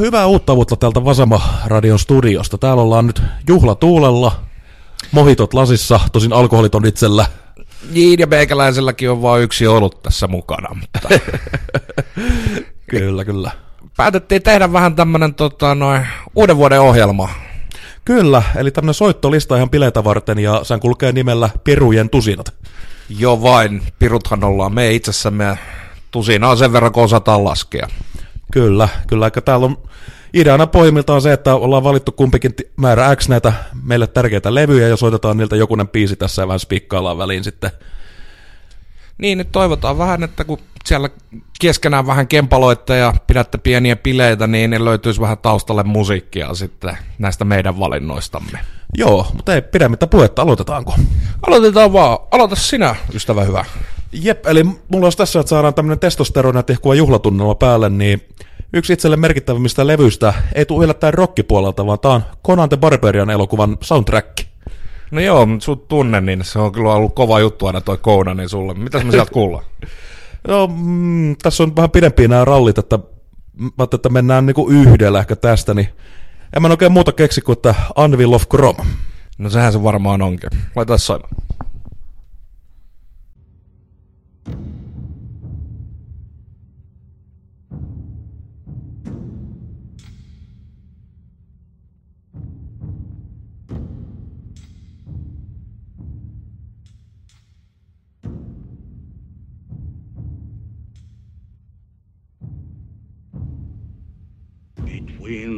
Hyvää uutta vuotta täältä Vasama Radion studiosta. Täällä ollaan nyt juhlatuulella, mohitot lasissa, tosin alkoholit on itsellä. Niin, ja meikäläiselläkin on vain yksi ollut tässä mukana. Mutta Kyllä, kyllä. päätettiin tehdä vähän tämmönen tota, noin, uuden vuoden ohjelma. Kyllä, eli tämmönen soittolista ihan bileitä varten ja sen kulkee nimellä Pirujen tusinat. Jo vain, piruthan ollaan me itsessämme tusinaa sen verran, kun osataan laskea. Kyllä, kyllä, eikä täällä on ideana pohjimmiltaan se, että ollaan valittu kumpikin määrä X näitä meille tärkeitä levyjä ja soitetaan niiltä jokunen biisi tässä ja vähän spikkaillaan väliin sitten. Niin, nyt toivotaan vähän, että kun siellä keskenään vähän kempaloitte ja pidätte pieniä bileitä, niin ne löytyisi vähän taustalle musiikkia sitten näistä meidän valinnoistamme. Joo, mutta ei pidemmittä puhetta, aloitetaanko? Aloitetaan vaan. Aloita sinä, ystävä hyvä. Jep, eli mulla olisi tässä, että saadaan tämmöinen testosterona tehkuva juhlatunnelma päälle, niin yksi itselle merkittävimmistä levyistä ei tule yllättäen rockipuolelta, vaan tämä on Conan the Barbarian elokuvan soundtrack. No joo, mutta sut tunne, niin se on kyllä ollut kova juttu aina toi Kouna, niin sulle. Mitäs me sieltä kuullaan? No, mm, tässä on vähän pidempiä nämä rallit, että että mennään niinku yhdellä ehkä tästä, niin en mä oikein muuta keksi kuin, että Anvil of Chrome. No sehän se varmaan onkin. Laita soimaan.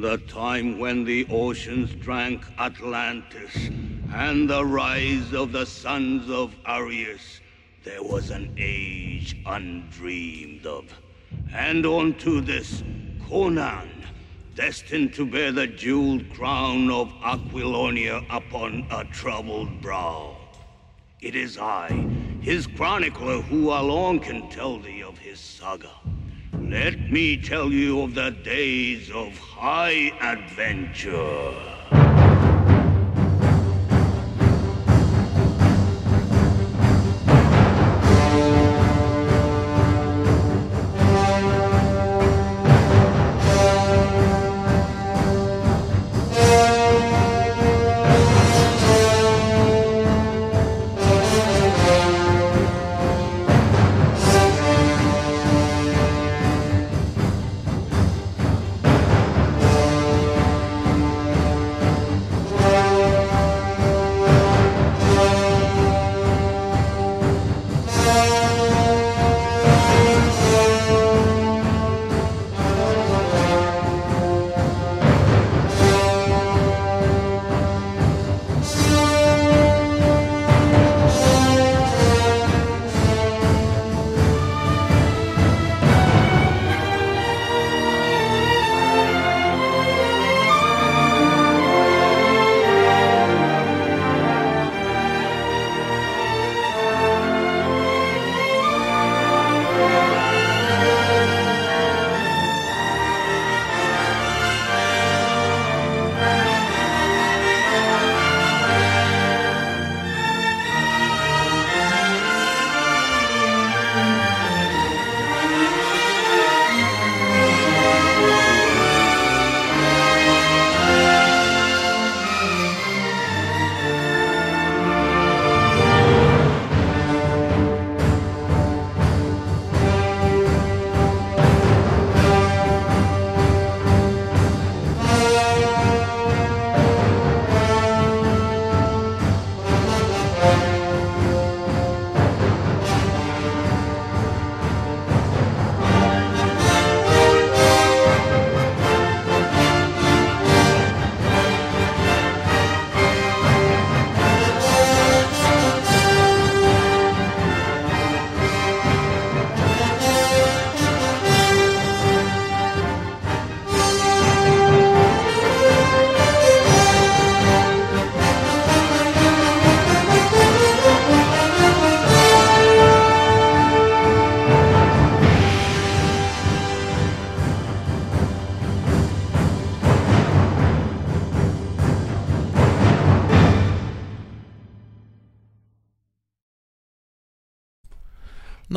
The time when the oceans drank Atlantis and the rise of the sons of Arius, there was an age undreamed of. And unto this, Conan, destined to bear the jeweled crown of Aquilonia upon a troubled brow. It is I, his chronicler, who alone can tell thee of his saga. Let me tell you of the days of high adventure.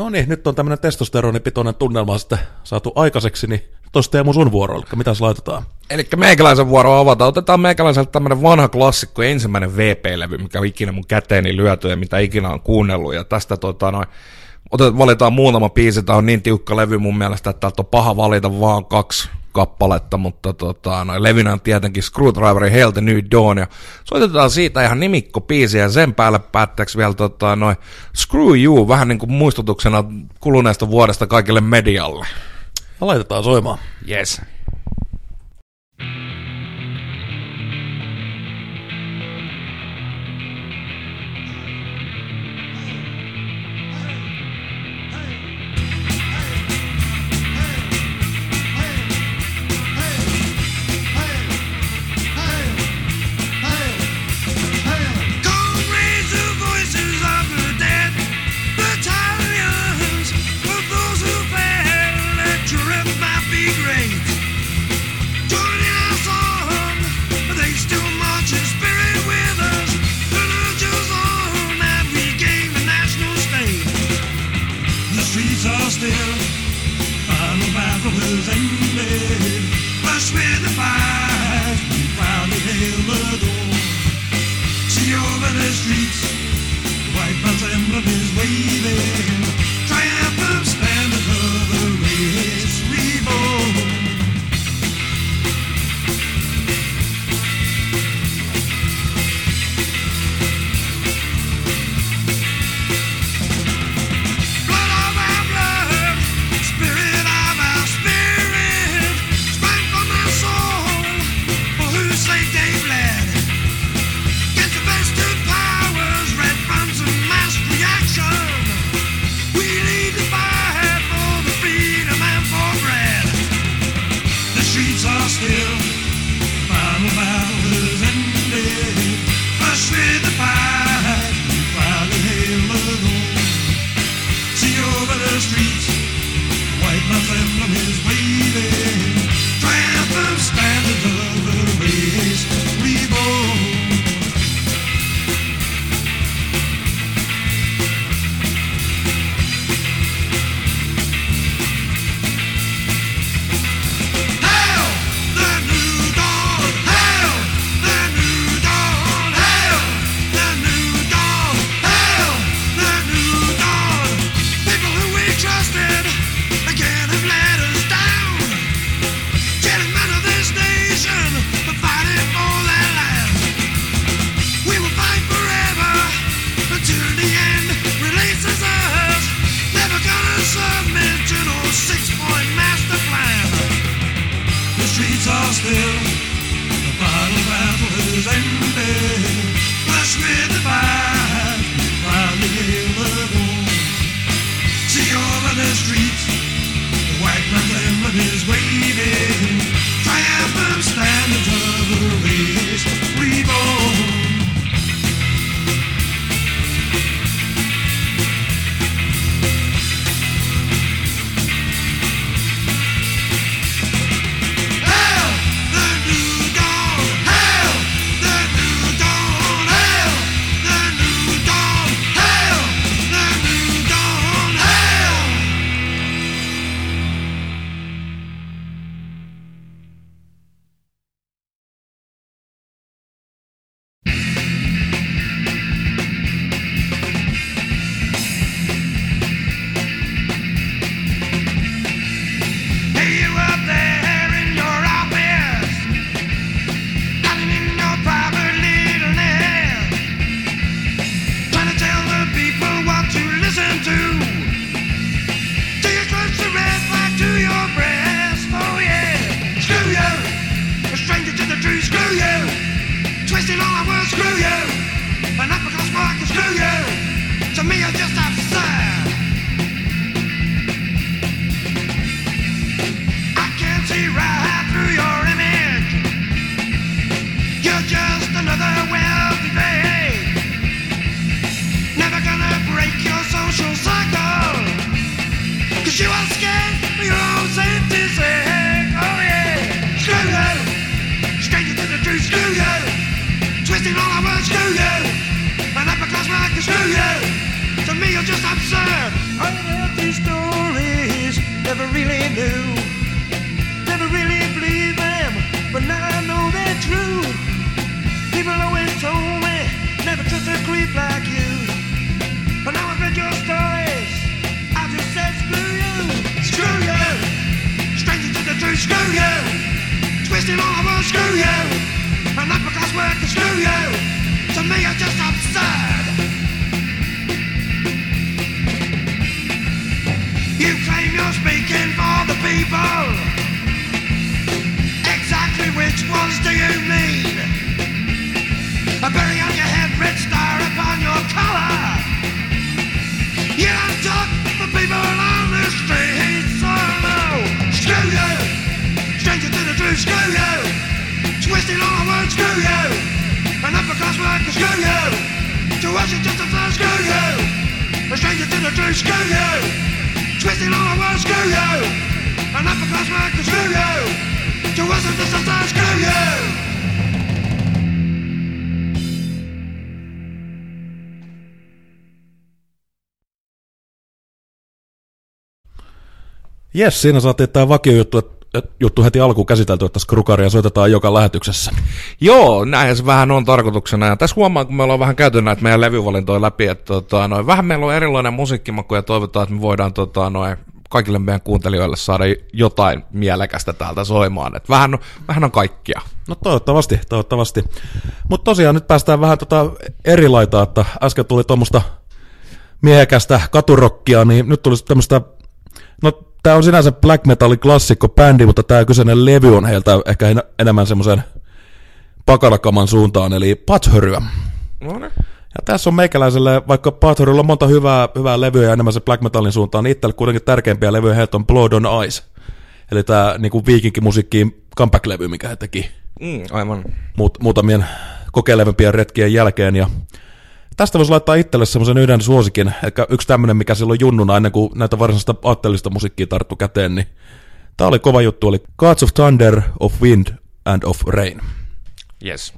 No niin, nyt on tämmöinen testosteronipitoinen tunnelma sitten saatu aikaiseksi, niin tosta ja mun sun vuoro, eli mitä laitetaan? Eli meikäläisen vuoro avataan. Otetaan meikäläiseltä tämmöinen vanha klassikko, ensimmäinen VP-levy, mikä on ikinä mun käteeni lyöty ja mitä ikinä on kuunnellut. Ja tästä tota, noin, otet, valitaan muutama biisi, tämä on niin tiukka levy mun mielestä, että täältä on paha valita vaan kaksi kappaletta, mutta tota, no, levinä on tietenkin Screwdriverin Hail the New Dawn, ja soitetaan siitä ihan nimikko biisi, ja sen päälle päätteeksi vielä tota, noin Screw You, vähän niin kuin muistutuksena kuluneesta vuodesta kaikille medialle. No, laitetaan soimaan. Yes. Jes, siinä saatiin tämä vakiojuttu että juttu heti alkuun käsitelty, että skrukaria soitetaan joka lähetyksessä. Joo, näin se vähän on tarkoituksena. Ja tässä huomaa, kun me ollaan vähän käyty näitä meidän levyvalintoja läpi, että tota, noin, vähän meillä on erilainen musiikkimaku ja toivotaan, että me voidaan tota, noin, kaikille meidän kuuntelijoille saada jotain mielekästä täältä soimaan. Et vähän, vähän on kaikkia. No toivottavasti, toivottavasti. Mutta tosiaan nyt päästään vähän tota eri laitaa, että äsken tuli tuommoista miehekästä katurokkia, niin nyt tulisi tämmöistä, no tää on sinänsä black metalin klassikko bändi, mutta tämä kyseinen levy on heiltä ehkä en- enemmän semmoisen pakarakaman suuntaan, eli Pathöryä. No niin. Ja tässä on meikäläiselle, vaikka Pathöryllä on monta hyvää, hyvää levyä ja enemmän se black metalin suuntaan, niin itselle kuitenkin tärkeimpiä levyjä heiltä on Blood on Ice. Eli tämä niinku viikinkimusiikkiin comeback-levy, mikä he teki Mm, aivan. muut, muutamien kokeilevempien retkien jälkeen. Ja tästä voisi laittaa itselle semmoisen yhden suosikin, eli yksi tämmöinen, mikä silloin junnuna ennen kuin näitä varsinaista aatteellista musiikkia tarttu käteen, niin tämä oli kova juttu, oli Gods of Thunder, of Wind and of Rain. Yes.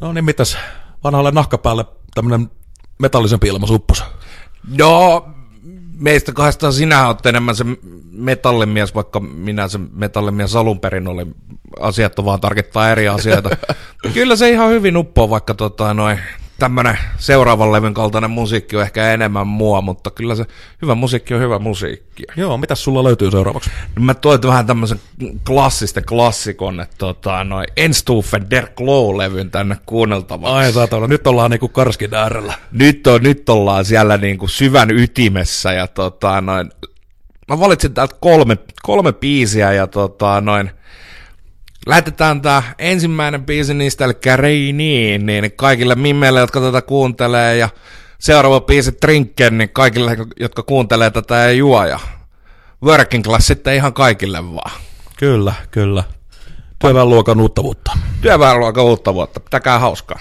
No niin, mitäs vanhalle nahkapäälle tämmönen metallisempi ilma suppos? No, meistä kahdestaan sinä olet enemmän se metallimies, vaikka minä se metallimies alun perin olin. Asiat on vaan tarkoittaa eri asioita. Kyllä se ihan hyvin uppoo, vaikka tota, noin, tämmönen seuraavan levyn kaltainen musiikki on ehkä enemmän mua, mutta kyllä se hyvä musiikki on hyvä musiikki. Joo, mitäs sulla löytyy seuraavaksi? No mä toin vähän tämmöisen klassisten klassikon, että tota, noin Enstufen Der Glow-levyn tänne kuunneltavaksi. Ai saatana, nyt ollaan niinku karskin äärellä. nyt, on, nyt ollaan siellä niinku syvän ytimessä ja tota, noin, mä valitsin täältä kolme, kolme biisiä ja tota, noin, lähetetään tää ensimmäinen biisi niistä, eli Reiniin, niin kaikille mimmeille, jotka tätä kuuntelee ja seuraava biisi Trinken, niin kaikille, jotka kuuntelee tätä ja juo ja Working Class sitten ihan kaikille vaan. Kyllä, kyllä. Työväenluokan uuttavuutta. Työväenluokan uutta vuotta, pitäkää hauskaa.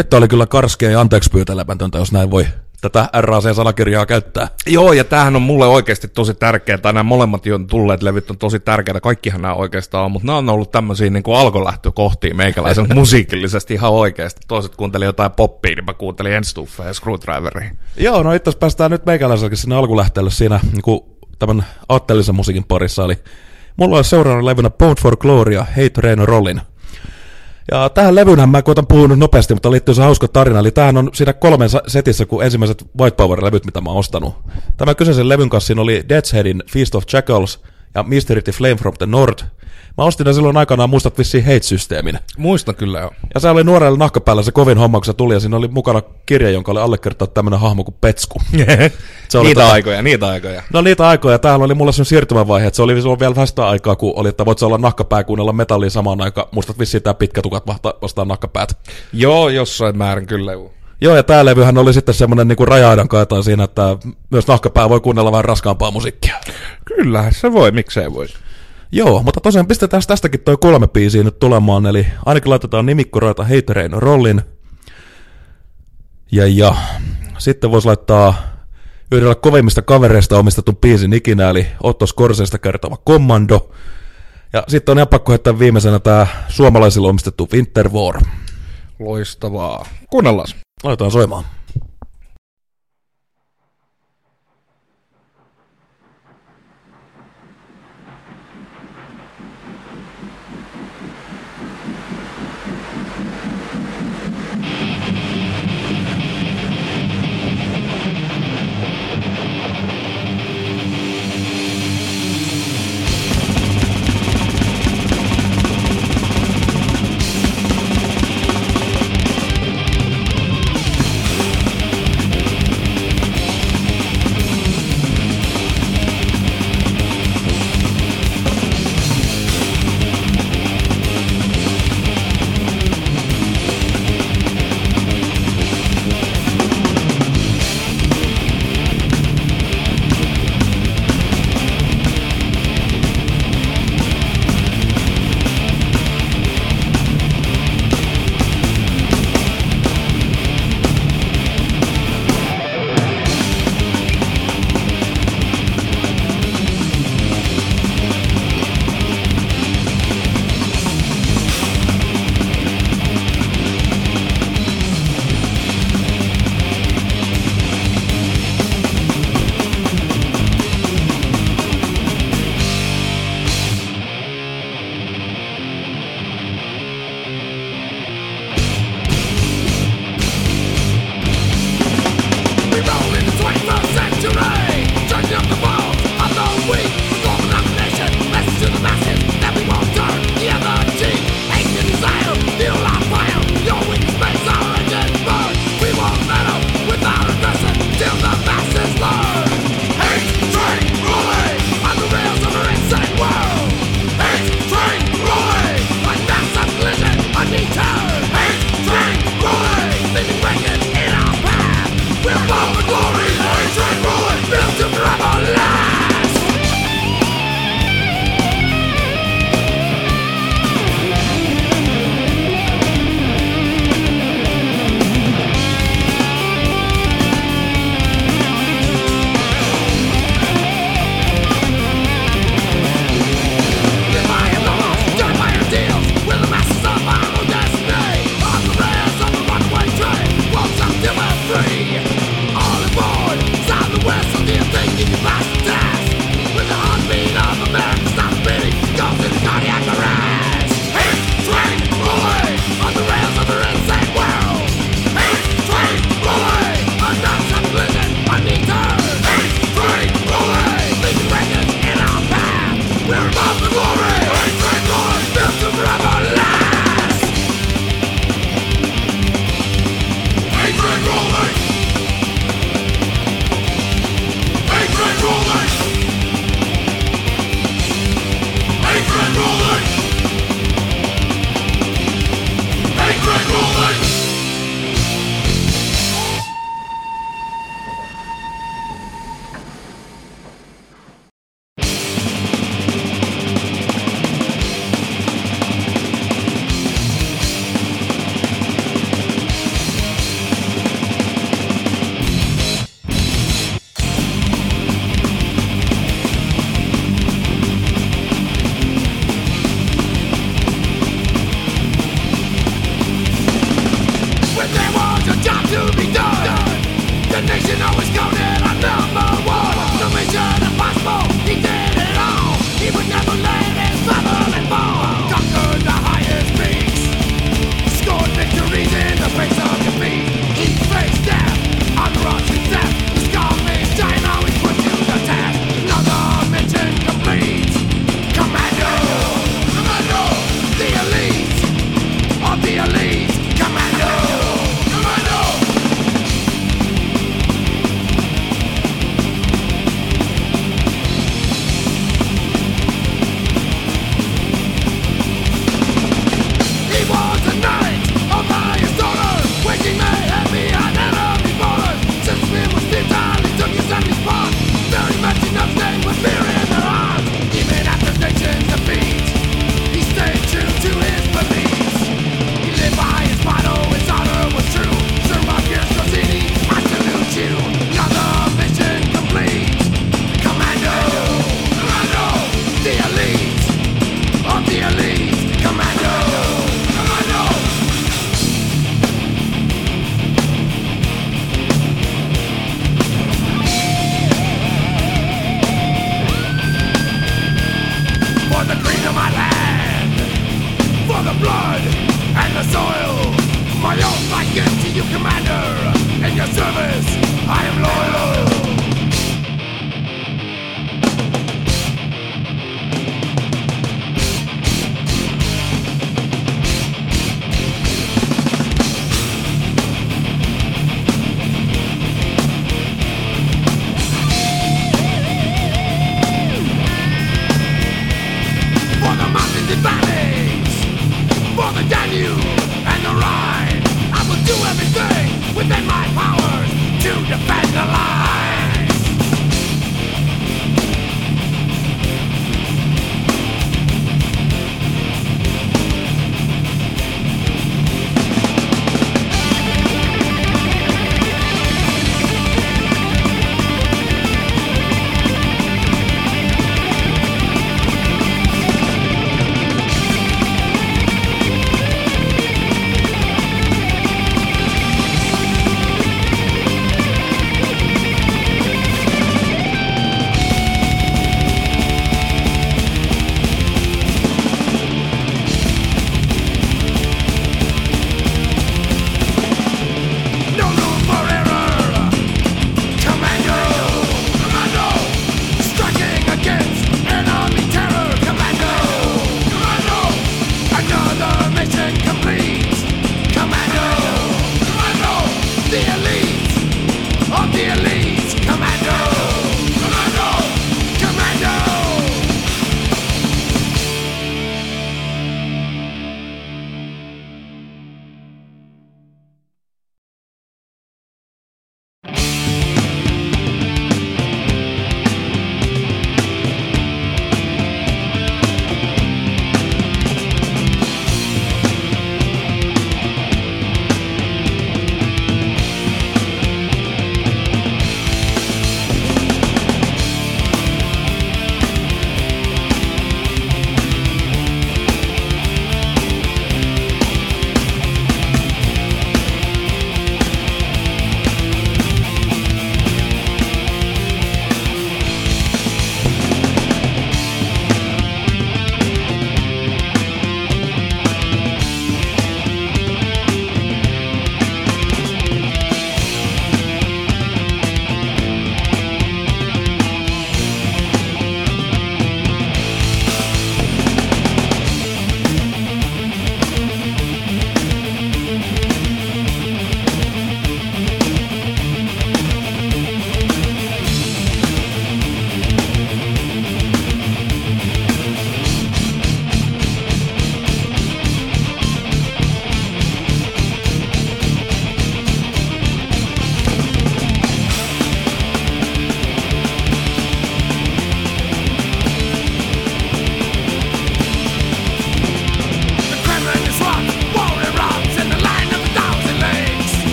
Nyt oli kyllä karskea ja anteeksi pyytelemätöntä, jos näin voi tätä RAC-sanakirjaa käyttää. Joo, ja tämähän on mulle oikeasti tosi tärkeää, tai nämä molemmat jo tulleet levyt on tosi tärkeitä, kaikkihan nämä oikeastaan on, mutta nämä on ollut tämmöisiä niin alkolähtökohtia meikäläisen musiikillisesti ihan oikeasti. Toiset kuunteli jotain poppia, niin mä kuuntelin Enstuffea ja Screwdriveria. Joo, no itse päästään nyt meikäläiselläkin sinne alkulähteelle siinä niin kuin tämän aatteellisen musiikin parissa. Eli mulla on seuraavana levynä Bone for Glory ja Hate Rain Rollin. Ja tähän levynhän mä koitan puhua nyt nopeasti, mutta liittyy se hauska tarina. Eli tämähän on siinä kolmen setissä kuin ensimmäiset White Power-levyt, mitä mä oon ostanut. Tämä kyseisen levyn kanssa siinä oli Death's Headin Feast of Jackals ja Mystery Flame from the North. Mä ostin ne silloin aikanaan, muistat vissiin Hate-systeemin. Muistan kyllä jo. Ja se oli nuorelle nahkapäällä se kovin homma, kun se tuli, ja siinä oli mukana kirja, jonka oli allekirjoittanut tämmönen hahmo kuin Petsku. Se oli niitä tota- aikoja, niitä aikoja. No niitä aikoja, tämähän oli mulla sen siirtymävaihe, että se oli silloin vielä vasta aikaa, kun oli, että voit sä olla nahkapää kuunnella metallia samaan aikaan. Muistat vissiin tää pitkä tukat vasta, vastaan nahkapäät. Joo, jossain määrin kyllä. Joo. Joo, ja tää levyhän oli sitten semmonen niinku raja-aidan kaetaan siinä, että myös nahkapää voi kuunnella vähän raskaampaa musiikkia. Kyllä, se voi, miksei voi. Joo, mutta tosiaan pistetään tästäkin toi kolme biisiä nyt tulemaan, eli ainakin laitetaan nimikkoroita Heiterein Rollin. Ja, ja sitten voisi laittaa yhdellä kovimmista kavereista omistetun biisin ikinä, eli Otto Scorseesta kertova Kommando. Ja sitten on ihan pakko heittää viimeisenä tämä suomalaisilla omistettu Winter War. Loistavaa. Kuunnellaan. Laitetaan soimaan.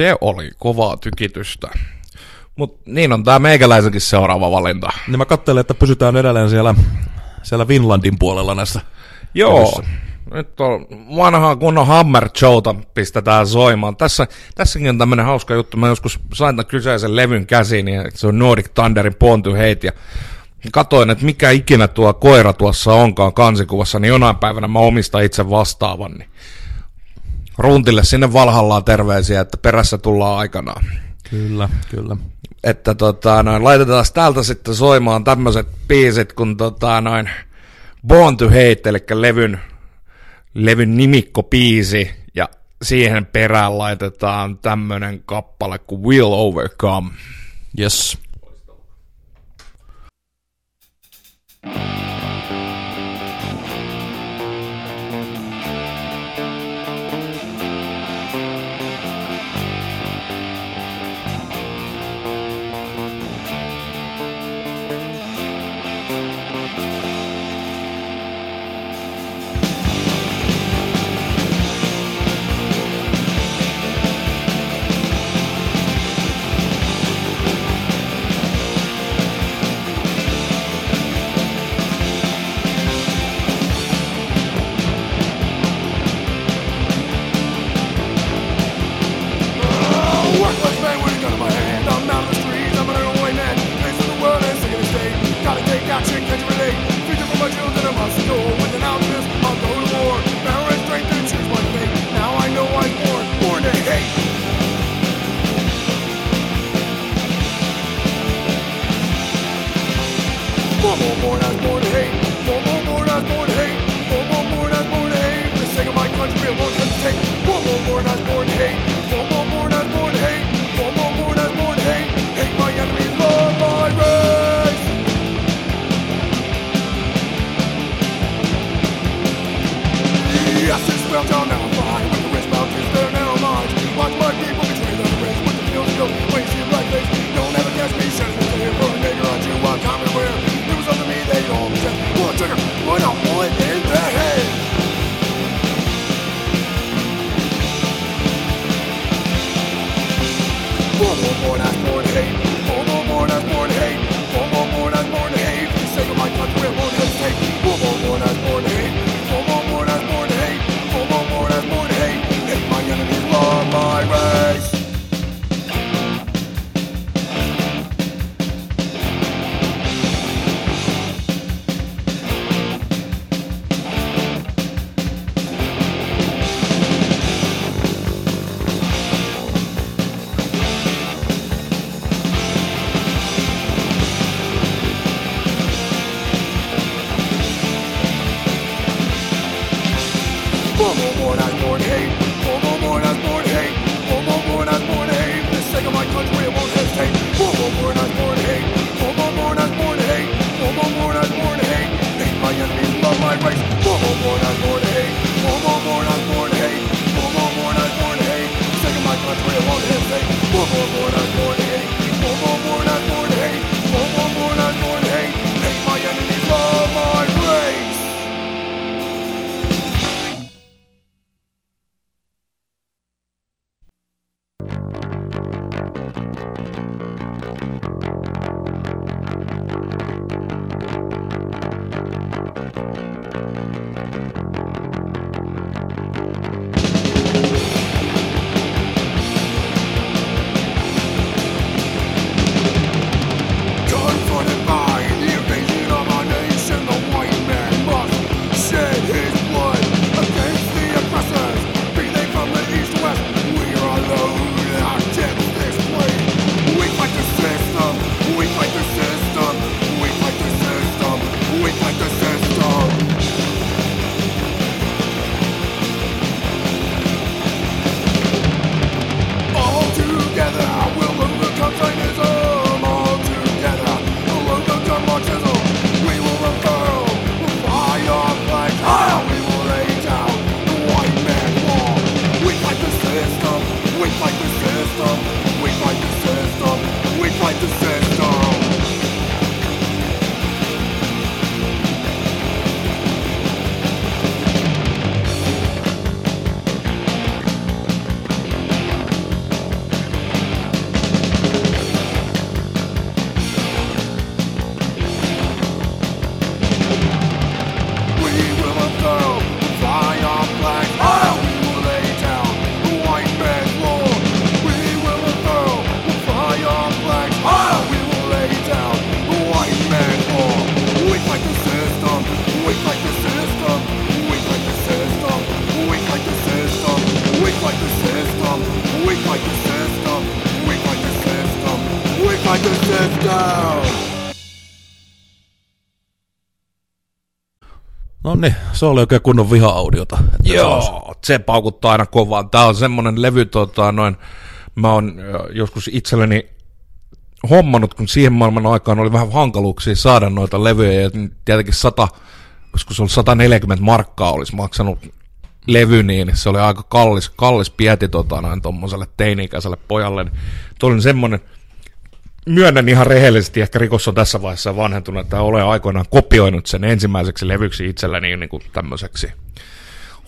Se oli kovaa tykitystä. Mutta niin on tämä meikäläisenkin seuraava valinta. Niin mä katselen, että pysytään edelleen siellä, siellä Finlandin puolella näissä. Joo. Kävissä. Nyt on vanhaa kunnon Hammer Showta pistetään soimaan. Tässä, tässäkin on tämmöinen hauska juttu. Mä joskus sain tämän kyseisen levyn käsiin ja se on Nordic Thunderin Ponty to Hate ja katoin, että mikä ikinä tuo koira tuossa onkaan kansikuvassa, niin jonain päivänä mä omistan itse vastaavan. Niin Runtille sinne valhallaan terveisiä, että perässä tullaan aikanaan. Kyllä, kyllä. Että tota, noin, laitetaan täältä sitten soimaan tämmöiset biisit, kun tota, noin Born to Hate, eli levyn, levyn nimikkopiisi, ja siihen perään laitetaan tämmöinen kappale kuin Will Overcome. Yes. Thank you. Se oli oikein kunnon viha-audiota. Että se on- Joo, se paukuttaa aina kovaa. Tää on semmonen levy, tota, noin, mä oon joskus itselleni hommannut, kun siihen maailman aikaan oli vähän hankaluuksia saada noita levyjä, ja tietenkin 100, koska se oli 140 markkaa olisi maksanut levy, niin se oli aika kallis, kallis pieti tota, noin teini-ikäiselle pojalle. Niin Tuo oli semmonen, myönnän ihan rehellisesti, ehkä rikos on tässä vaiheessa vanhentunut, että olen aikoinaan kopioinut sen ensimmäiseksi levyksi itselleni niin kuin tämmöiseksi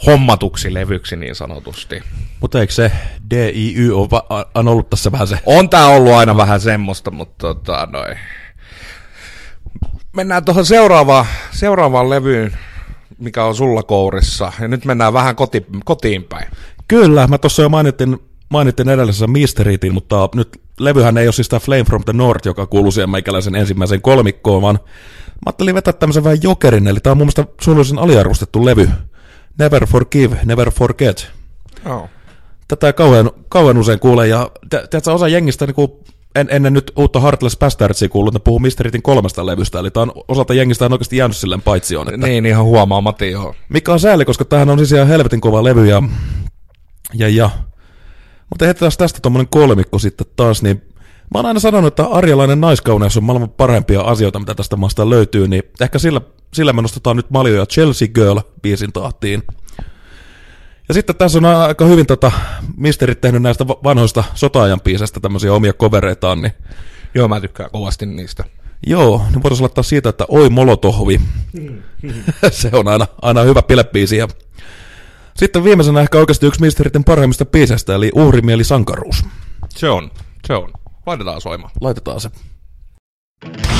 hommatuksi levyksi niin sanotusti. Mutta eikö se DIY on, va- on ollut tässä vähän se On tää ollut aina vähän semmoista, mutta tota noin. Mennään tuohon seuraavaan, seuraavaan levyyn, mikä on sulla kourissa. Ja nyt mennään vähän koti, kotiin päin. Kyllä, mä tuossa jo mainittin, mainittin edellisessä Misteritin, mutta nyt levyhän ei ole siis tämä Flame from the North, joka kuuluu siihen meikäläisen ensimmäiseen kolmikkoon, vaan mä ajattelin vetää tämmöisen vähän jokerin, eli tää on mun mielestä suunnilleen aliarvostettu levy. Never Forgive, Never Forget. Joo. Tätä kauhean, kauhean usein kuule, ja tiedätkö, osa jengistä niinku, en, ennen nyt uutta Heartless Bastardsia kuullut, ne puhuu Misteritin kolmesta levystä, eli tää on osalta jengistä on oikeasti jäänyt silleen paitsioon, että Niin, ihan huomaamatta joo. mikä on sääli, koska tämähän on siis ihan helvetin kova levy ja, ja, ja. Mutta heitetään tästä tuommoinen kolmikko sitten taas, niin mä oon aina sanonut, että arjalainen naiskauneus on maailman parempia asioita, mitä tästä maasta löytyy, niin ehkä sillä, sillä me nostetaan nyt Malio ja Chelsea Girl biisin tahtiin. Ja sitten tässä on aika hyvin tota, misterit tehnyt näistä va- vanhoista sota-ajan biiseistä tämmöisiä omia kovereitaan, niin Joo, mä tykkään kovasti niistä. Joo, niin voitaisiin laittaa siitä, että oi molotohvi. se on aina, aina hyvä pilebiisi. Ja sitten viimeisenä ehkä oikeasti yksi Misteritten parhaimmista biiseistä, eli Uhrimieli sankaruus. Se on, se on. Laitetaan soimaan. Laitetaan se. Hey,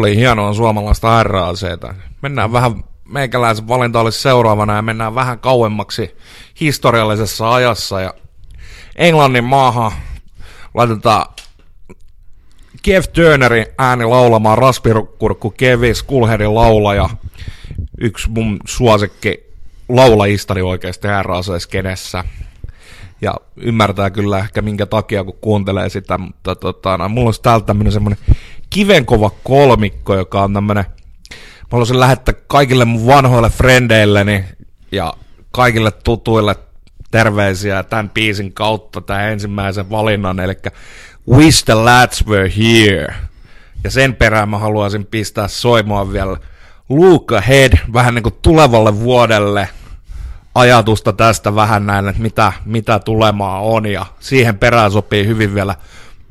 oli hienoa suomalaista RACtä. Mennään vähän, meikäläisen valinta olisi seuraavana ja mennään vähän kauemmaksi historiallisessa ajassa ja Englannin maahan laitetaan Kev Turnerin ääni laulamaan Raspikurkku Kevi Skulherin laulaja. Yksi mun suosikki laulajistani oikeasti RAC-skenessä. Ja ymmärtää kyllä ehkä minkä takia, kun kuuntelee sitä, mutta tota, no, mulla olisi täältä tämmönen semmonen kivenkova kolmikko, joka on tämmönen, mä haluaisin lähettää kaikille mun vanhoille frendeilleni ja kaikille tutuille terveisiä tämän biisin kautta, tämän ensimmäisen valinnan, eli Wish the Lads Were Here. Ja sen perään mä haluaisin pistää soimaan vielä Look Ahead, vähän niin kuin tulevalle vuodelle, ajatusta tästä vähän näin, että mitä, mitä tulemaa on, ja siihen perään sopii hyvin vielä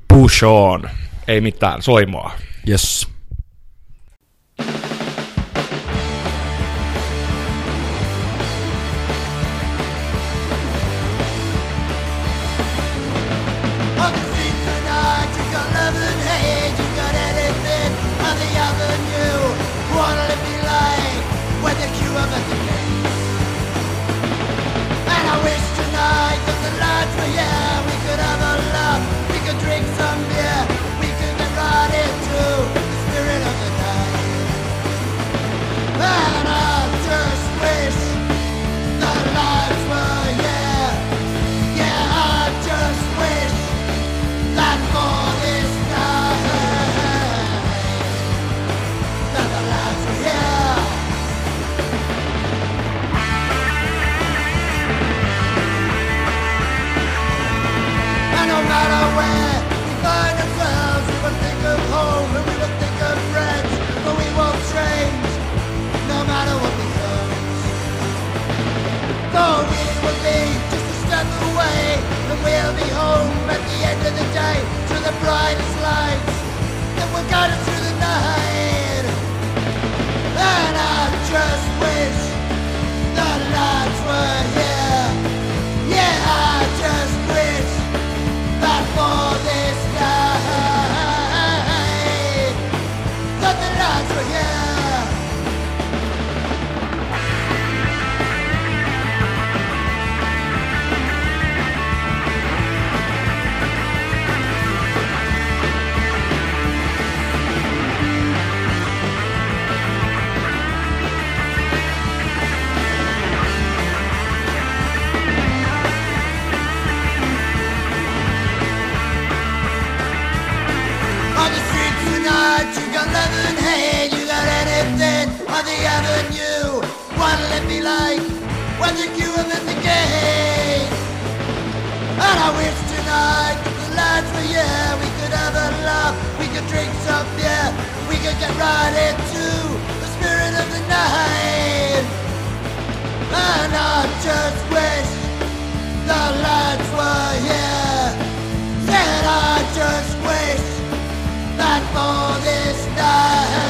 Push On. Ei mitään, soimaa. Yes. And Though we will be just a step away, and we'll be home at the end of the day to the brightest lights that will guide us through the night. And I just wish the lights were here. Yeah, I just wish that for like when the queue up at the gate? And I wish tonight the lights were here, we could have a laugh, we could drink some beer, we could get right into the spirit of the night. And I just wish the lights were here. Said I just wish that for this night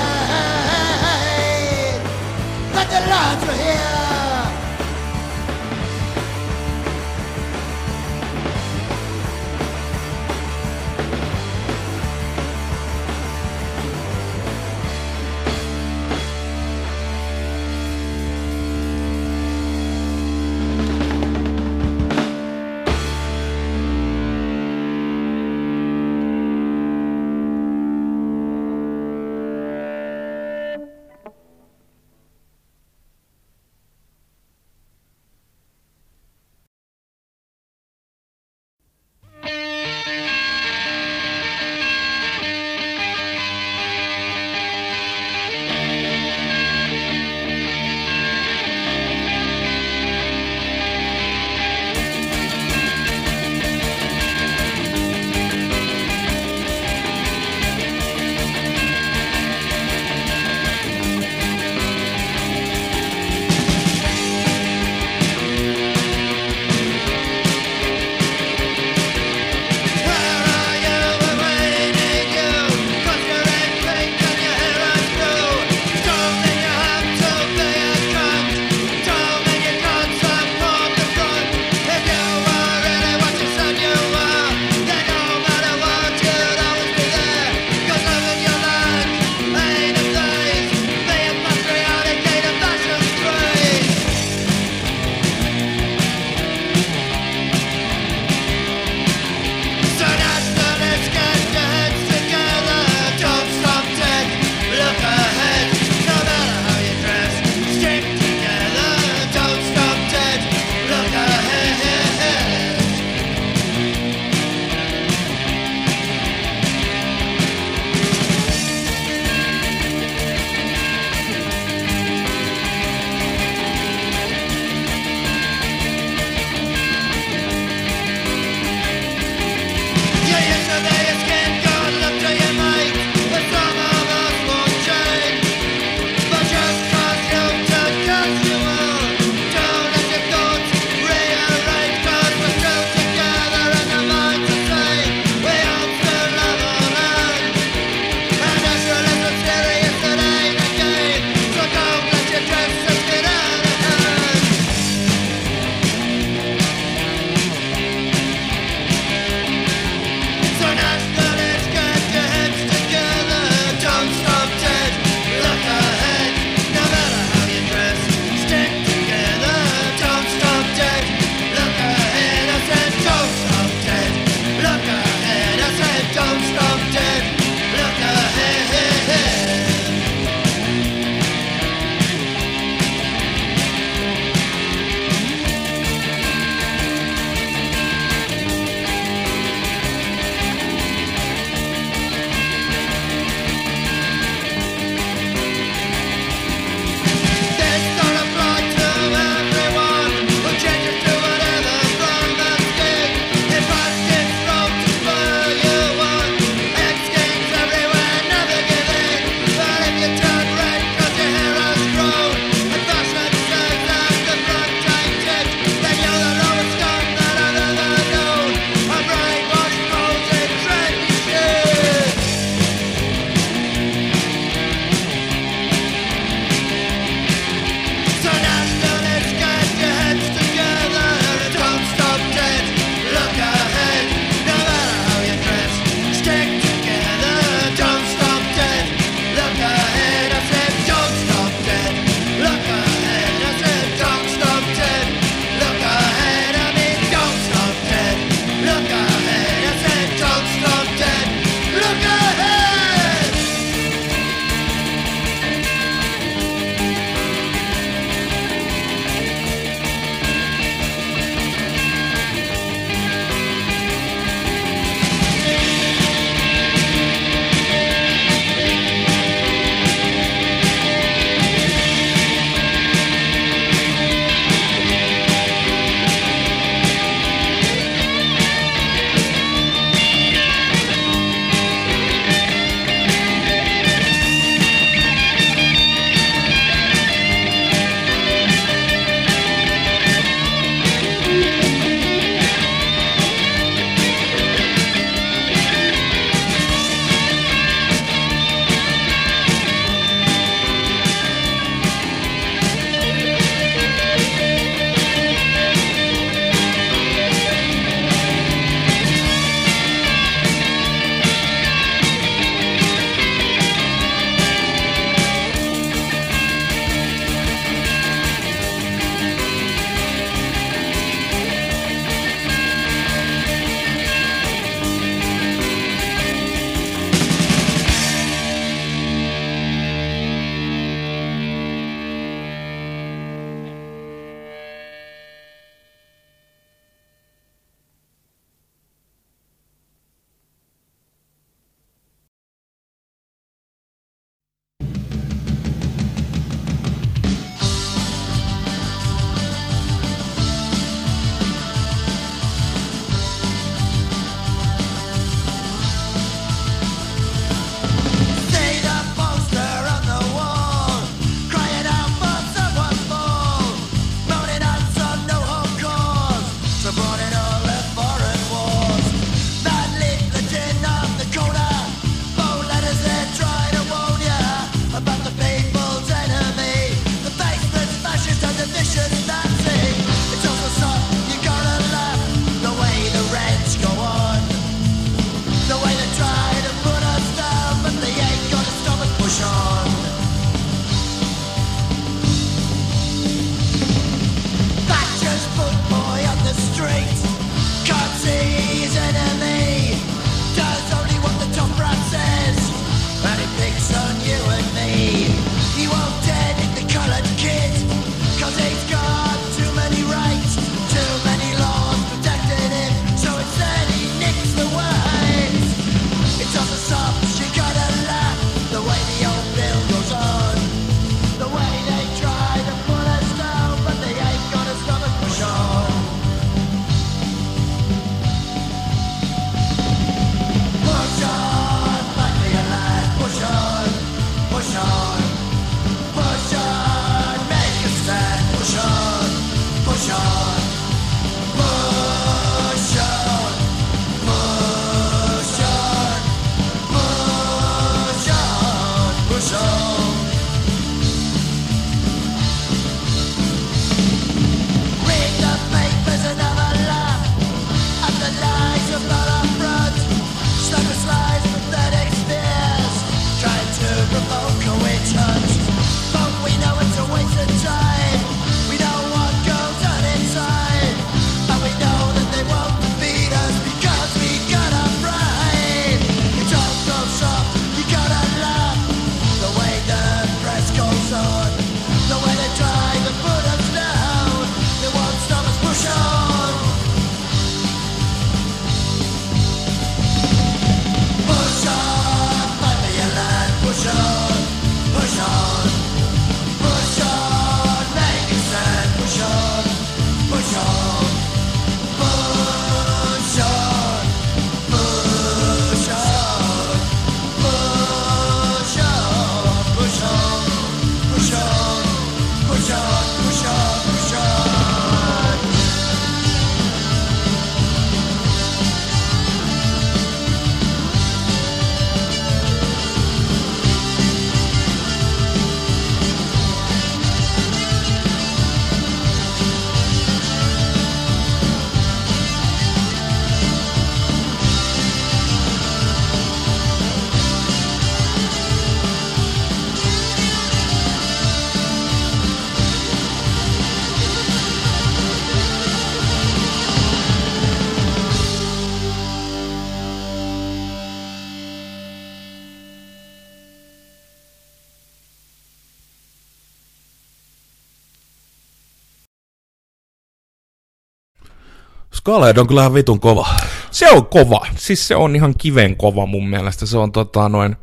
Skullhead on kyllähän vitun kova. Se on kova. Siis se on ihan kiven kova mun mielestä. Se on tota noin...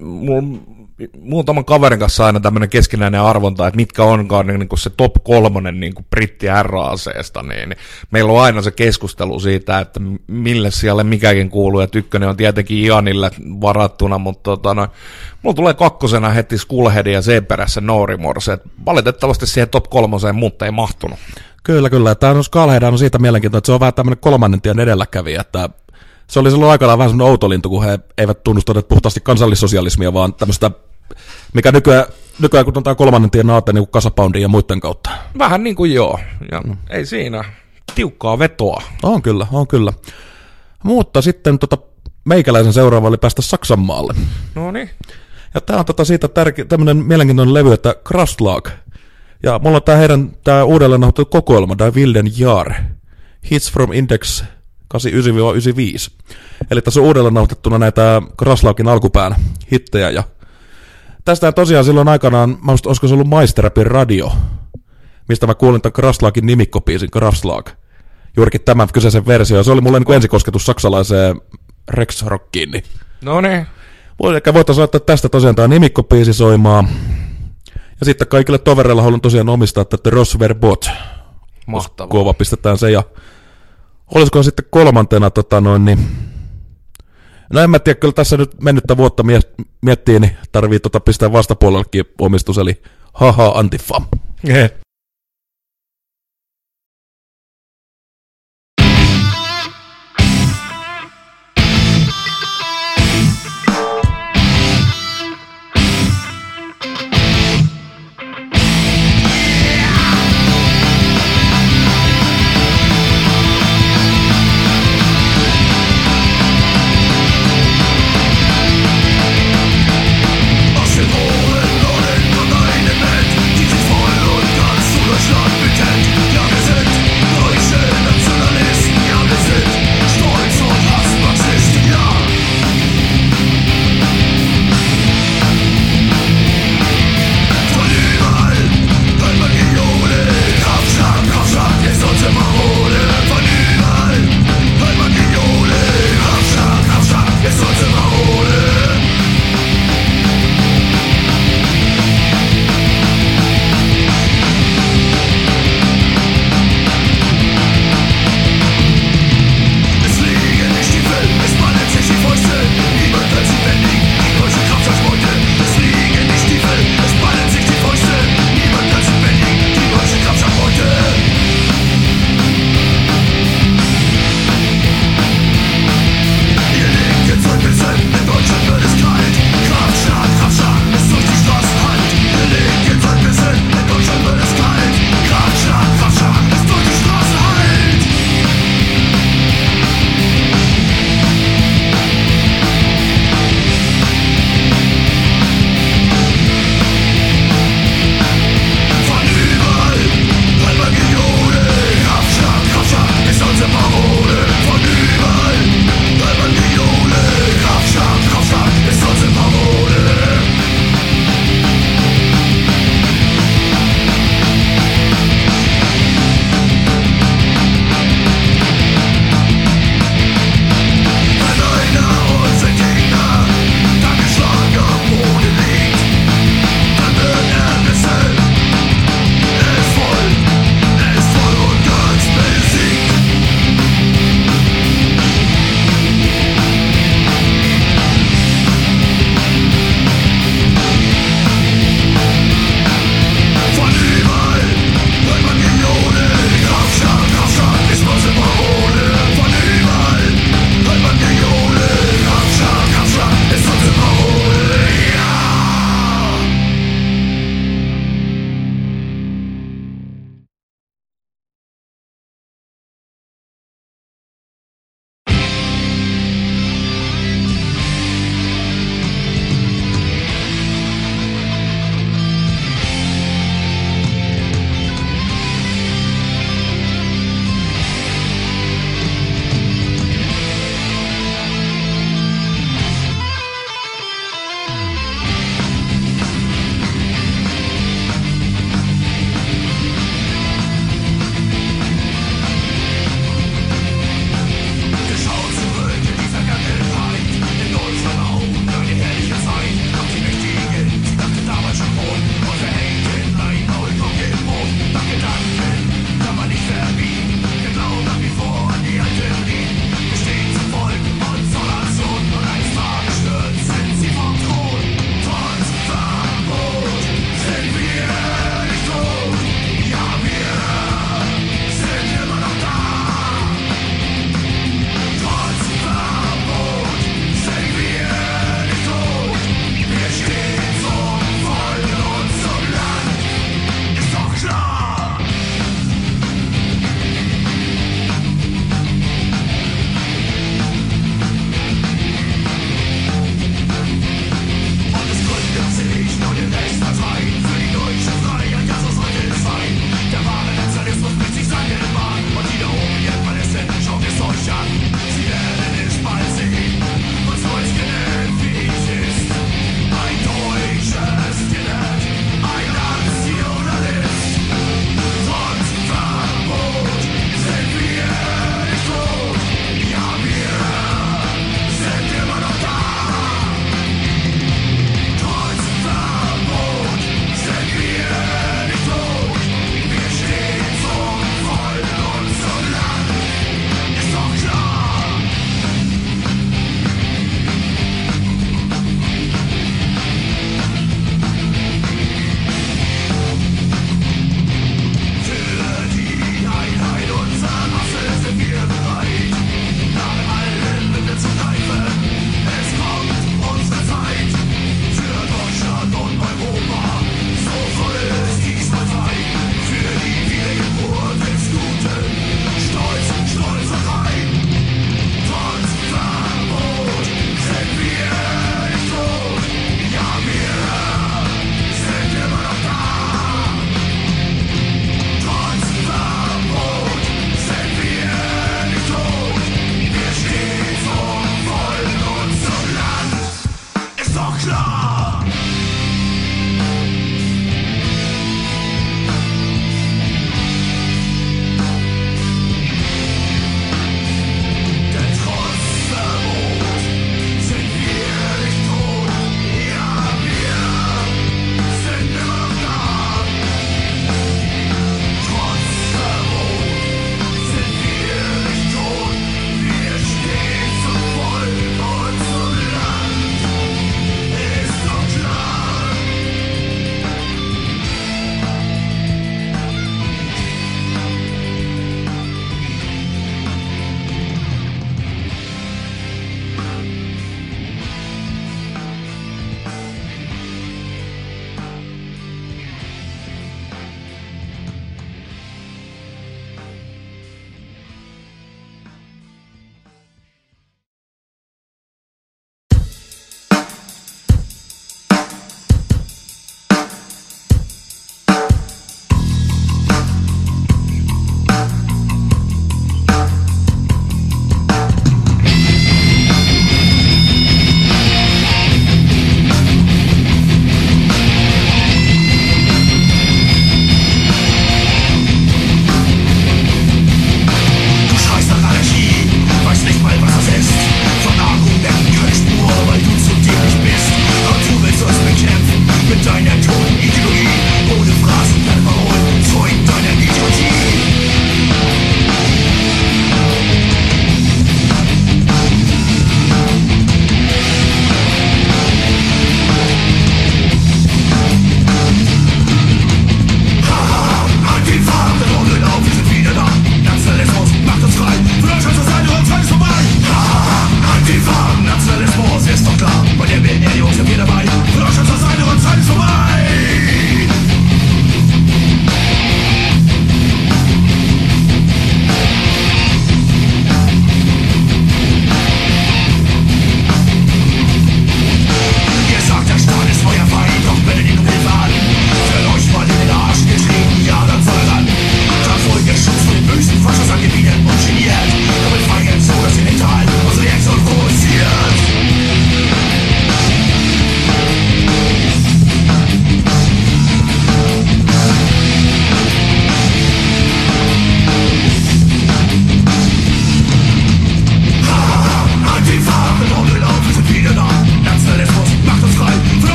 Mulla muutaman kaverin kanssa aina tämmöinen keskinäinen arvonta, että mitkä onkaan niin kuin se top kolmonen niin kuin britti R-aseesta, niin meillä on aina se keskustelu siitä, että mille siellä mikäkin kuuluu, ja tykkönen on tietenkin Ianille varattuna, mutta tota, no, mulla tulee kakkosena heti Skullhead ja sen perässä Nourimorse, että valitettavasti siihen top kolmoseen mutta ei mahtunut. Kyllä, kyllä. Tämä on Skullhead on siitä mielenkiintoinen, että se on vähän tämmöinen kolmannen tien edelläkävijä, että se oli silloin aikanaan vähän semmoinen outolintu, kun he eivät tunnustaneet puhtaasti kansallissosialismia, vaan tämmöistä, mikä nykyään, nykyään kun on tämä kolmannen tien aate, niin kuin Kasapoundin ja muiden kautta. Vähän niin kuin joo, ja ei siinä tiukkaa vetoa. On kyllä, on kyllä. Mutta sitten tota, meikäläisen seuraava oli päästä Saksan maalle. No niin. Ja tää on tota siitä tärke, tämmönen mielenkiintoinen levy, että Krastlag. Ja mulla on tää heidän tää uudelleen nauhoitettu kokoelma, tää Wilden Jaar. Hits from Index 89-95. Eli tässä on uudelleen nauhoitettuna näitä Krastlagin alkupään hittejä. Ja tästä tosiaan silloin aikanaan, mä muistan, olisiko se ollut Maisterapin radio, mistä mä kuulin tämän Krastlagin nimikkopiisin Krastlag. Juurikin tämän kyseisen versio. Se oli mulle niin ensikosketus saksalaiseen Rex Rockiin. Niin No niin. Eli voitaisiin laittaa tästä tosiaan tämä nimikkopiisi soimaan. Ja sitten kaikille tovereilla haluan tosiaan omistaa tätä Ross Verbot. Mahtavaa. Kova pistetään se ja olisiko sitten kolmantena tota noin niin No en mä tiedä, kyllä tässä nyt mennyttä vuotta mie- miettii, niin tarvii tota pistää vastapuolellekin omistus, eli haha Antifa.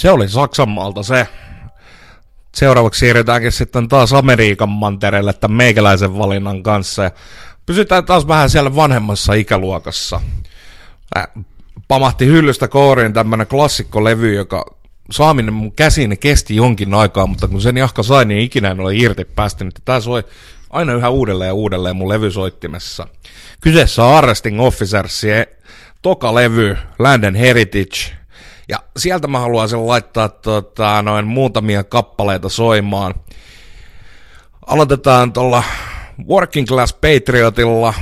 Se oli Saksanmaalta se. Seuraavaksi siirrytäänkin sitten taas Amerikan mantereelle tämän meikäläisen valinnan kanssa. Ja pysytään taas vähän siellä vanhemmassa ikäluokassa. Äh, pamahti hyllystä kooriin tämmönen klassikkolevy, joka saaminen mun käsiini kesti jonkin aikaa, mutta kun sen jahka sai, niin ikinä en ole irti päästänyt. Tää soi aina yhä uudelleen ja uudelleen mun levysoittimessa. Kyseessä on Arresting Officersien toka levy, Land and Heritage. Ja sieltä mä haluaisin laittaa tota, noin muutamia kappaleita soimaan. Aloitetaan tuolla Working Class Patriotilla,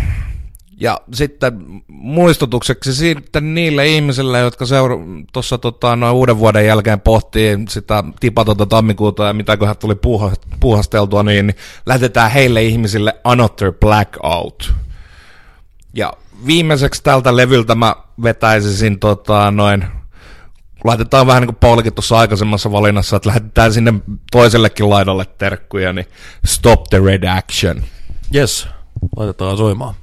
ja sitten muistutukseksi sitten niille ihmisille, jotka seura- tuossa tota, noin uuden vuoden jälkeen pohtii sitä tipatonta tammikuuta ja mitäköhän tuli puuha- puuhasteltua, niin, niin lähetetään heille ihmisille Another Blackout. Ja viimeiseksi tältä levyltä mä vetäisisin tota, noin, laitetaan vähän niin kuin Paulikin tuossa aikaisemmassa valinnassa, että lähetetään sinne toisellekin laidalle terkkuja, niin Stop the Red Action. Yes, laitetaan soimaan.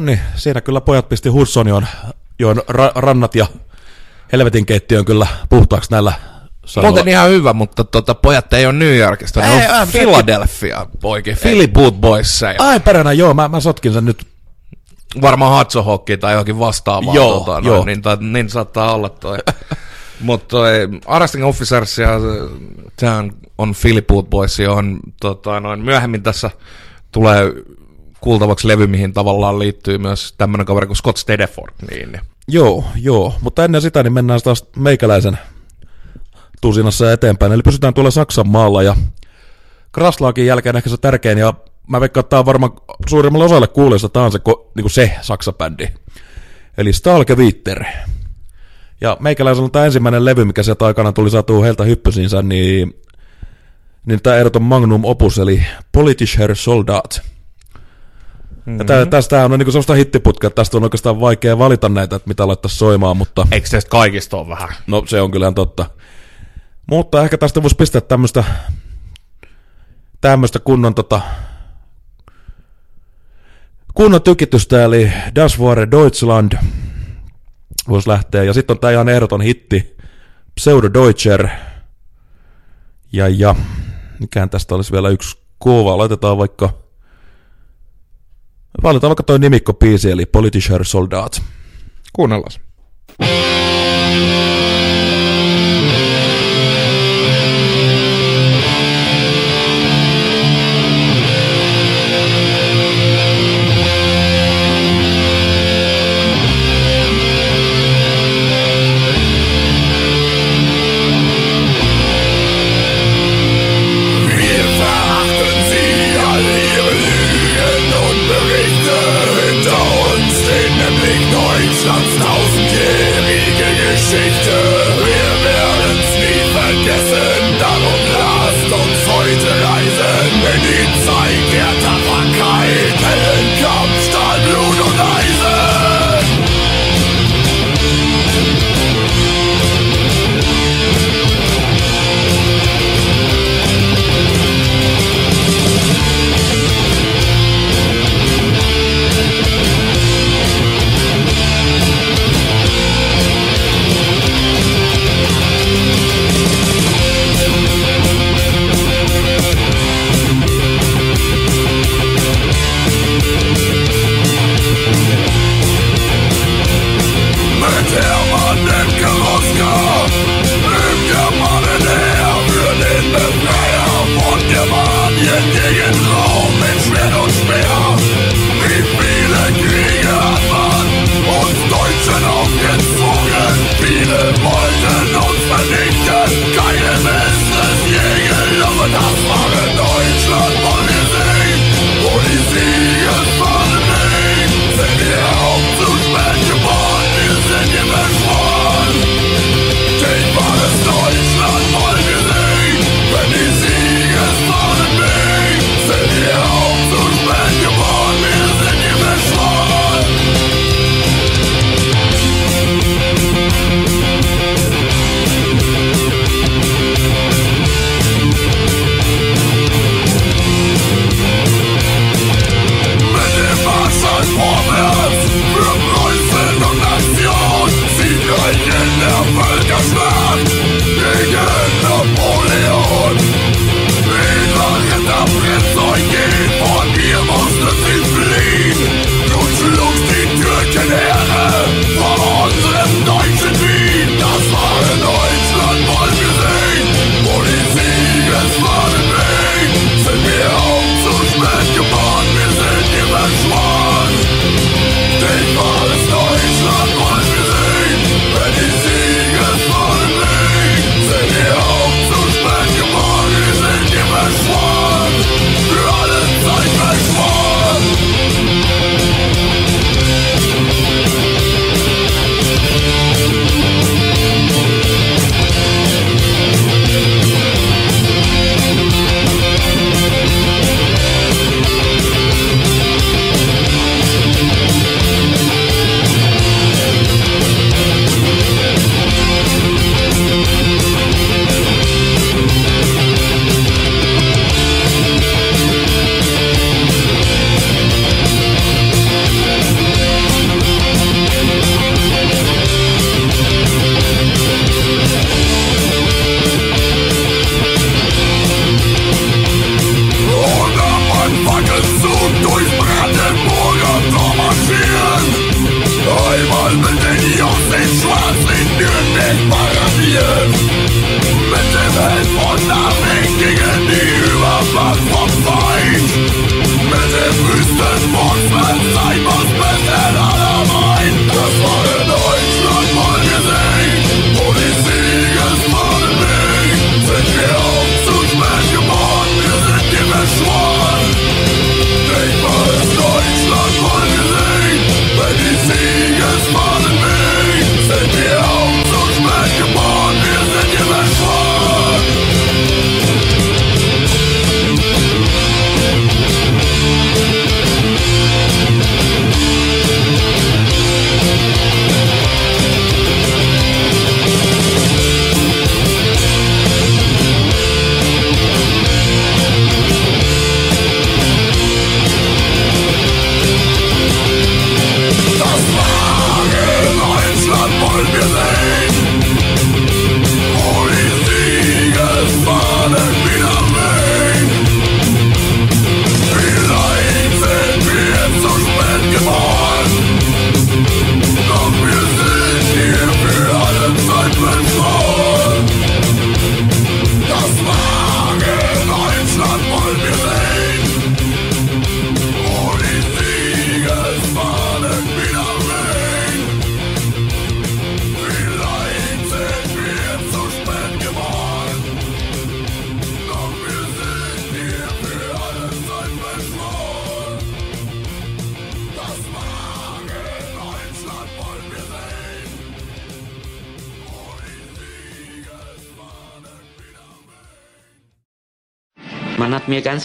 No niin, siinä kyllä pojat pisti Hudsonion joon ra- rannat ja helvetin keittiön kyllä puhtaaksi näillä sanoilla. Muuten ihan hyvä, mutta tota, pojat ei ole New Yorkista, ne Ei, on ää, Philadelphia poikin, Philly Boot Boys ja Ai peränä, joo, mä, mä sotkin sen nyt. varmaan Hudson Hawkia tai johonkin vastaavaa. Joo, tota, joo. Noin, niin, ta, niin saattaa olla toi. Mutta toi Arresting Officers ja tämä on, on Boot Boys, johon tota, noin, myöhemmin tässä tulee kuultavaksi levy, mihin tavallaan liittyy myös tämmöinen kaveri kuin Scott Stedeford. Niin, niin. Joo, joo, mutta ennen sitä niin mennään taas meikäläisen tusinassa eteenpäin. Eli pysytään tuolla Saksan maalla ja Kraslaakin jälkeen ehkä se tärkein ja mä veikkaan, että tämä on varmaan suurimmalle osalle kuulijoista, tämä on se, niinku se Saksa-bändi. Eli Stalke Witter. Ja meikäläisellä on tämä ensimmäinen levy, mikä sieltä aikana tuli saatu heiltä hyppysinsä, niin, niin tämä ehdoton magnum opus, eli Politischer Soldat. Ja tää, tästä on niinku sellaista hittiputkea, että tästä on oikeastaan vaikea valita näitä, että mitä laittaa soimaan, mutta Eikö tästä kaikista ole vähän? no se on kyllä totta. Mutta ehkä tästä voisi pistää tämmöistä tämmöistä kunnon tota, kunnon tykitystä, eli Das Wahre Deutschland voisi lähteä. Ja sitten on tämä ihan ehdoton hitti, Pseudo Deutscher. Ja, ja, mikään tästä olisi vielä yksi kova. Laitetaan vaikka, valitaan vaikka toi nimikko-biisi, eli Politischer Soldat. Kuunnellaan.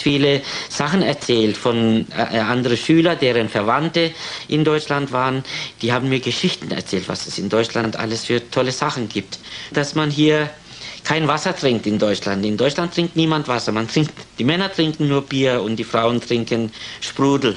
Viele Sachen erzählt von äh, anderen Schülern, deren Verwandte in Deutschland waren. Die haben mir Geschichten erzählt, was es in Deutschland alles für tolle Sachen gibt. Dass man hier kein Wasser trinkt in Deutschland. In Deutschland trinkt niemand Wasser. Man trinkt, die Männer trinken nur Bier und die Frauen trinken Sprudel.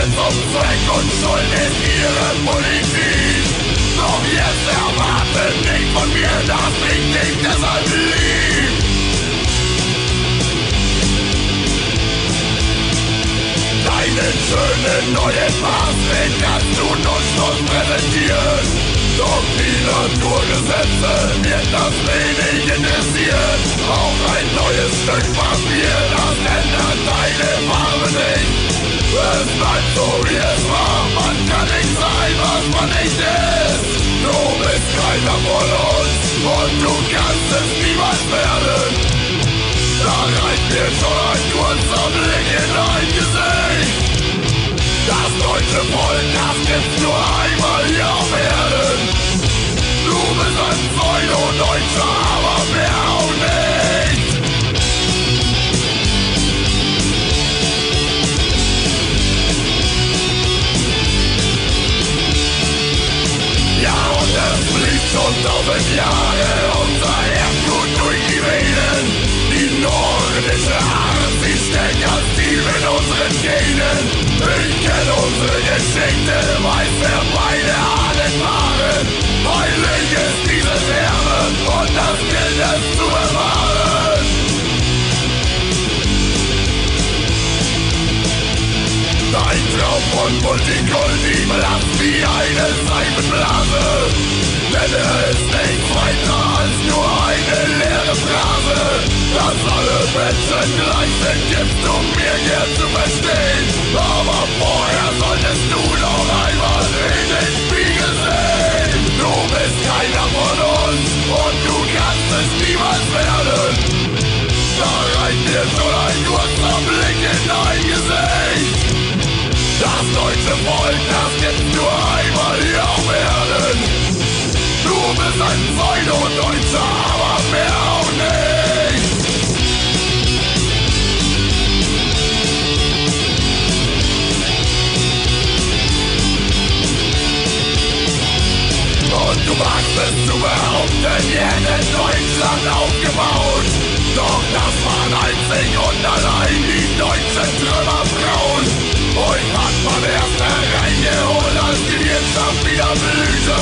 Mitten zum Zweck und schuld in ihre Politik. Doch jetzt erwarte nicht von mir, dass ich dich deshalb lieb. Deinen schönen neuen Maßweg kannst du nutzlos präsentieren. Doch die Naturgesetze wird das wenig interessieren. Auch ein neues Stück Papier, das ändert deine Farbe nicht. Es bleibt so wie war, man kann nicht sein, was man nicht ist. Du bist keiner von uns und du kannst es niemals werden. Da reicht mir schon ein kurzer Blick in dein Gesicht. Das deutsche Volk, das gibt's nur einmal hier auf Erden. Du bist ein Pseudo-Deutscher, aber mehr schon tausend Jahre unser Erdgut durch die Venen. Die nordische Art, sie steckt ganz tief in unseren Genen. Ich kenne unsere Geschichte, weiß wer beide Ahnen waren. Heilig ist dieses Erbe und das gilt es zu bewahren. Dein Traum von Multikulti bleibt wie eine Seifenblase. Denn er ist nichts weiter als nur eine leere Phrase. Dass alle Menschen gleich sind, gibst du mir hier zu verstehen. Aber vorher solltest du noch einmal in den Spiegel sehen. Du bist keiner von uns und du kannst es niemals werden. Da reicht mir schon ein kurzer Blick in dein Gesicht. Das deutsche Volk, das gibt's nur einmal hier auf Erden. Du bist ein Pseudo-Deutscher, aber mehr auch nicht. Und du magst es zu behaupten, ihr hättet Deutschland aufgebaut. Doch das waren einzig und allein die deutschen Trümmerfrauen. Heute hat man erst hereingeholt, als die Wirtschaft wieder blühte.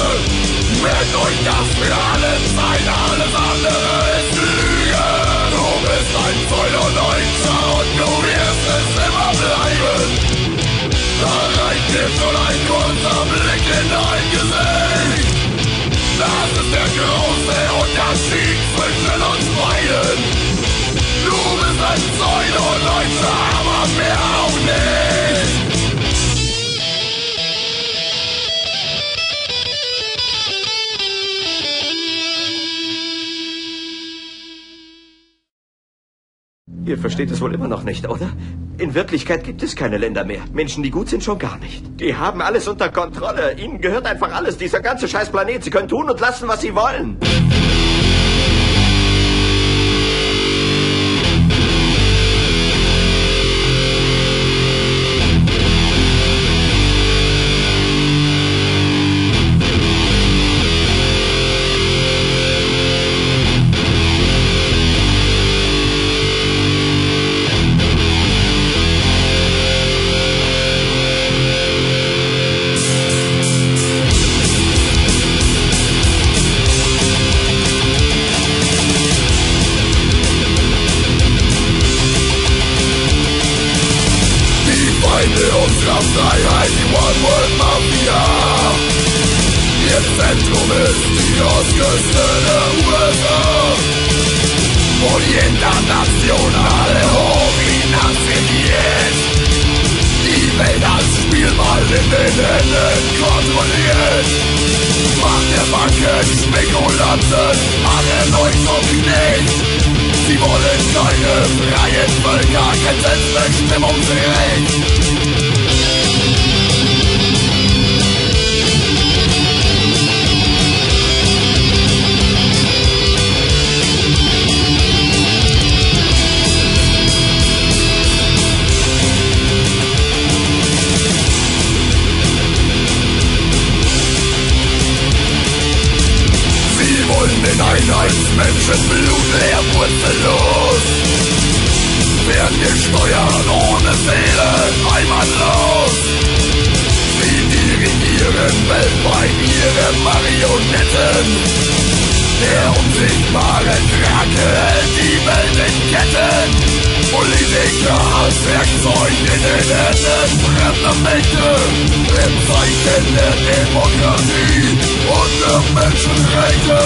Merkt euch das für alle Zeit, alles andere ist Lüge. Du bist ein Pseudo-Deutscher und du wirst es immer bleiben. Da reicht dir schon ein kurzer Blick in dein Gesicht. Das ist der große Unterschied zwischen uns beiden. Du bist ein Pseudo-Deutscher, aber mehr auch nicht. Ihr versteht es wohl immer noch nicht, oder? In Wirklichkeit gibt es keine Länder mehr. Menschen, die gut sind, schon gar nicht. Die haben alles unter Kontrolle. Ihnen gehört einfach alles. Dieser ganze scheiß Planet. Sie können tun und lassen, was sie wollen. Unserer Freiheit, die One World Mafia. Ihr Zentrum ist die Ostküste der USA. Und die internationale Hochfinanziert. Die Welt als Spielball in den Händen kontrolliert. Macht der Banken, Spekulanten, euch zum Knecht. Sie wollen keine freien Völker, kein Selbstbestimmungsrecht. Den Einheitsmenschenblut leer wurzellos. Werden gesteuert ohne Seele, heimatlos. Sie dirigieren weltweit ihre Marionetten. Der unsichtbare Drake hält die Welt in Ketten. Politiker als Werkzeug in den Händen fremder Mächte. Im Zeichen der Demokratie und der Menschenrechte.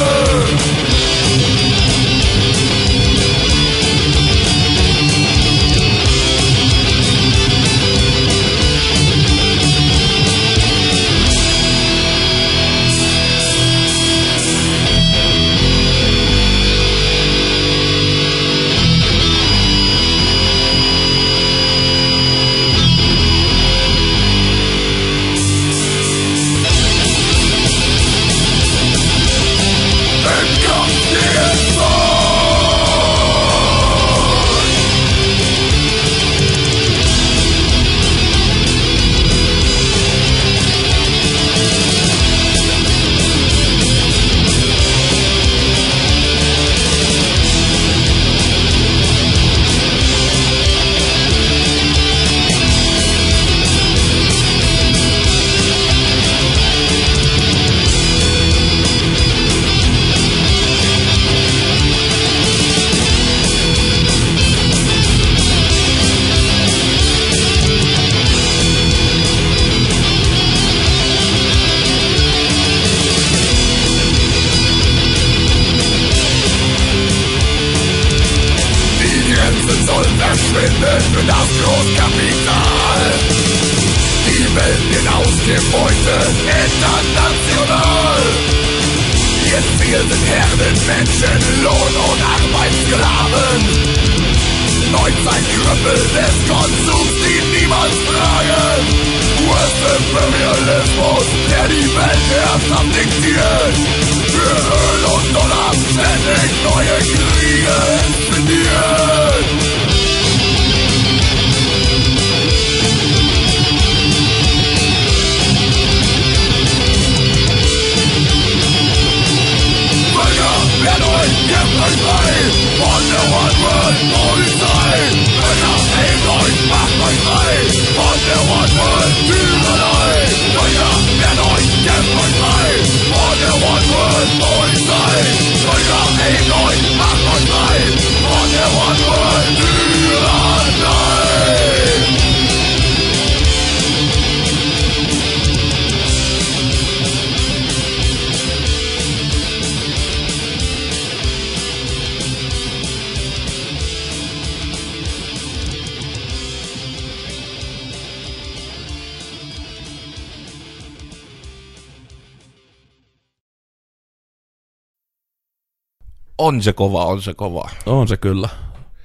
On se kova, on se kova. On se kyllä.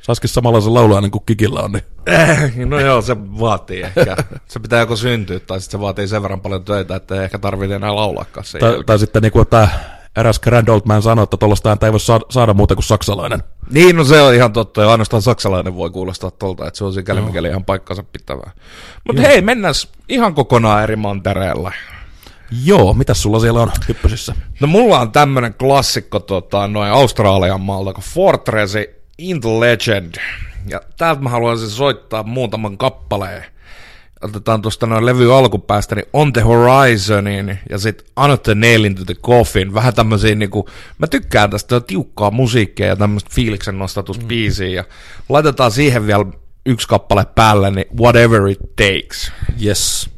Saisikin samanlaisen lauluäänen kuin Kikillä on, niin Eh, no joo, se vaatii ehkä. Se pitää joko syntyä, tai sitten se vaatii sen verran paljon töitä, että ei ehkä tarvitse enää laulaakaan sen tai, tai sitten niin kuin tämä eräs Grand Old Man sanoi, että tuollaista ei voi saada, muuta kuin saksalainen. Niin, no se on ihan totta, ja ainoastaan saksalainen voi kuulostaa tolta, että se on sikäli mikäli ihan paikkansa pitävää. Mutta hei, mennään ihan kokonaan eri mantereella. Joo, mitäs sulla siellä on hyppysissä? No mulla on tämmönen klassikko tota, noin Australian maalta kuin Fortress in the Legend. Ja täältä mä haluaisin soittaa muutaman kappaleen. Otetaan tuosta noin levy alkupäästä, niin On the Horizonin ja sitten Another Nail into the Coffin. Vähän tämmöisiä niinku, mä tykkään tästä tiukkaa musiikkia ja tämmöistä fiiliksen nostatusbiisiä. Ja laitetaan siihen vielä yksi kappale päälle, niin Whatever it takes. Yes.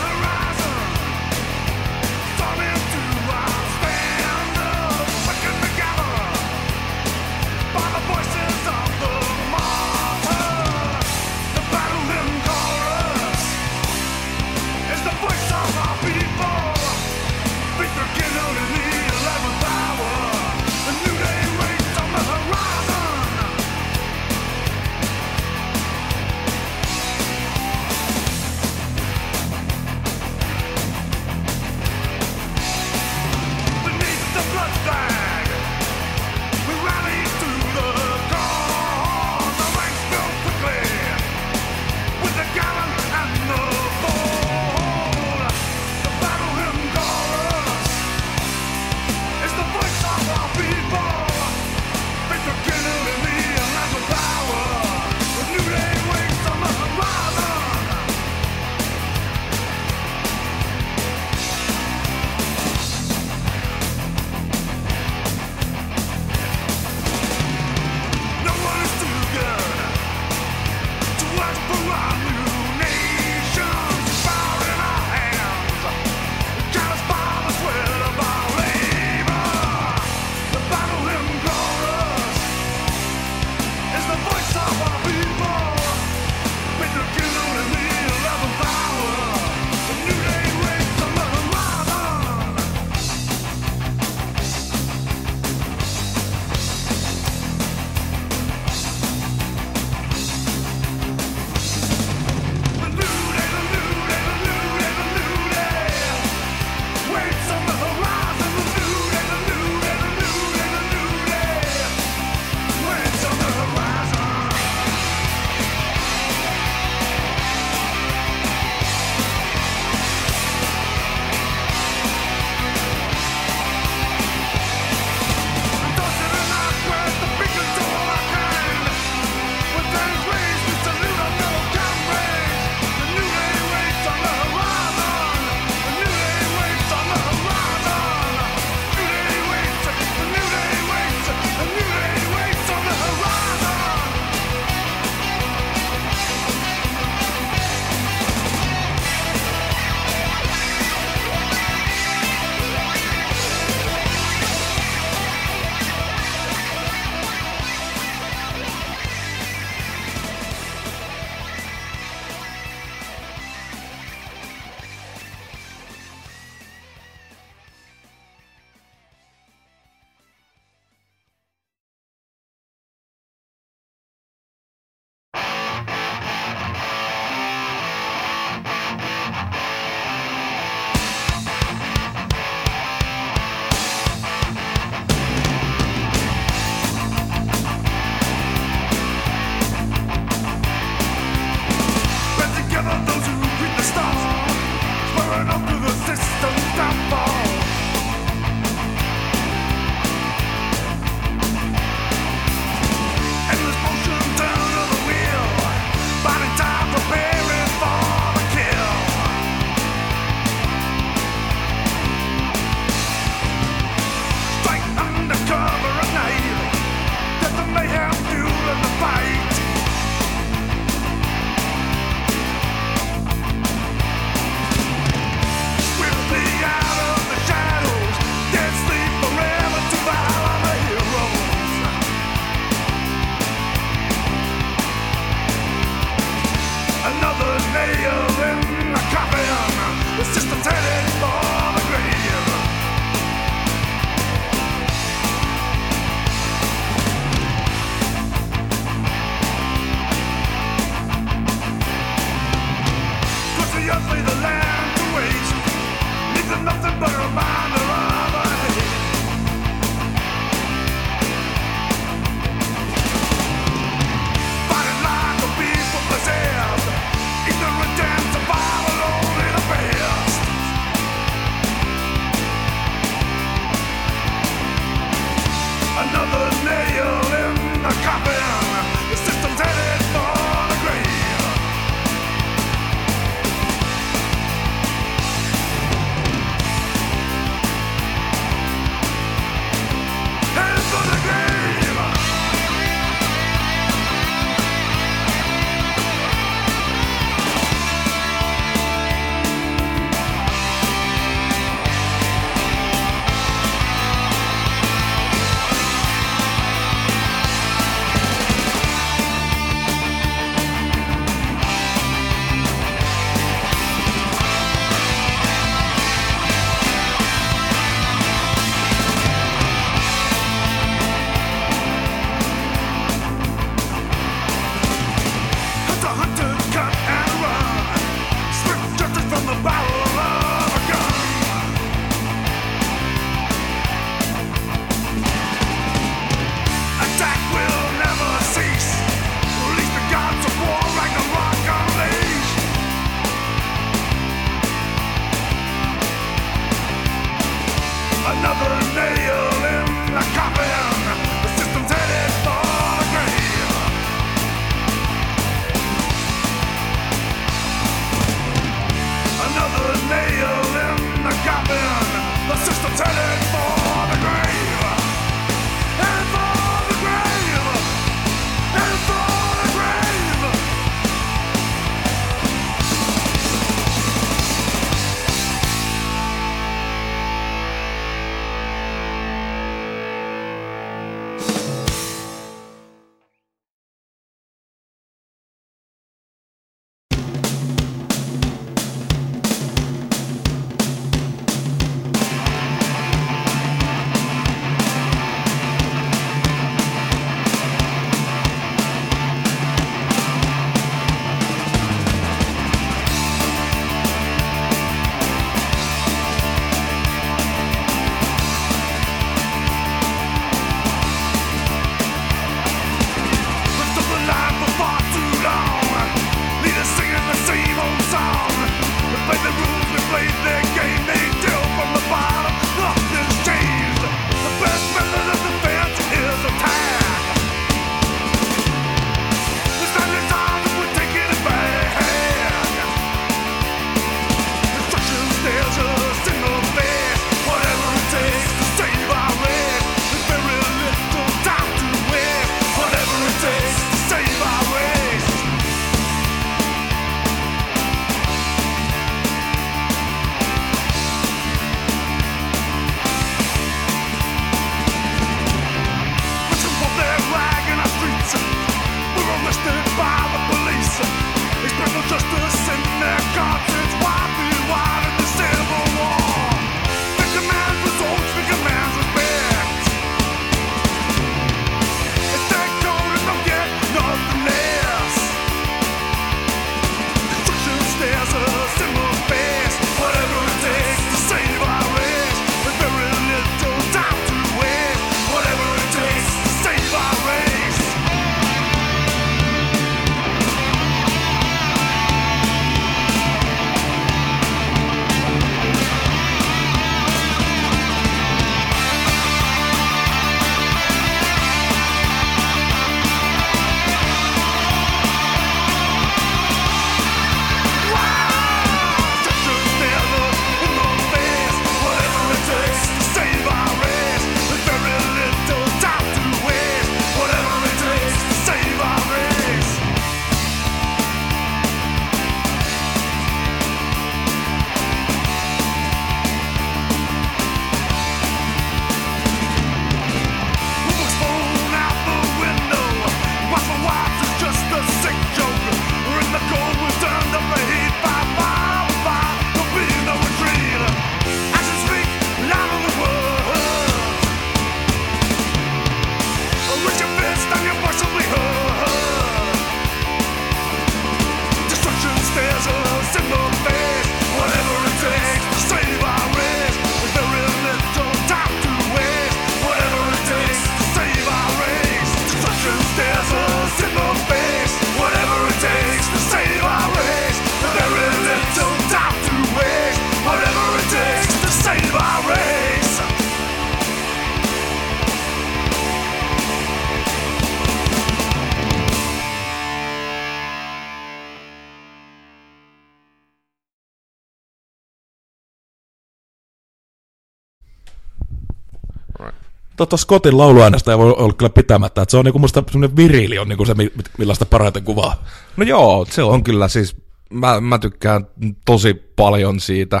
Tota Scottin lauluäänestä ei voi olla kyllä pitämättä. Että se on niinku musta semmoinen virili on niinku se, mi- millaista parhaiten kuvaa. No joo, se on kyllä siis, mä, mä tykkään tosi paljon siitä.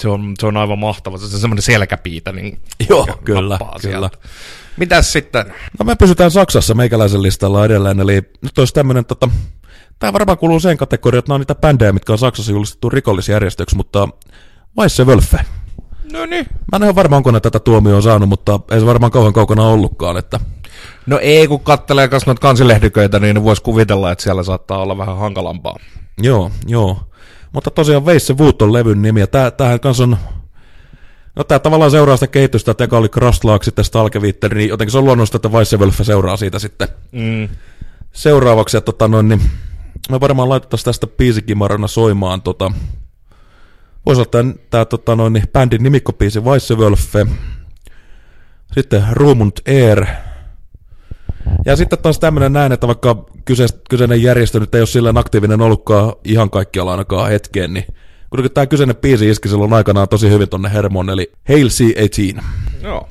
Se on, se on aivan mahtava, se on semmoinen selkäpiitä. Niin Joo, kyllä, kyllä. sieltä. Mitäs sitten? No me pysytään Saksassa meikäläisen listalla edelleen, eli nyt olisi tämmöinen, tota, tämä varmaan kuuluu sen kategoriaan, että nämä on niitä bändejä, mitkä on Saksassa julistettu rikollisjärjestöksi, mutta Weisse Wölfe. No niin. Mä en ole varma, onko ne tätä tuomioon saanut, mutta ei se varmaan kauan kaukana ollutkaan, että No ei, kun kattelee kas noita kansilehdiköitä, niin voisi kuvitella, että siellä saattaa olla vähän hankalampaa. joo, joo. Mutta tosiaan Weisse Wood on levyn nimi, ja tää, tämähän kanssa on, no tää tavallaan seuraa sitä kehitystä, että eka oli Krastlaak, sitten Stalkevitteri, niin jotenkin se on luonnollista, että Weisse Wölfe seuraa siitä sitten Mm. seuraavaksi, ja tota noin, niin me varmaan laitettaisiin tästä biisikimarana soimaan tota, tää, tää tota noin, bändin nimikkobiisi Weisse Wölfe, sitten Rumund Air, ja sitten taas tämmöinen näin, että vaikka kyseinen järjestö nyt ei ole silleen aktiivinen ollutkaan ihan kaikkialla ainakaan hetkeen, niin kuitenkin tämä kyseinen biisi iski silloin aikanaan tosi hyvin tonne Hermon, eli Hail C18. Joo.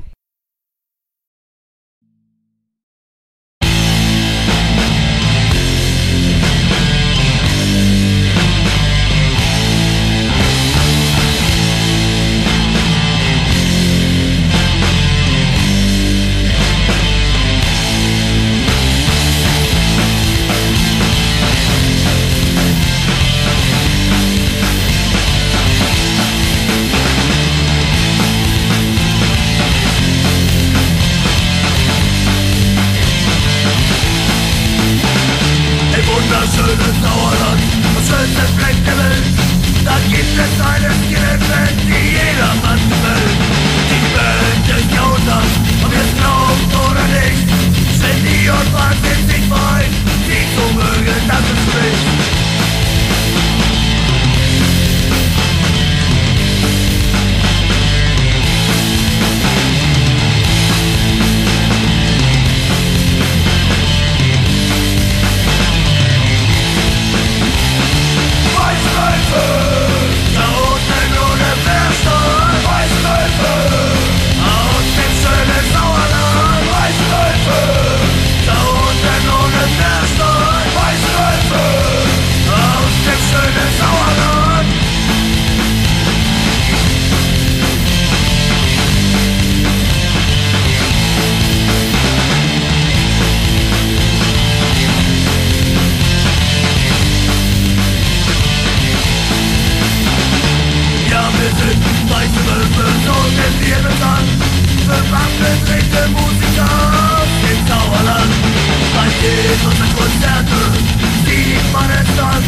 i silent. Bewaffnete Musiker aus dem Sauerland. Bei jedem unserer Konzerte sieht man es an.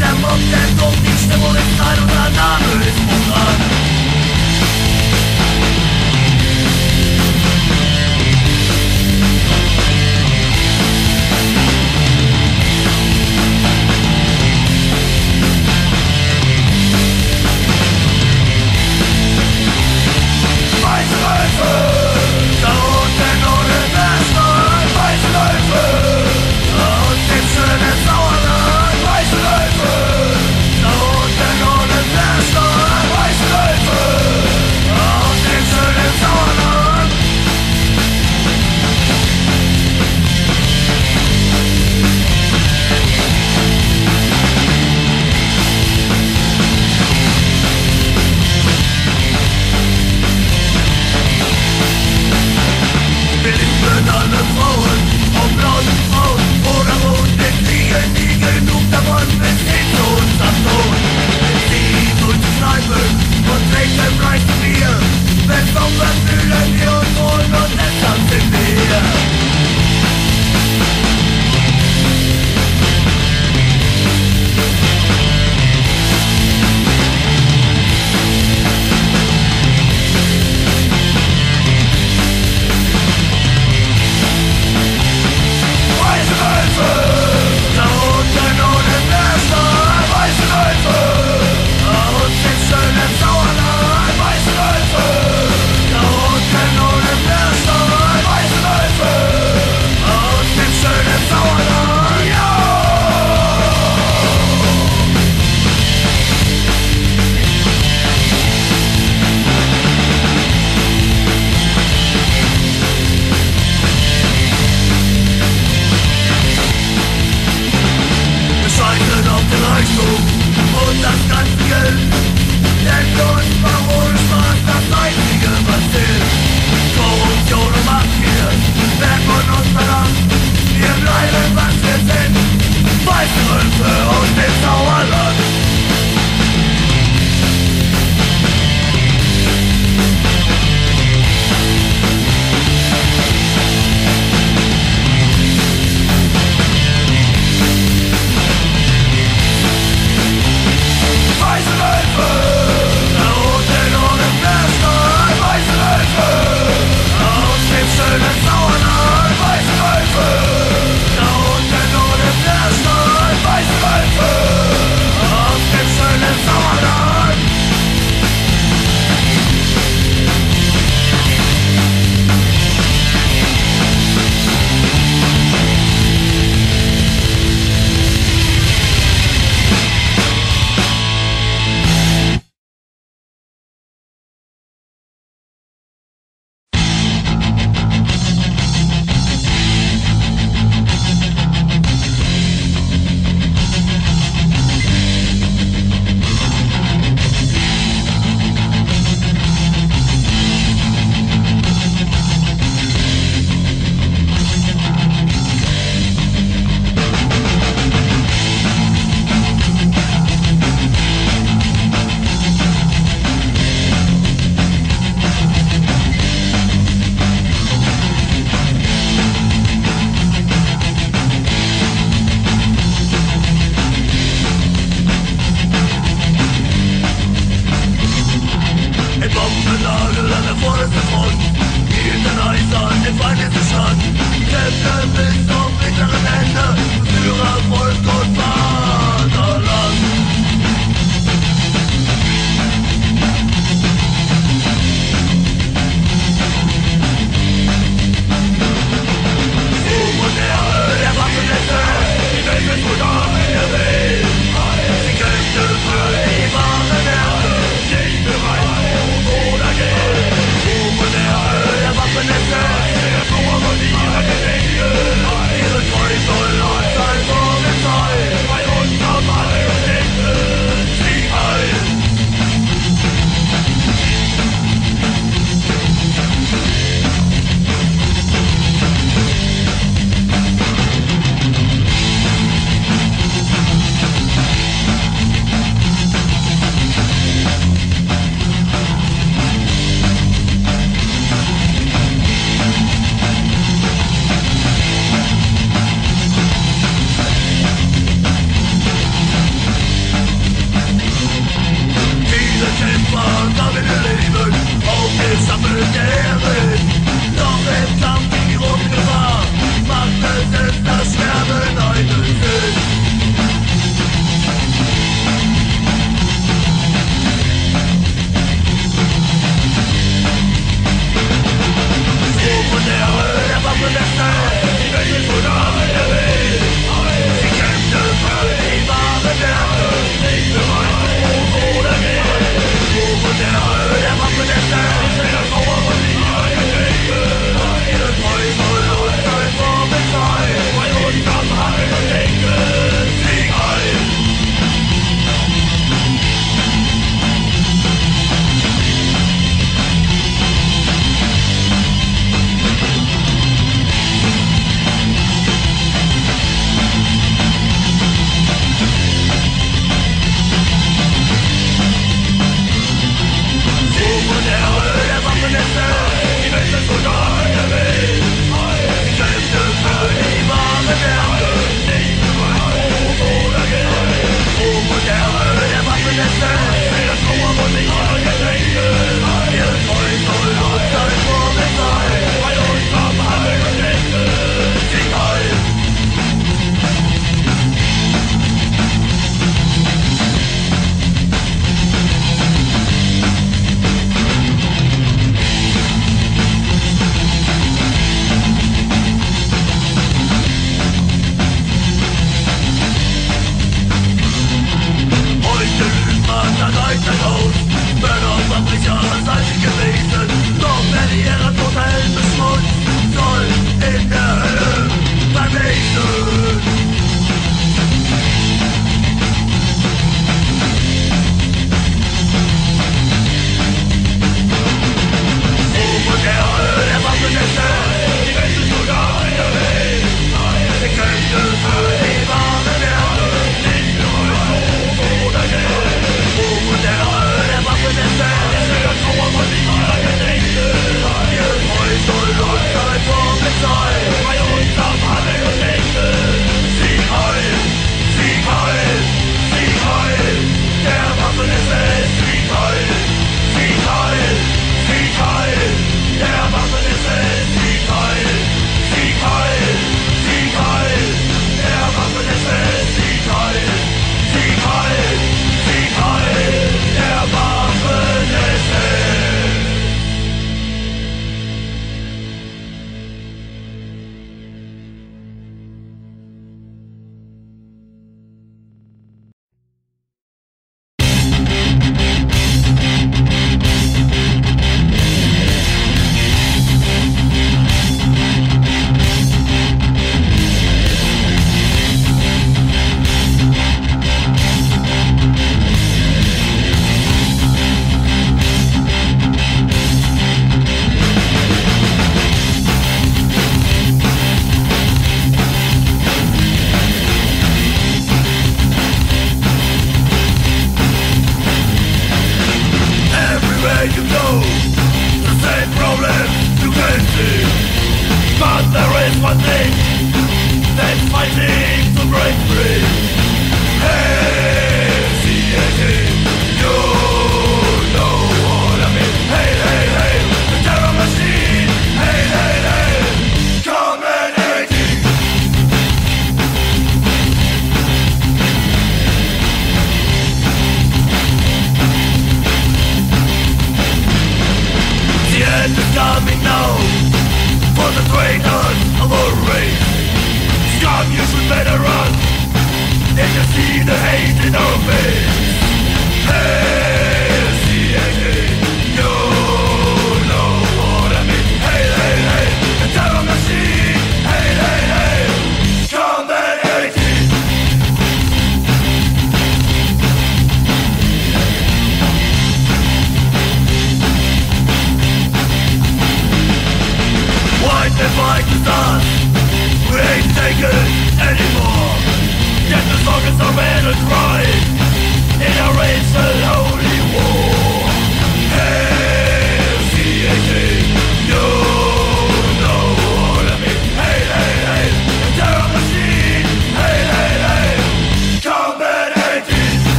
Der Mob, der Druck, die Stimmung ist rein,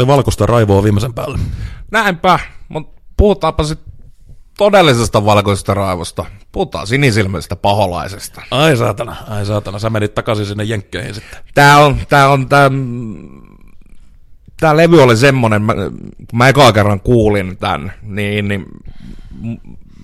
oli valkoista raivoa viimeisen päälle. Näinpä, mutta puhutaanpa sitten todellisesta valkoisesta raivosta. Puhutaan sinisilmäisestä paholaisesta. Ai saatana, ai saatana. Sä menit takaisin sinne jenkkeihin sitten. Tää on, tää on, tää, tää levy oli semmonen, mä, kun mä ekaa kerran kuulin tän, niin, niin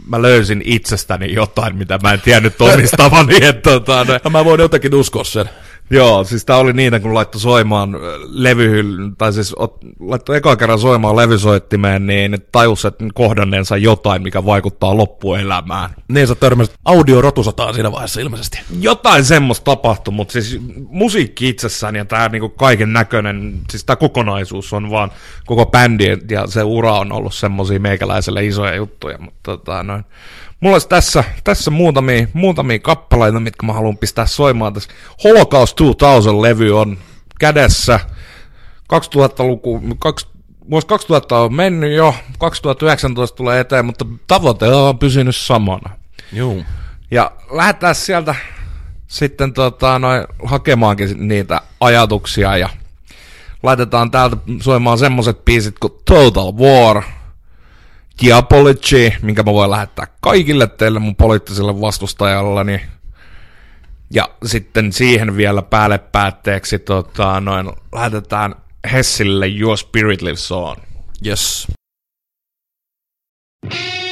mä löysin itsestäni jotain, mitä mä en tiennyt omistavani, että tota, No mä voin jotenkin uskoa sen. Joo, siis tää oli niitä, kun laittoi soimaan ö, levyhyl, tai siis ot, laittoi eka kerran soimaan levysoittimeen, niin tajus, että kohdanneensa jotain, mikä vaikuttaa loppuelämään. Niin sä törmäsit audiorotusataan siinä vaiheessa ilmeisesti. Jotain semmoista tapahtui, mutta siis musiikki itsessään ja tämä niinku kaiken näköinen, siis tämä kokonaisuus on vaan koko bändi ja se ura on ollut semmoisia meikäläiselle isoja juttuja, mutta tota, noin. Mulla olisi tässä, tässä muutamia, muutamia kappaleita, mitkä mä haluan pistää soimaan tässä. Holocaust 2000-levy on kädessä. 2000-luku, kaksi, vuosi 2000 on mennyt jo, 2019 tulee eteen, mutta tavoite on pysynyt samana. Joo. Ja lähdetään sieltä sitten tota, noin, hakemaankin niitä ajatuksia ja laitetaan täältä soimaan semmoset biisit kuin Total War, Diapology, minkä mä voin lähettää kaikille teille mun poliittiselle vastustajallani. Ja sitten siihen vielä päälle päätteeksi tota, noin, lähetetään Hessille Your Spirit Lives On. Yes. Prepare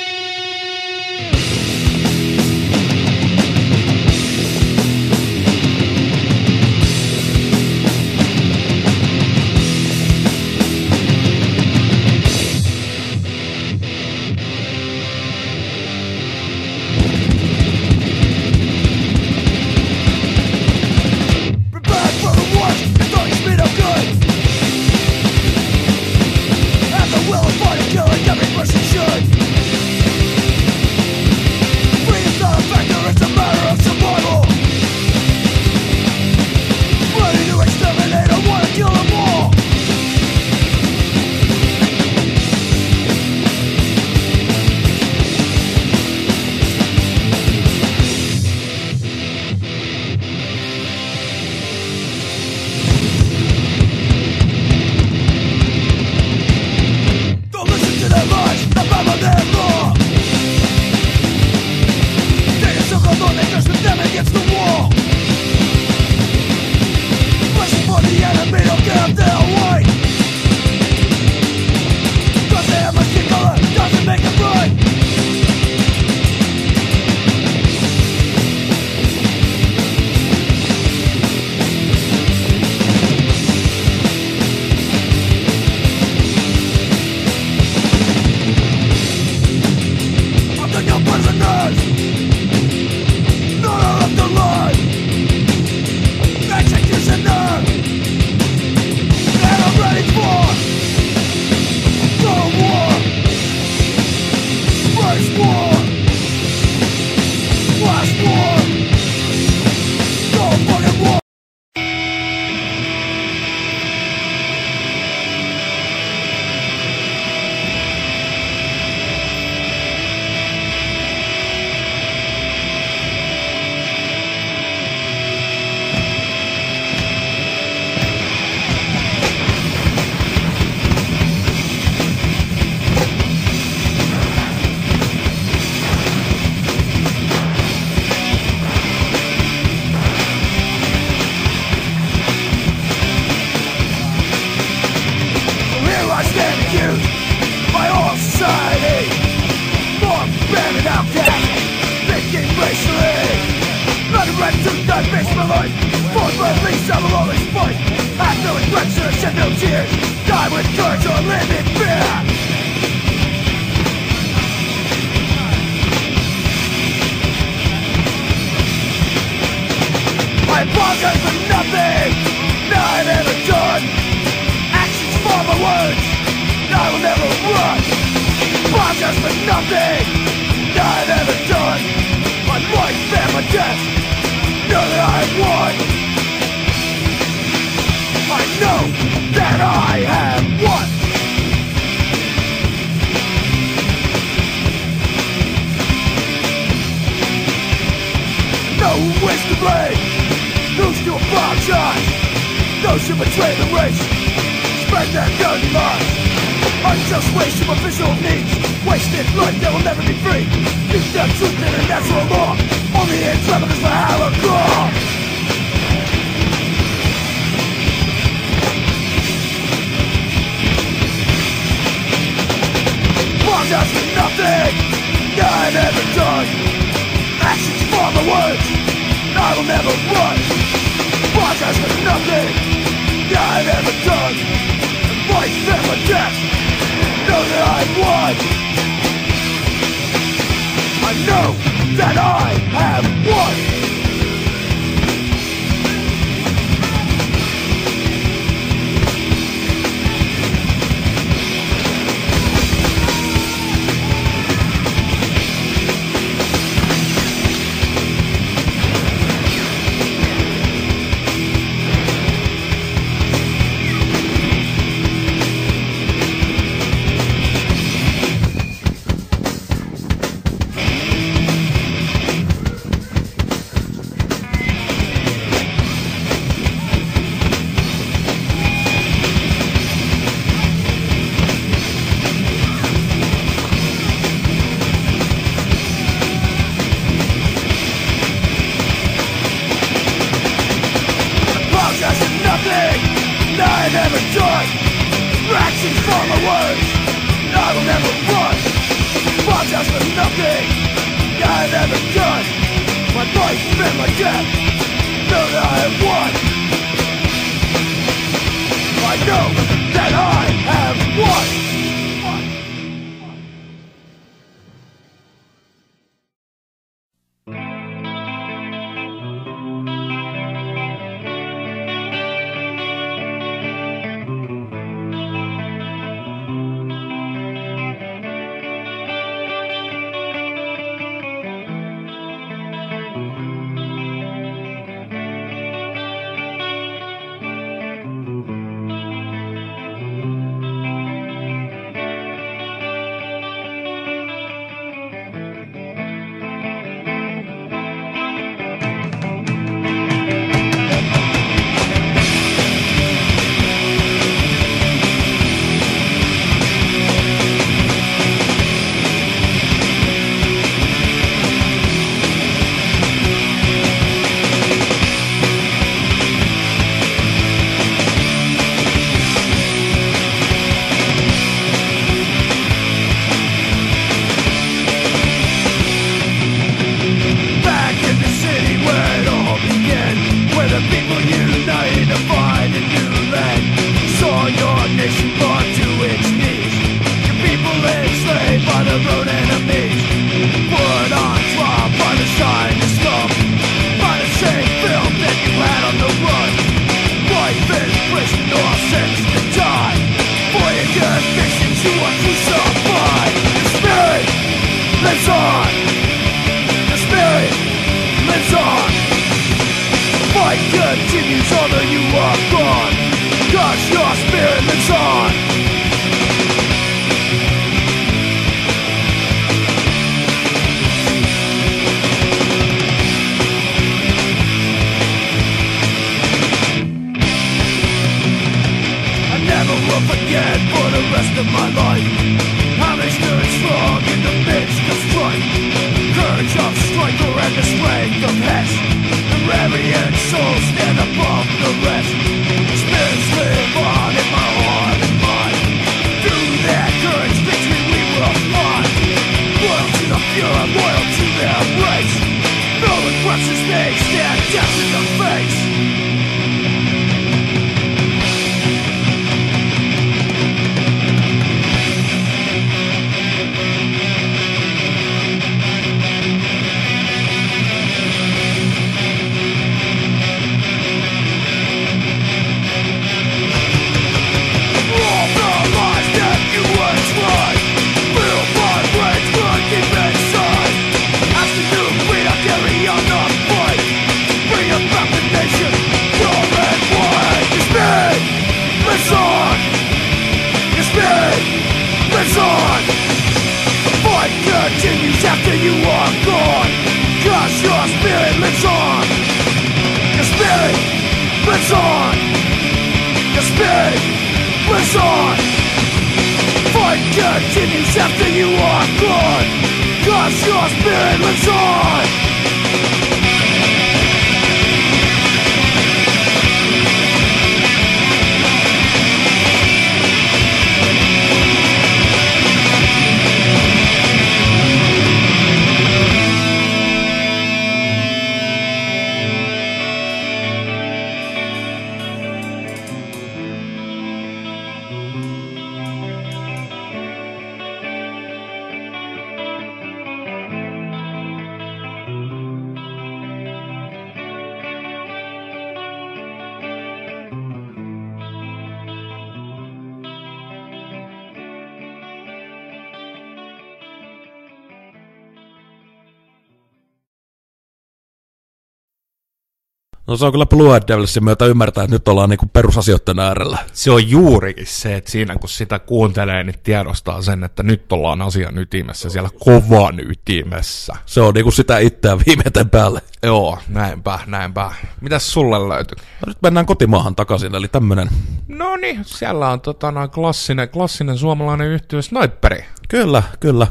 No se on kyllä Blue Eyed Devilsin myötä ymmärtää, että nyt ollaan niinku perusasioiden äärellä. Se on juurikin se, että siinä kun sitä kuuntelee, niin tiedostaa sen, että nyt ollaan asian ytimessä, siellä kovan ytimessä. Se on niinku sitä itseään viimeiten päälle. Joo, näinpä, näinpä. Mitäs sulle löytyi? No nyt mennään kotimaahan takaisin, eli tämmönen. No niin, siellä on tota, klassinen, klassinen suomalainen yhtiö Sniperi. Kyllä, kyllä.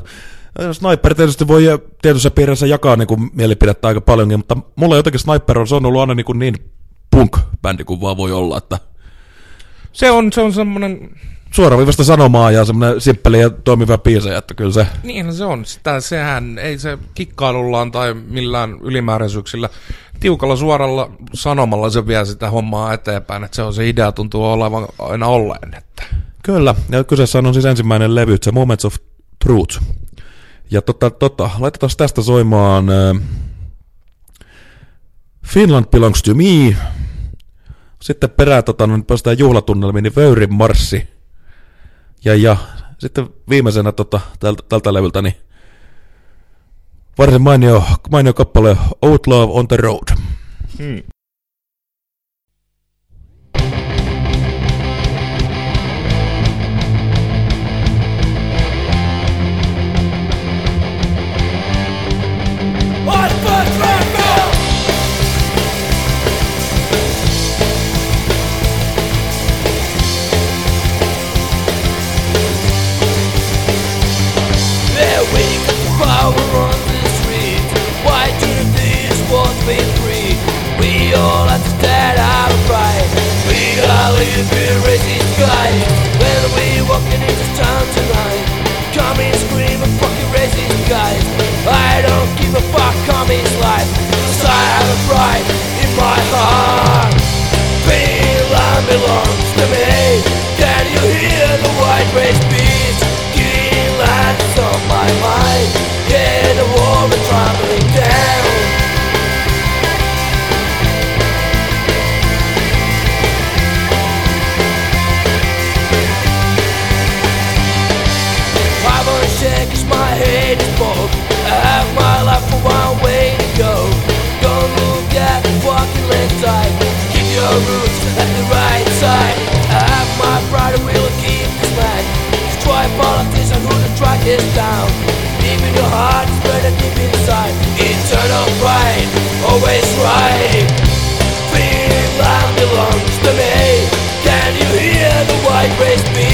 Sniper tietysti voi tietyssä piirissä jakaa niin kuin mielipidettä aika paljonkin, mutta mulla jotenkin Sniper on, se on ollut aina niin, kuin niin punk-bändi kuin vaan voi olla, että Se on, se on semmonen, suoraviivasta sanomaa ja semmoinen simppeli ja toimiva biisejä, että kyllä se, niinhän se on. Sitä, sehän ei se kikkailullaan tai millään ylimääräisyyksillä tiukalla suoralla sanomalla se vie sitä hommaa eteenpäin, että se on se idea tuntuu olevan aina olleen, että kyllä. Ja kyseessä on siis ensimmäinen levy, se Moments of Truth. Ja tota, tota, laitetaan tästä soimaan äh, Finland Belongs to Me. Sitten perää tota, no, päästään juhlatunnelmiin, niin Vöyrin marssi. Ja, ja sitten viimeisenä tota, tältä, tältä levyltä, niin varsin mainio, mainio kappale Outlaw on the Road. Yeah, We are living racing skies. When we walking into town tonight, come and scream and fucking racing skies. I don't give a fuck, come life. Cause I have a pride in my heart. Finland belongs to me. Can you hear the white race beat? Greenland is on my mind. Yeah, the war is traveling one way to go. Don't look at the fucking left side. Keep your roots at the right side. I have my pride and will keep this land. Destroy politics and who the track is down. Deep in your heart, spread it deep inside. Eternal pride, always right. Finland belongs to me. Can you hear the white race beat?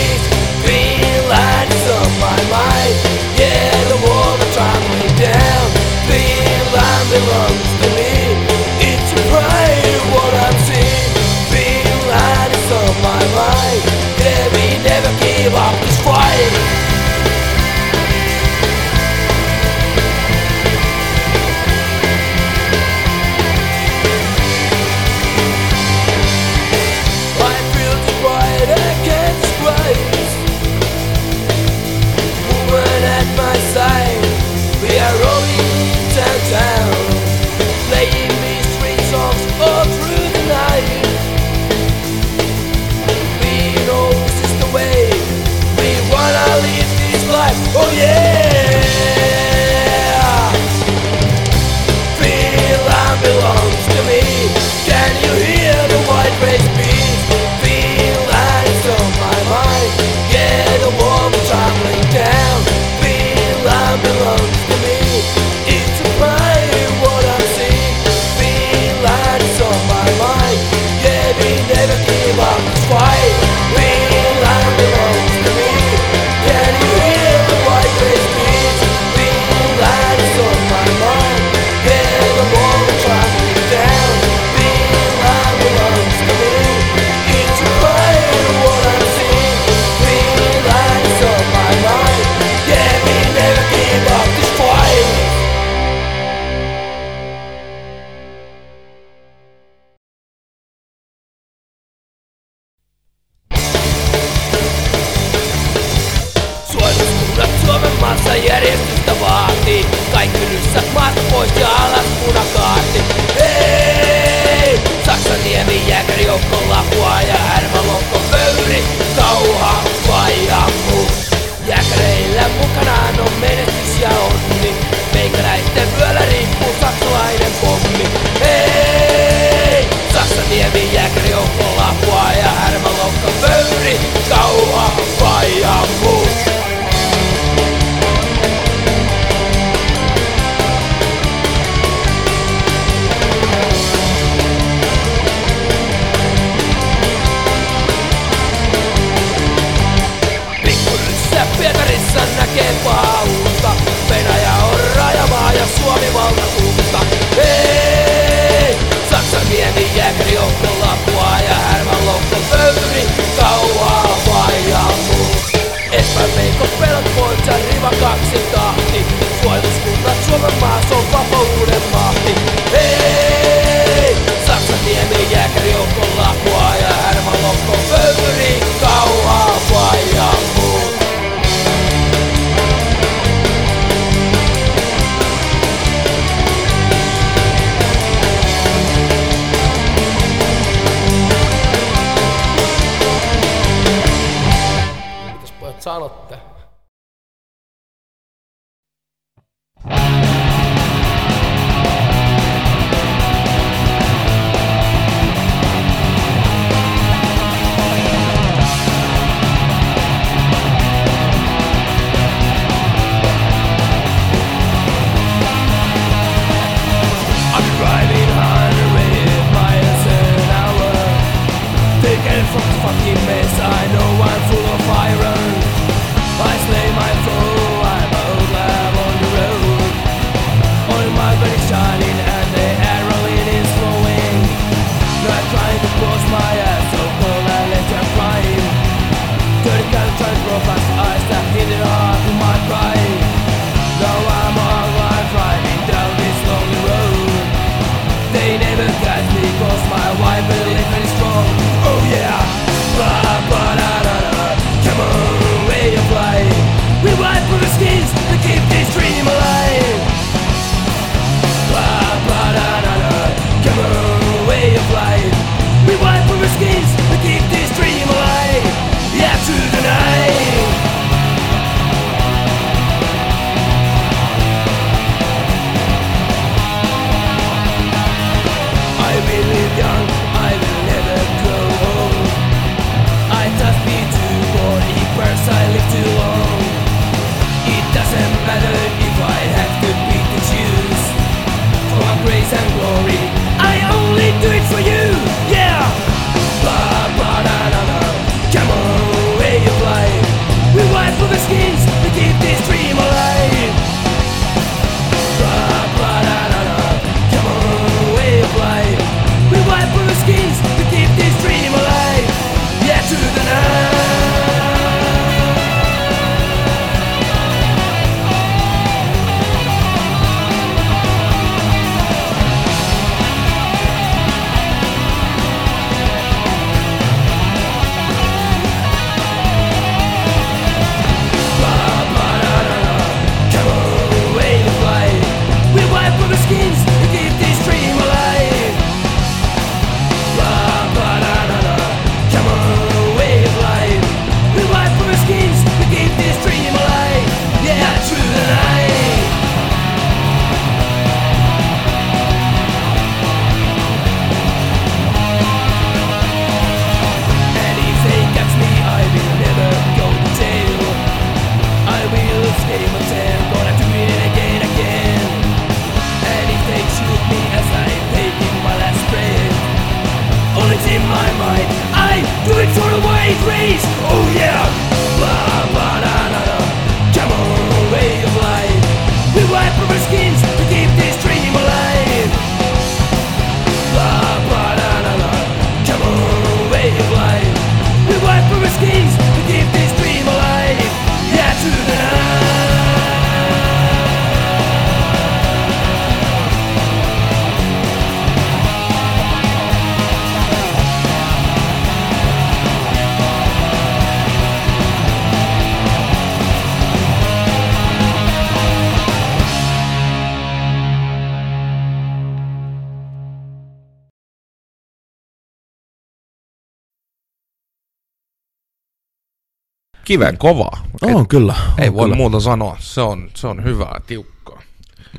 Kiven kovaa. On kyllä. Ei on voi kyllä. muuta sanoa. Se on, se on hyvää, tiukkaa.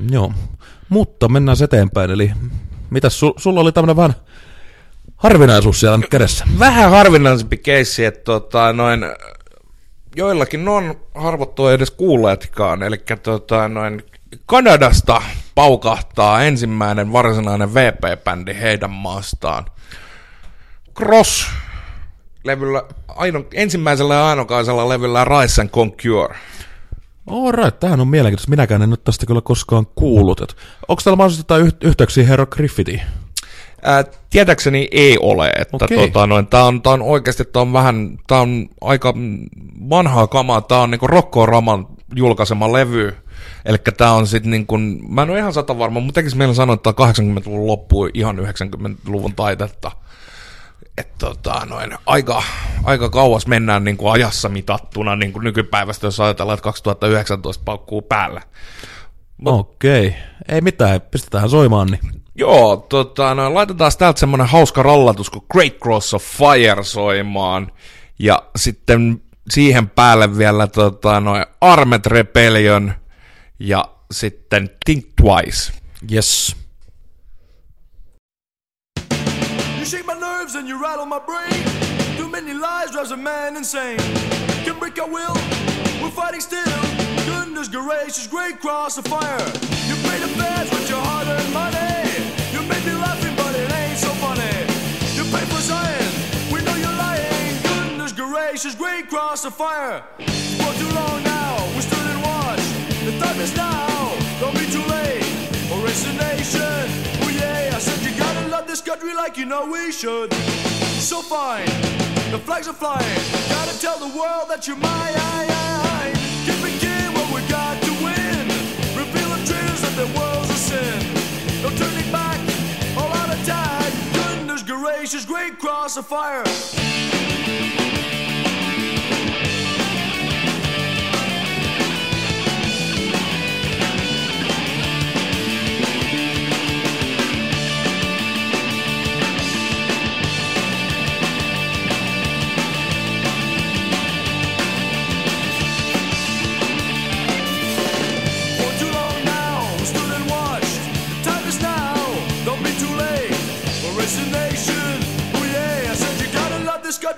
Joo. Mutta mennään eteenpäin. Eli mitäs su, sulla oli tämmönen vähän harvinaisuus siellä nyt kädessä? Vähän harvinaisempi keissi, että tota, noin, joillakin on harvottu ei edes kuulleetkaan. Eli tota, noin, Kanadasta paukahtaa ensimmäinen varsinainen VP-bändi heidän maastaan. Cross levyllä, aino, ensimmäisellä ja ainokaisella levyllä Rise and Conquer. All right, tämähän on mielenkiintoista. Minäkään en nyt tästä kyllä koskaan kuullut. Et onko täällä mahdollisesti jotain yh- yhteyksiä Herra Griffithiin? Ää, tietääkseni ei ole, että Okei. tota, noin, tää on, tää on oikeasti, tää on vähän, tää on aika vanhaa kamaa, tää on niinku Rocco Raman julkaisema levy, eli tää on sit niinku, mä en ole ihan sata varma, mutta tekis meillä sanoa, että tää on 80-luvun loppu, ihan 90-luvun taitetta. Et tota, noin, aika, aika kauas mennään niinku ajassa mitattuna niinku nykypäivästä, jos ajatellaan, että 2019 paukkuu päällä. Okei. Ei mitään, pistetään soimaan. Niin. Joo, tota, no, laitetaan täältä semmonen hauska rallatus kuin Great Cross of Fire soimaan. Ja sitten siihen päälle vielä tota, noin Armed Rebellion ja sitten Think Twice. Yes. Nerves and you rattle my brain. Too many lies drives a man insane. Can break our will, we're fighting still. Goodness gracious, great cross of fire. You pay the fares with your hard-earned money. You make me laughing, but it ain't so funny. You pay for science, we know you're lying. Goodness gracious, great cross of fire. For too long now, we stood and watched. The time is now, don't be too late. Or it's a nation, this country like you know we should. So fine, the flags are flying. Gotta tell the world that you're mine. Keep it kid what we got to win. Reveal the traitors that the world's a sin. No turning back, all out attack. Goodness gracious, great cross of fire.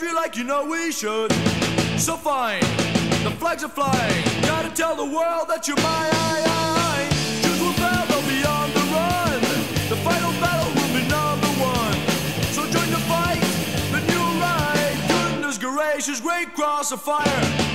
Country like you know we should. So fine, the flags are flying. Gotta tell the world that you're mine. Jews will fail, they'll be on the run. The final battle will be number one. So join the fight, the new right. Goodness gracious, great cross of fire.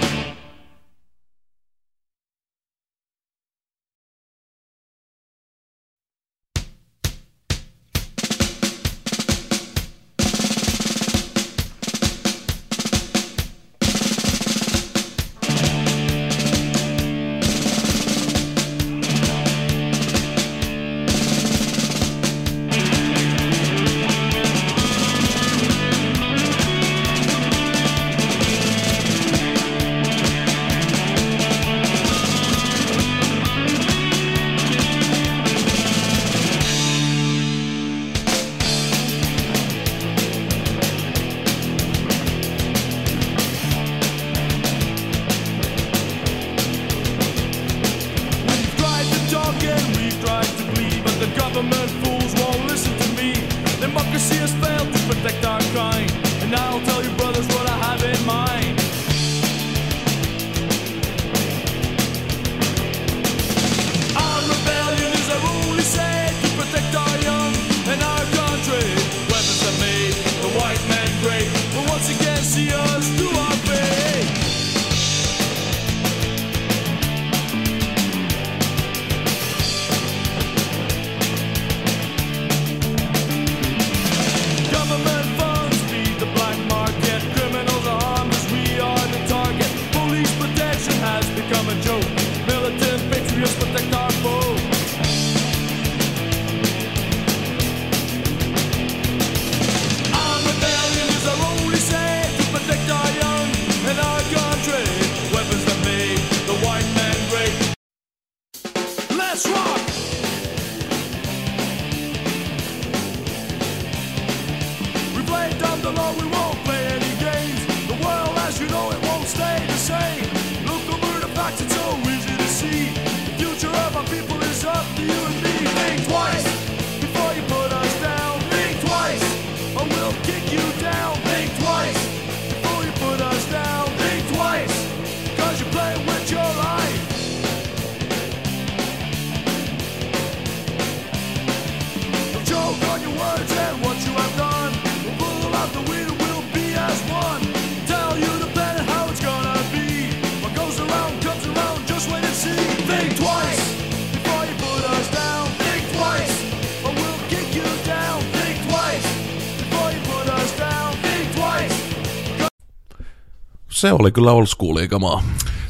Se oli kyllä old kamaa.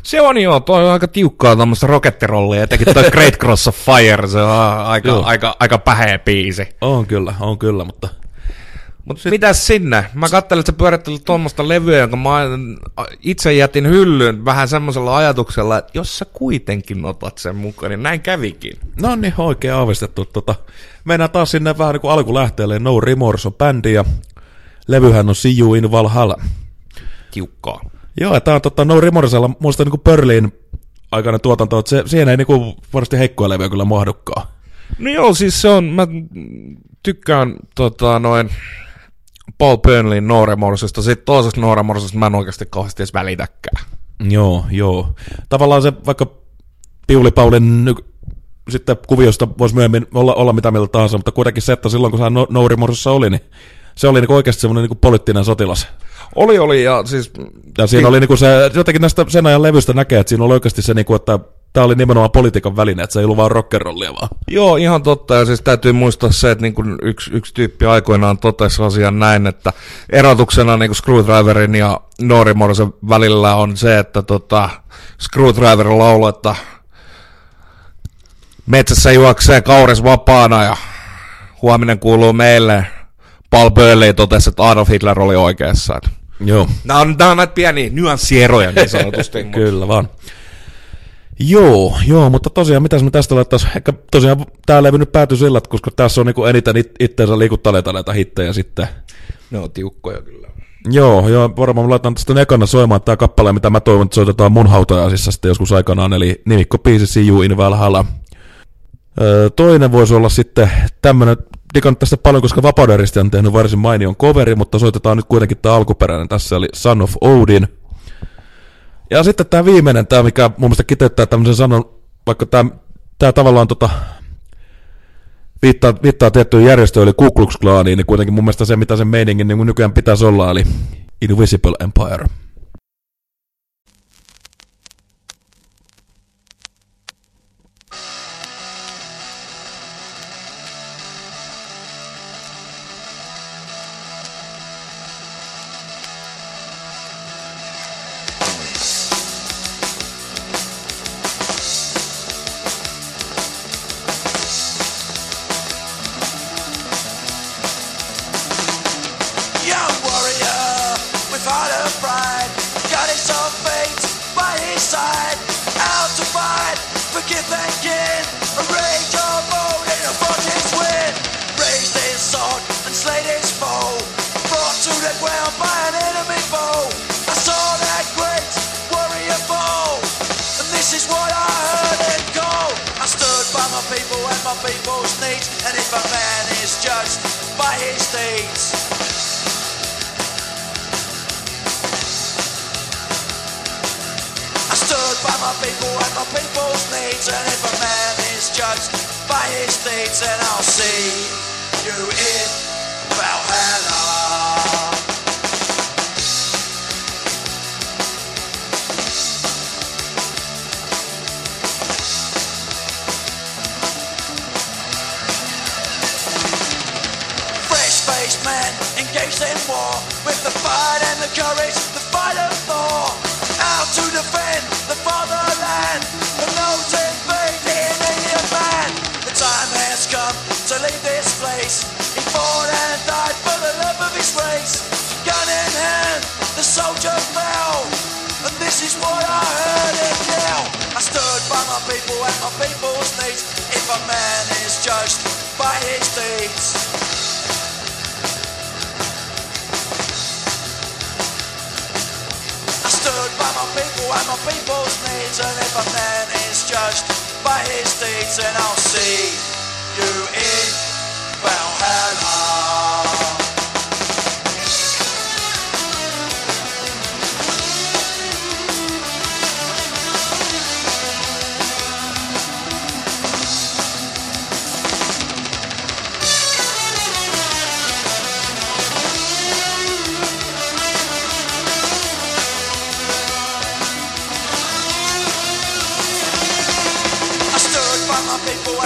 Se on joo, toi on aika tiukkaa tämmöistä rokettirollia, etenkin toi Great Cross of Fire, se on aika, Joo. aika, aika päheä biisi. On kyllä, on kyllä, mutta Mutta mitäs sinne? Mä katselin, että sä pyörittelit tuommoista levyä, jonka mä itse jätin hyllyyn vähän semmoisella ajatuksella, että jos sä kuitenkin otat sen mukaan, niin näin kävikin. no niin oikein aavistettu. Tota, mennään taas sinne vähän niin kuin alkulähteelle. No Remorse on bändi ja levyhän on See You in Valhalla. Tiukkaa. Joo, tää on tota, No Remorsella muista niinku Berlin aikana tuotanto, että se, siihen ei niinku varmasti heikkoja levyjä kyllä mahdukaan. No joo, siis se on, mä tykkään tota noin Paul Burnleyn Nooremorsesta, sitten toisesta Nooremorsesta mä en oikeasti kauheasti edes välitäkään. Joo, joo. Tavallaan se vaikka Piuli Paulin ny- sitten kuviosta voisi myöhemmin olla, olla mitä mieltä tahansa, mutta kuitenkin se, että silloin kun hän No, no Remorsessa oli, niin se oli niinku oikeasti semmoinen niinku poliittinen sotilas. Oli, oli, ja siis Ja siinä oli niinku se, jotenkin näistä sen ajan levystä näkee, että siinä oli oikeasti se, niinku, että tämä oli nimenomaan politiikan väline, että se ei ollut vaan rockerollia vaan. Joo, ihan totta. Ja siis täytyy muistaa se, että niin kuin yksi, yksi tyyppi aikoinaan totesi asian näin, että erotuksena niin kuin Screwdriverin ja Noorimorsen välillä on se, että tota, Screwdriver lauloi, että metsässä juoksee kauris vapaana ja huominen kuuluu meille. Paul Burley totesi, että Adolf Hitler oli oikeassa. Että Joo. Nämä on, nämä on näitä pieniä nyanssieroja niin sanotusti. Kyllä vaan. Joo, joo, mutta tosiaan mitäs me tästä laittaisiin, ehkä tosiaan tämä levy nyt päätyi sillä, että koska tässä on niinku eniten it- itteensä liikuttaleita näitä hittejä sitten. Ne on tiukkoja kyllä. Joo, joo, varmaan mä laitan tästä ekana soimaan tämä kappale, mitä mä toivon, että soitetaan mun hautajaisissa sitten joskus aikanaan, eli nimikko biisi See You in Valhalla. Öö, toinen voisi olla sitten tämmönen, digannut tästä paljon, koska Vapauderisti on tehnyt varsin mainion coveri, mutta soitetaan nyt kuitenkin tämä alkuperäinen, tässä oli Son of Odin. Ja sitten tämä viimeinen, tämä mikä mun mielestä kiteyttää tämmöisen sanon, vaikka tämä, tämä tavallaan tota, viittaa, viittaa tiettyyn järjestöön, eli Ku Klux Klaniin, niin kuitenkin mun mielestä se, mitä sen meiningin niin nykyään pitäisi olla, eli Invisible Empire. Forgive and kin, a rage of old in a fortune's wind, raised his sword and slayed his foe, brought to the ground by an enemy foe. I saw that great warrior fall, and this is what I heard him call. I stood by my people and my people's needs, and if a man is judged by his deeds. I stood by my people and my people's needs And if a man is judged by his deeds Then I'll see you in Valhalla. Fresh-faced man engaged in war With the fight and the courage, the fight of Thor Out to defend the fatherland. From those invading alien man. The time has come to leave this place. He fought and died for the love of his race. Gun in hand, the soldier fell. And this is what I heard him yell. I stood by my people at my people's needs If a man is judged by his deeds I stood by my people and my people's needs And if a man is judged by his deeds Then I'll see you in Valhalla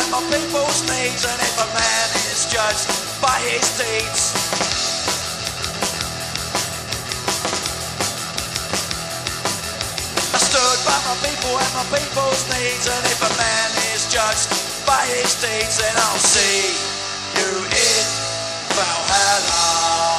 and my people's needs And if a man is judged by his deeds my people and my people's needs. And if a man is judged by his deeds, then I'll see you in Valhalla.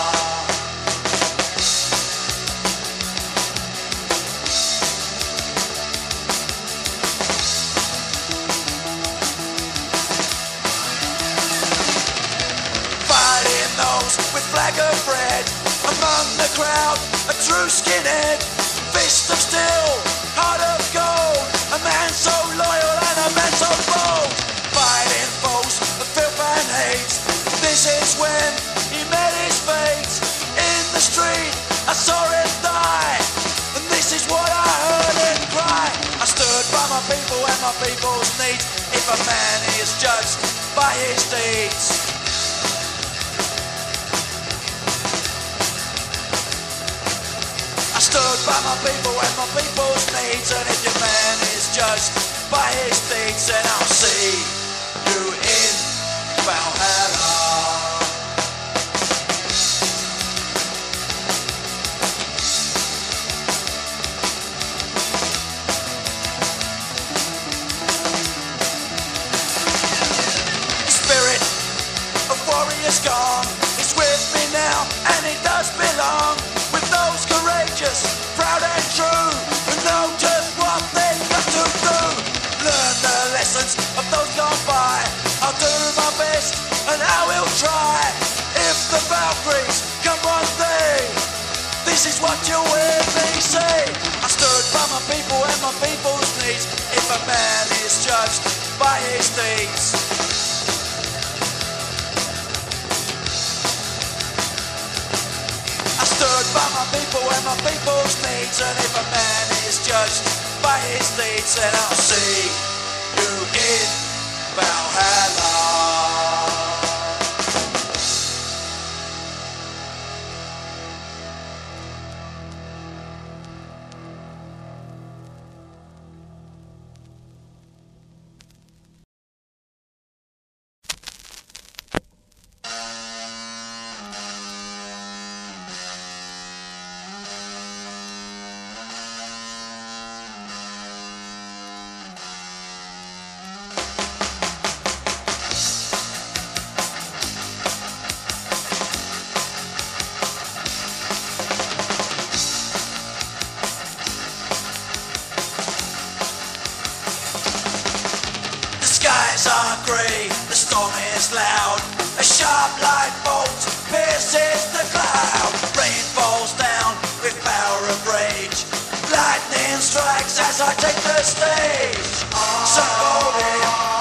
Flag of red. Among the crowd a true skinhead. Fist of steel heart of gold. A man so loyal and a man so bold. Fighting foes of filth and hate. This is when he met his fate. In the street I saw him die. And this is what I heard him cry. I stood by my people and my people's needs if a man is judged by his deeds stood by my people and my people's needs. And if your man is judged by his deeds Then I'll see you in Valhalla Spirit of warriors gone. Is with me now and it does belong people and my people's needs. If a man is judged by his deeds. Stood by my people and my people's needs. And if a man is judged by his deeds Then I'll see you in Valhalla strikes as I take the stage. Son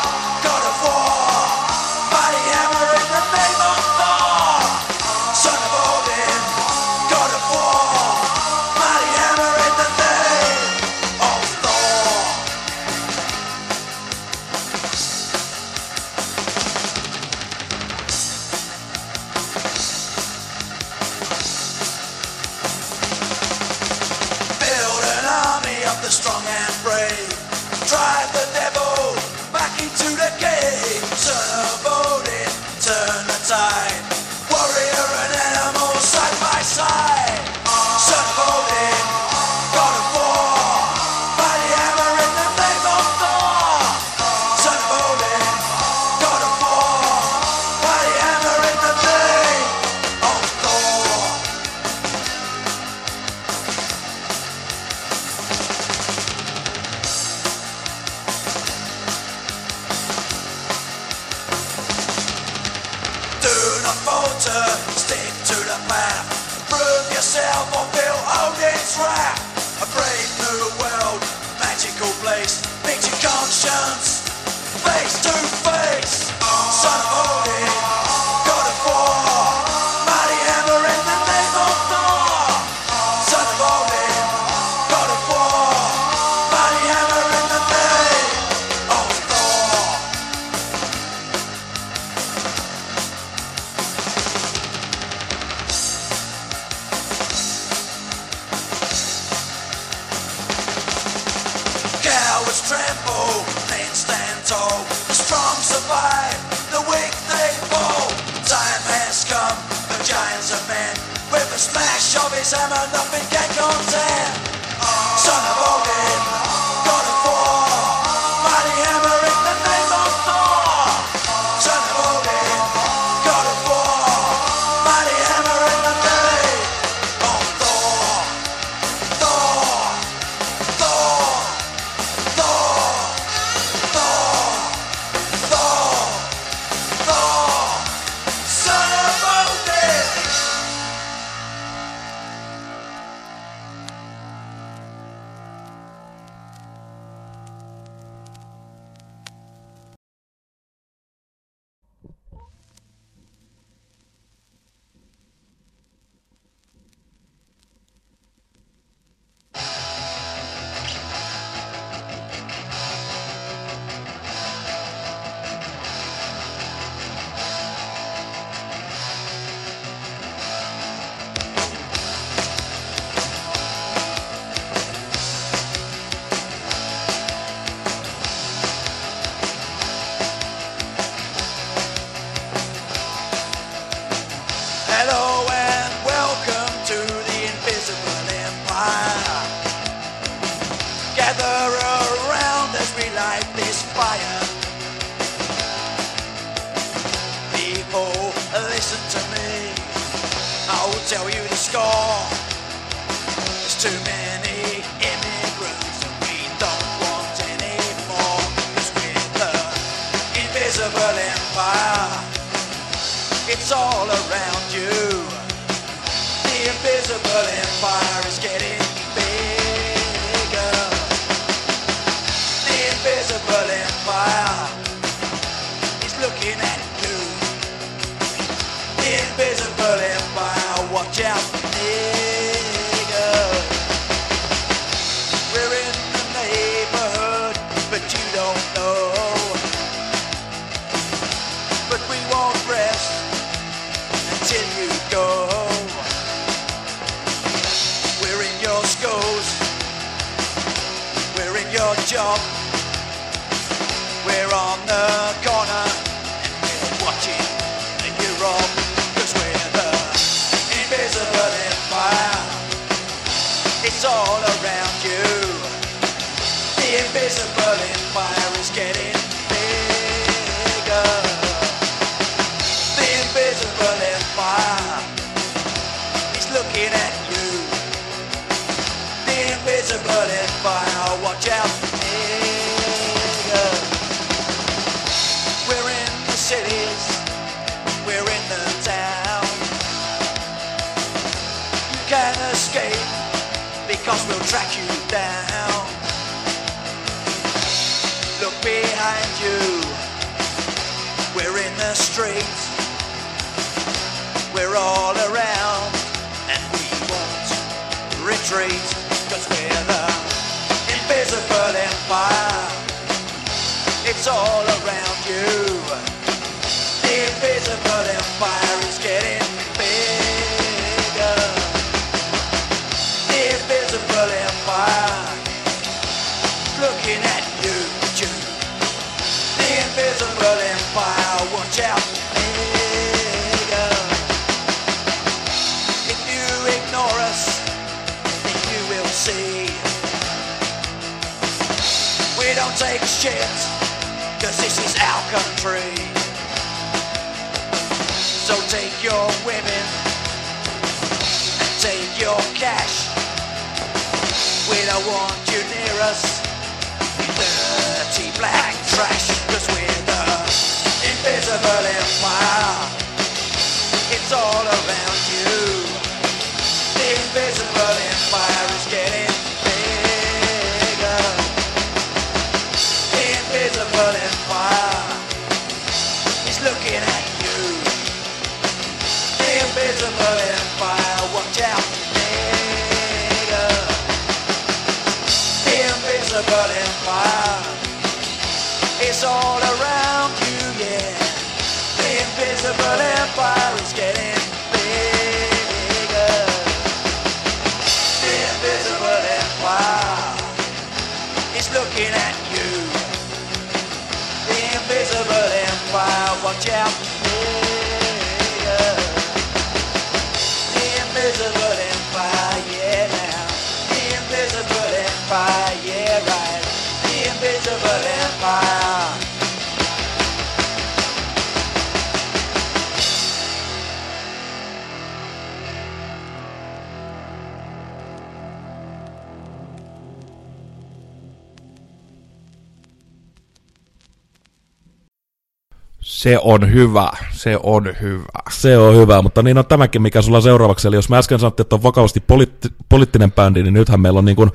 Se on hyvä, se on hyvä. Se on hyvä, mutta niin on tämäkin, mikä sulla on seuraavaksi. Eli jos mä äsken sanottiin, että on vakavasti poliitti- poliittinen bändi, niin nythän meillä on niin kuin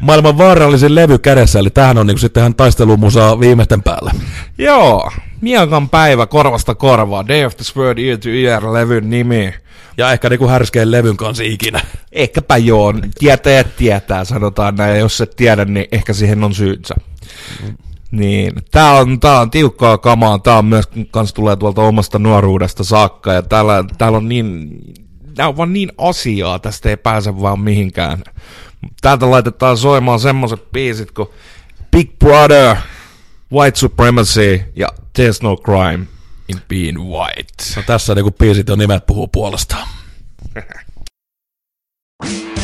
maailman vaarallisin levy kädessä, eli tämähän on niin kuin sitten ihan taistelumusaa viimeisten päällä. Joo, Miekan päivä korvasta korvaa, Day of the Sword Ear to Ear-levyn nimi. Ja ehkä niin kuin härskein levyn kanssa ikinä. Ehkäpä joo, tietäjät tietää, sanotaan näin, ja jos et tiedä, niin ehkä siihen on syynsä. Niin, tää on, tää on tiukkaa kamaa, tää on myös, kans tulee tuolta omasta nuoruudesta saakka, ja täällä, täällä on niin, tää on vaan niin asiaa, tästä ei pääse vaan mihinkään. Täältä laitetaan soimaan semmoset biisit kuin Big Brother, White Supremacy ja There's No Crime in Being White. No tässä niin kuin biisit ja nimet puhuu puolestaan.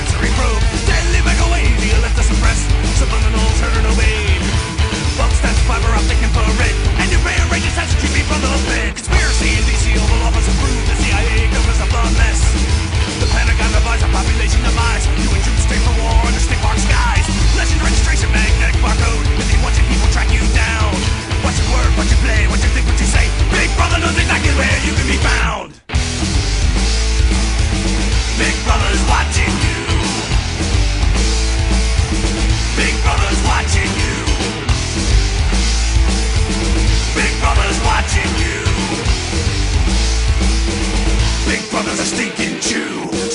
sense of reproof Steadily back away, the left to suppress Subliminal turn away Box that's fiber optic infrared. And your brain ranges has keep me from the bed Conspiracy in DC Oval Office approved The CIA covers up the mess. The Pentagon divides a population demise. You and Jude stay for war under stick mark skies Legend registration magnetic barcode. If you want it, he will track you down. What you word, what you play, what you think, what you say. Big brother knows exactly where you can be found. Big Brother's watching you. brothers a stinking Jew.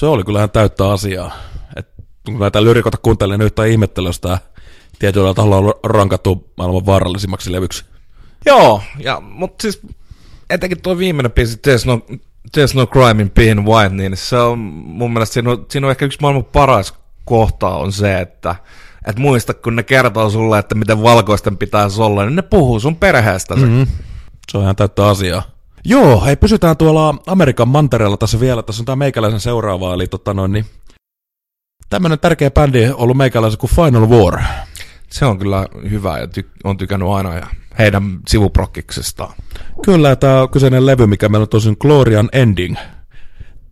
Se oli kyllä ihan täyttä asiaa. Et kun näitä lyrikoita kuuntelin, niin yhtään ihmettelyä, jos tää tietyllä taholla on rankattu maailman vaarallisimmaksi levyksi. Joo, ja, mutta siis etenkin tuo viimeinen biisi, There's no, There's no crime in being white, niin se on mun mielestä siinä on, siinä on ehkä yksi maailman paras kohta on se, että et muista, kun ne kertoo sulle, että miten valkoisten pitäisi olla, niin ne puhuu sun perheestä. Mm-hmm. Se on ihan täyttä asiaa. Joo, hei, pysytään tuolla Amerikan mantereella tässä vielä. Tässä on tämä meikäläisen seuraava, eli tota noin, niin tämmönen tärkeä bändi on ollut meikäläisen kuin Final War. Se on kyllä hyvä ja ty- on tykännyt aina ja heidän sivuprokkiksestaan. Kyllä, tämä kyseinen levy, mikä meillä on tosin Glorian Ending.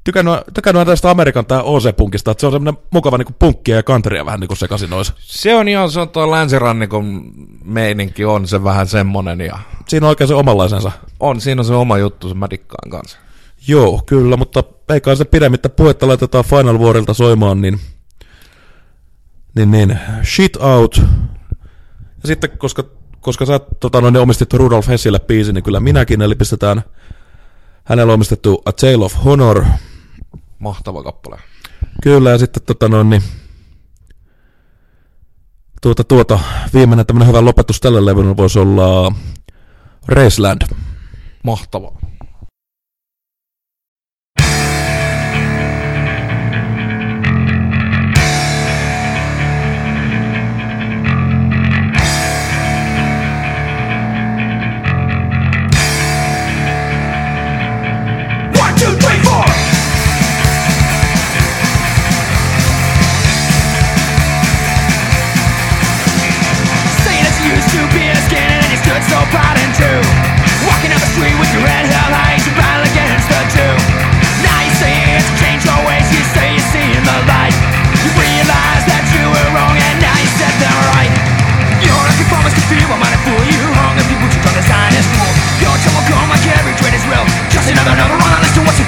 Tykännyt, tykännyt tästä Amerikan tää OC-punkista, että se on semmoinen mukava niinku punkkia ja countrya vähän niinku sekaisin noissa. Se on ihan, se on tuo länsirannikon meininki on se vähän semmonen ja Siinä on oikein se omanlaisensa. on, siinä on se oma juttu, se mä dikkaan kanssa. Joo, kyllä, mutta ei kai se pidemmittä puhetta laitetaan Final Warilta soimaan, niin, niin, niin shit out. Ja sitten, koska, koska sä tota, noin, omistit Rudolf Hessille biisin, niin kyllä minäkin, eli pistetään hänellä omistettu A Tale of Honor. Mahtava kappale. Kyllä, ja sitten tota noin, niin, tuota, tuota, viimeinen tämmönen hyvä lopetus tälle levylle voisi olla Raceland. Mahtava.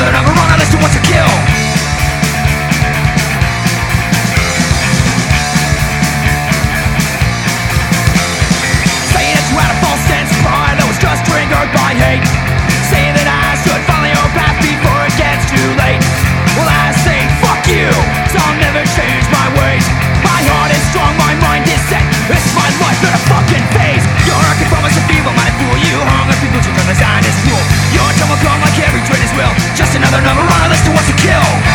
of to kill. Say that you had false sense of pride that was just triggered by hate. That I should follow your path before it gets too late. Well, I say fuck you, so I'll never change my ways. My heart is strong, my mind is set. It's my life, not a fucking phase. You're a conformist and feeble fool. You turn the Zionist rule. Your time will come like every will. Another number on our list of what's to kill.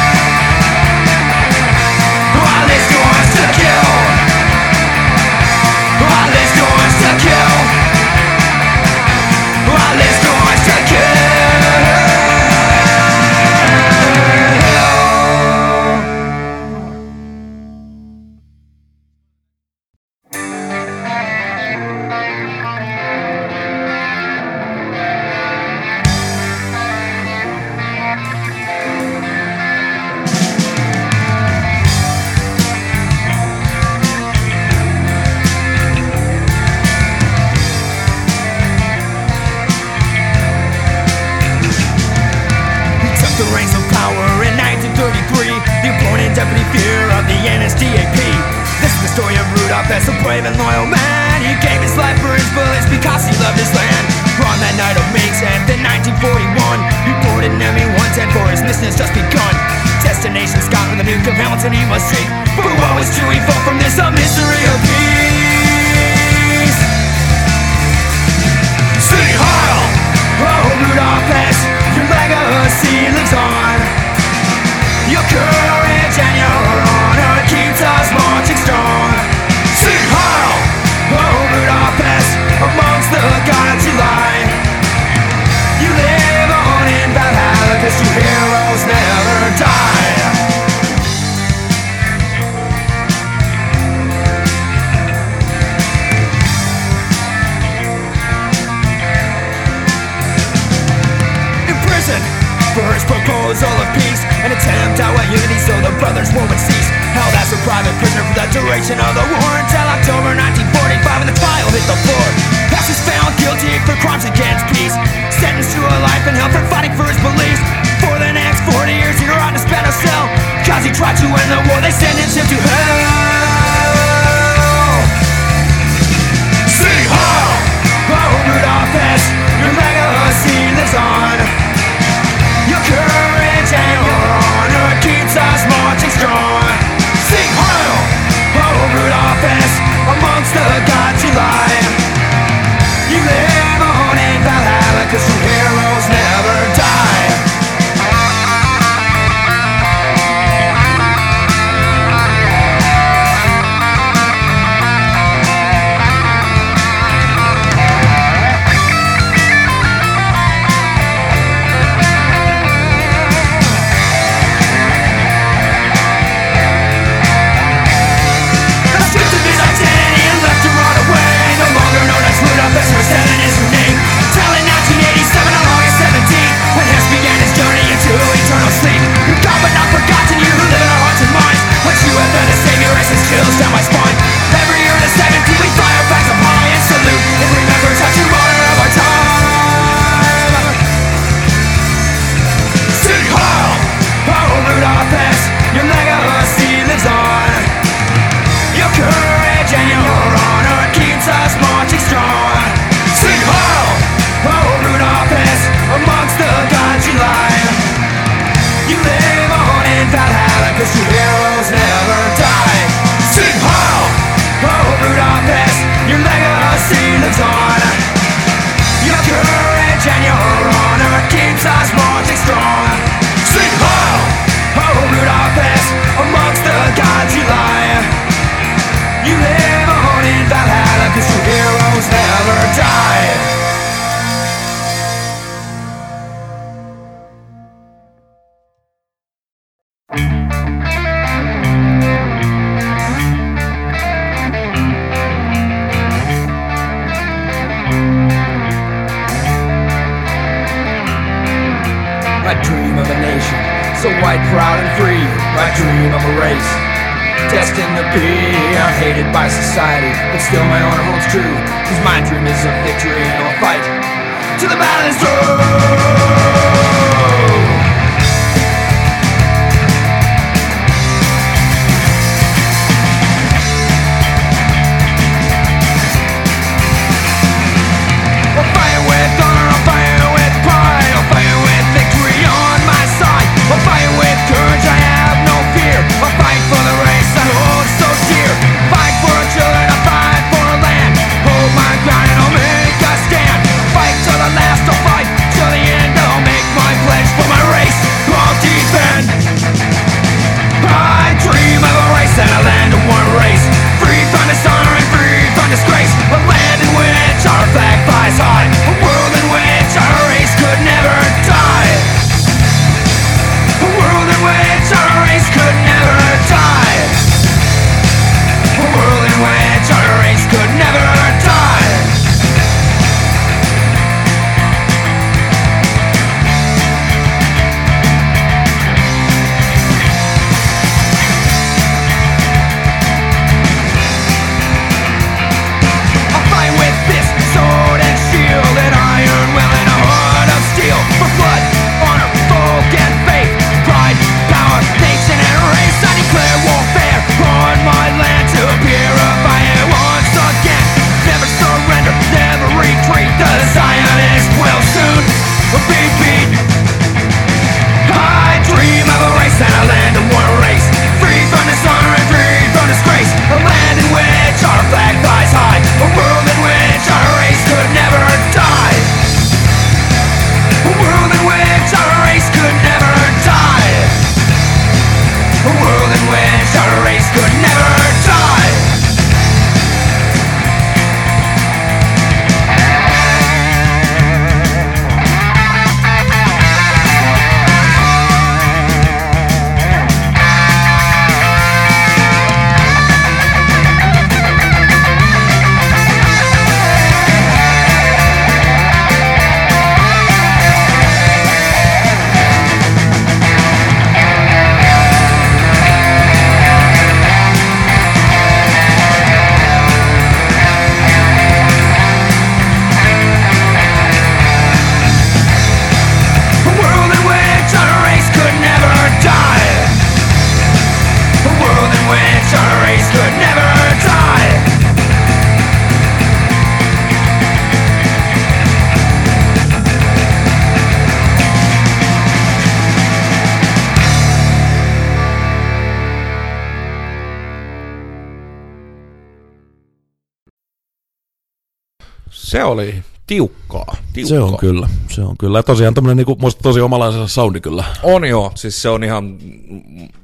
Se oli tiukkaa. tiukkaa. Se on kyllä, se on kyllä. Ja tosiaan tämmönen niinku, muista tosi omalaisensa soundi kyllä. On joo, siis se on ihan,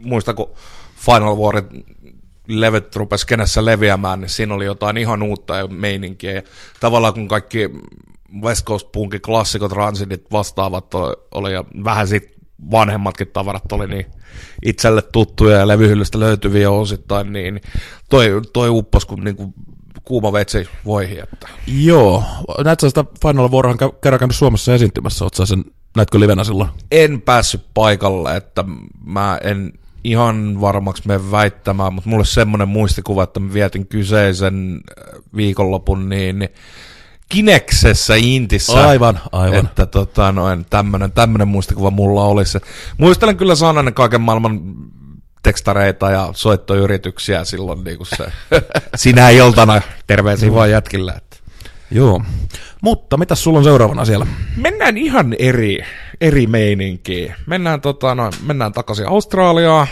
muista kun Final Warit levyt rupesi kenessä leviämään, niin siinä oli jotain ihan uutta ja meininkiä. Ja tavallaan kun kaikki West Coast Punkin klassikot, Ransidit vastaavat oli ja vähän sit vanhemmatkin tavarat oli niin itselle tuttuja ja levyhyllystä löytyviä osittain, niin toi, toi uppos kuin niinku kuuma vetsi voihin. Että. Joo. Näetkö sitä Final Warhan kerran käynyt Suomessa esiintymässä? Oot sä sen, näetkö livenä silloin? En päässyt paikalle, että mä en ihan varmaksi mene väittämään, mutta mulle semmoinen muistikuva, että mä vietin kyseisen äh, viikonlopun niin Kineksessä Intissä. Aivan, aivan. Että tota, noin, tämmönen, tämmönen muistikuva mulla olisi. Muistelen kyllä saaneen kaiken maailman tekstareita ja soittoyrityksiä silloin niin kuin se sinä iltana. Terveisiä vaan jätkillä. Että. Joo. Mutta mitä sulla on seuraavana siellä? Mennään ihan eri, eri meininkiin. Mennään, tota, no, mennään takaisin Australiaan.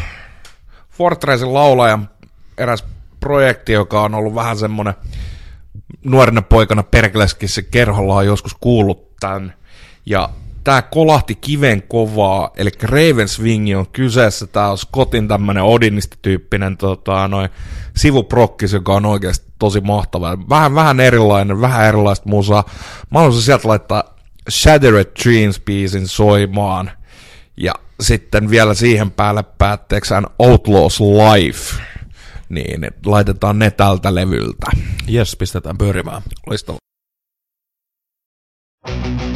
Fortressin laulajan eräs projekti, joka on ollut vähän semmoinen nuorena poikana Perkeleskissä kerholla on joskus kuullut tämän. Ja tämä kolahti kiven kovaa, eli Ravenswing on kyseessä. Tämä on Scottin tämmöinen Odinista-tyyppinen tota, noin, sivuprokkis, joka on oikeasti tosi mahtava. Vähän, vähän erilainen, vähän erilaista musaa. Mä haluaisin sieltä laittaa Shattered Dreams biisin soimaan. Ja sitten vielä siihen päälle päätteeksään Outlaws Life. Niin, laitetaan ne tältä levyltä. Jes, pistetään pyörimään. Loistavaa. The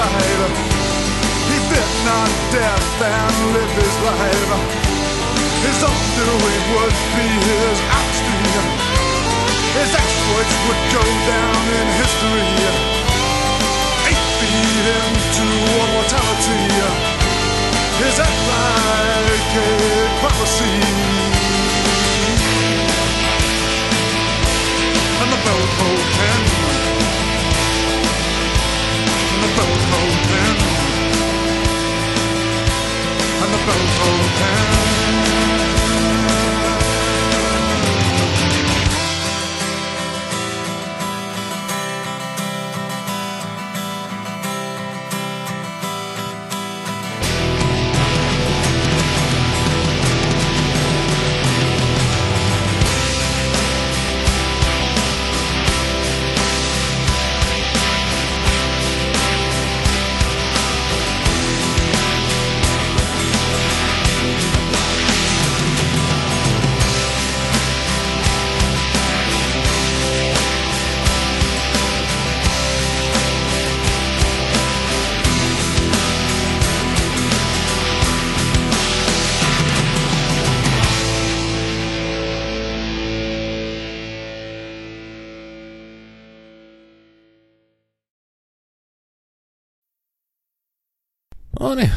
life. He bit not death and lived his life. His undoing would be his apathy. His exploits would go down in history. Eight feet into immortality. is that like a prophecy. and the bell bellbow pen the bell's open. And the bell's open.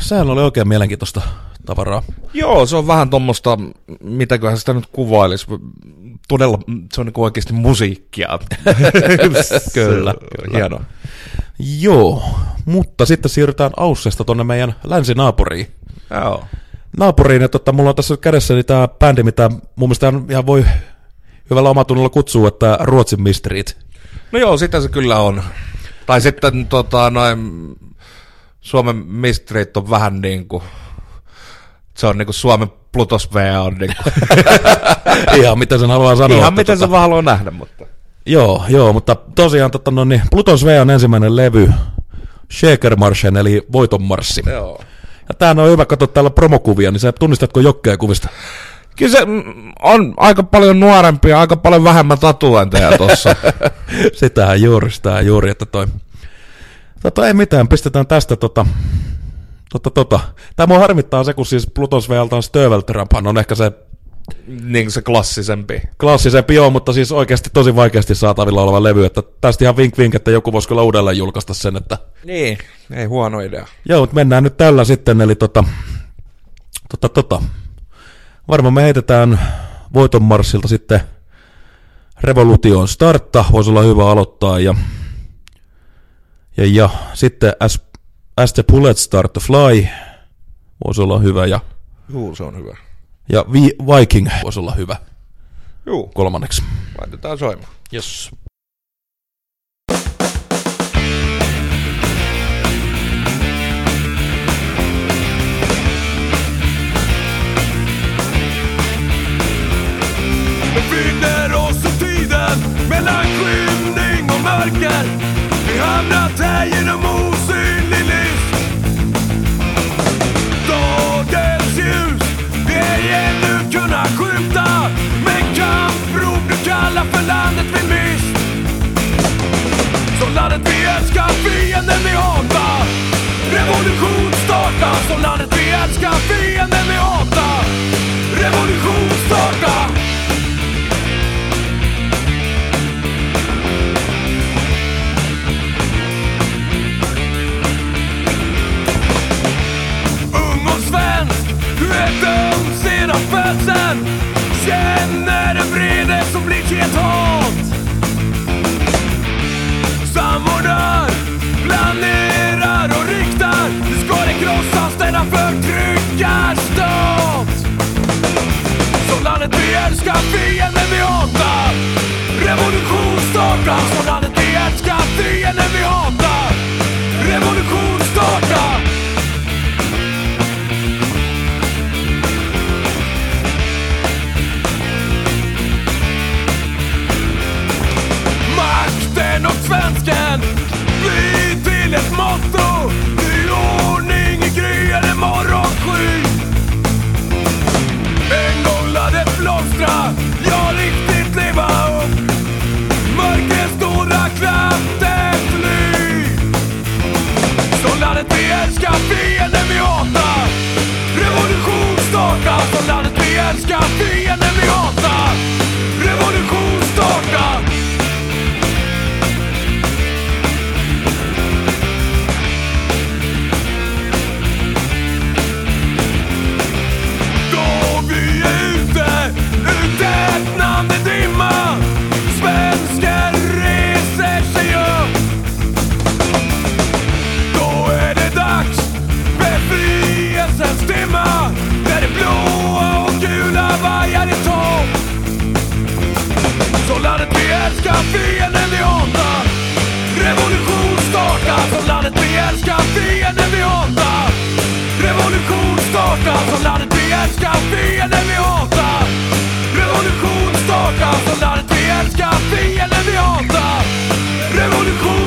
sehän oli oikein mielenkiintoista tavaraa. Joo, se on vähän tuommoista, mitäköhän sitä nyt kuvailisi. Todella, se on niin kuin oikeasti musiikkia. kyllä, kyllä. Hienoa. Joo, mutta sitten siirrytään Aussesta tuonne meidän länsinaapuriin. Joo. Naapuriin, että tota, mulla on tässä kädessäni tämä bändi, mitä mun mielestä ihan voi hyvällä omatunnolla kutsuu, että Ruotsin misterit. No joo, sitä se kyllä on. Tai sitten tota, noin, Suomen misterit on vähän niin kuin, se on niin kuin Suomen Plutos V on niin kuin, ihan miten sen haluaa sanoa. ihan miten tota, se vaan haluaa nähdä, mutta. Joo, joo, mutta tosiaan tota, no, niin, Plutos V on ensimmäinen levy, Shakermarschen eli Voitonmarssi. Joo. Ja tämähän on hyvä katsoa täällä promokuvia, niin sä tunnistatko jokkeja kuvista? Kyllä se mm, on aika paljon nuorempi ja aika paljon vähemmän tatuointeja tuossa. Sitähän juuri, sitähän juuri, että toi... Tota ei mitään, pistetään tästä tota... Tota, tota. Tämä mua harmittaa se, kun siis Plutos Vltä on Stöveltramphan on ehkä se niin se klassisempi. klassisempi joo, mutta siis oikeasti tosi vaikeasti saatavilla oleva levy, että tästä ihan vink vink, että joku voisi kyllä uudelleen julkaista sen, että Niin, ei huono idea. Joo, mutta mennään nyt tällä sitten, eli tota, tota, tota. Varmaan me heitetään voitonmarssilta sitten Revolution startta, voisi olla hyvä aloittaa, ja, ja, ja sitten as, as the Bullet Start to Fly, voisi olla hyvä, ja, Juu, se on hyvä. ja Vi, Viking voisi olla hyvä Juu, kolmanneksi. laitetaan soimaan. Yes. Befinner oss i tiden mellan skymning och mörker. Hamnat här genom osynlig list. Dagens ljus vi ej ännu kunnat skymta. Men kampprov du kallar för landet vi mist. Så landet vi älskar, fienden vi hatar. Revolution starta. Så landet vi älskar, fienden vi hatar. Revolution starta. Sedan Känner en vrede som blir till ett hat. Samordnar, planerar och riktar. Nu ska det krossas denna förtryckarstat Som landet vi älskar, fienden vi hatar. Revolution startas. Som landet vi älskar, fienden vi hatar. Revolution svensken. Bli till ett motto. Ny ordning i gryende morgonsky. En gång lade det blomstra, ja riktigt leva upp. Mörkrets stora krafter fly. Så landet vi älskar, fienden vi hatar. Revolution starta, så landet vi älskar, fienden älskar fienden vi hatar. Revolution startar som landet vi älskar, fienden vi hatar. Revolution startar som landet vi älskar, fienden vi hatar Revolution startar som landet vi älskar, fienden vi hatar Revolution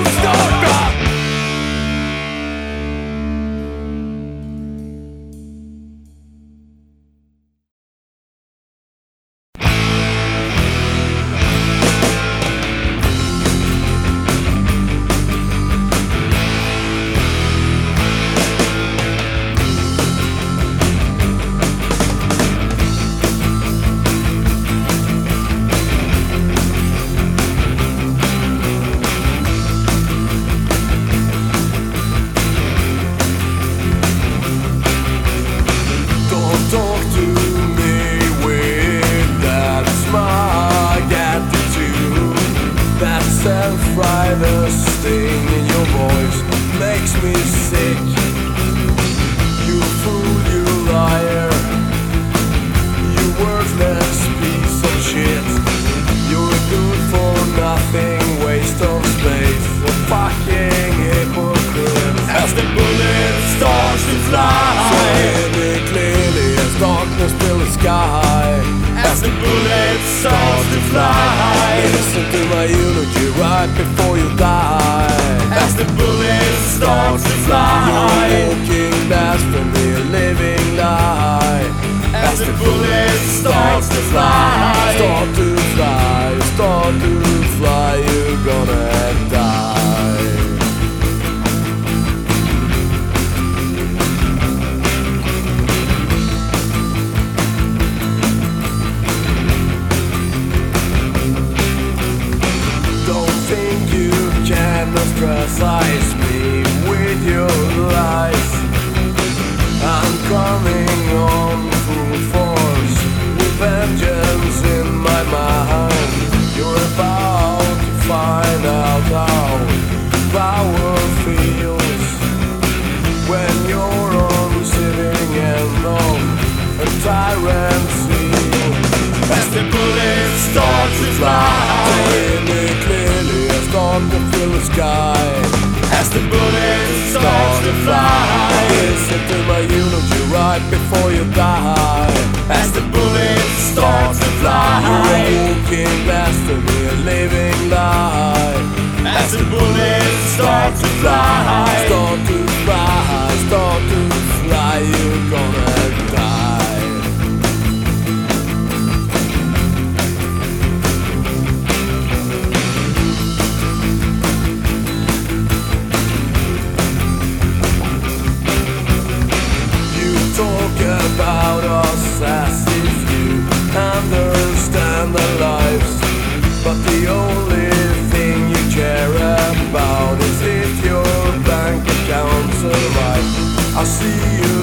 I see you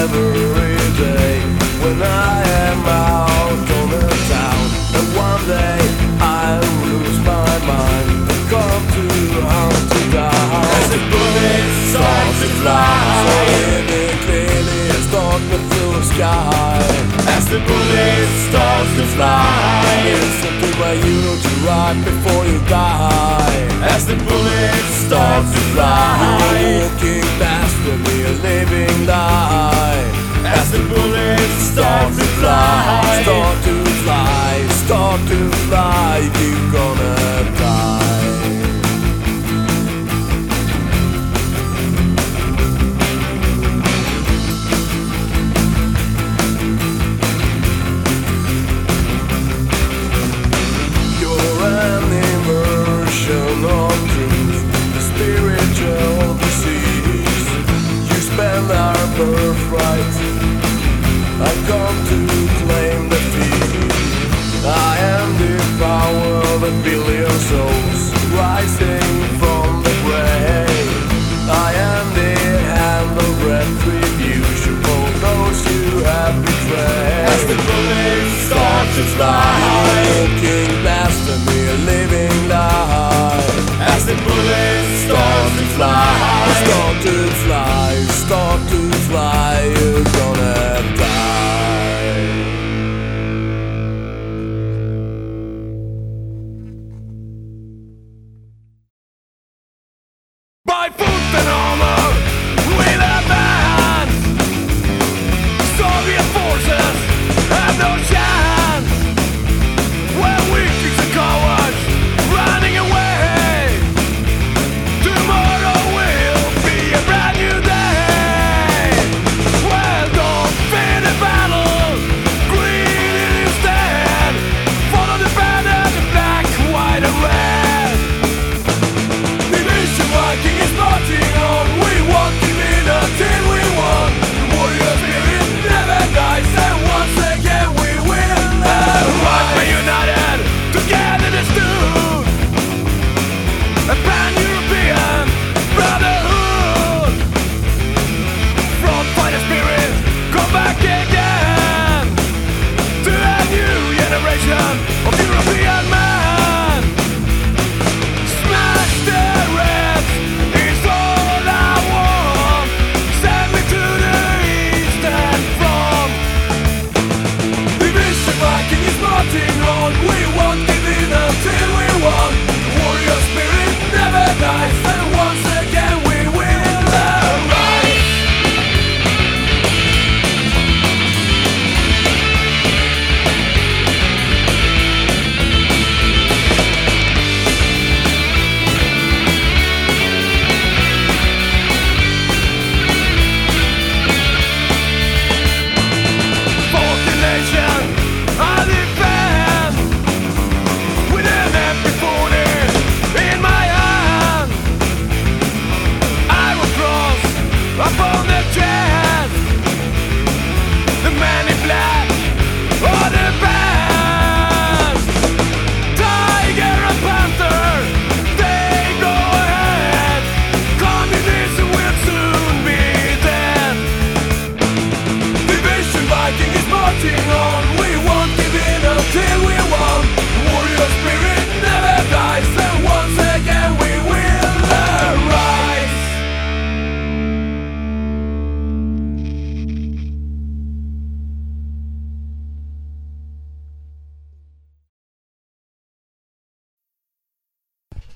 every day when I am out on the town, and one day I'll lose my mind and come to. As the to fly, so clearly and start to fill the sky. As the bullets start to fly, listen to my eulogy right before you die. As the bullets start to fly, you're walking blasphemy, a living lie. As the bullets start to fly, start to fly, start to fly, you're gonna die. Birthright. I come to claim defeat. I am the power of a billion souls rising from the grave. I am the hand of retribution for those you have betrayed. As the bullets start to fly, walking blasphemy, a living lie. As the bullets start to fly, start to fly, start to fly you go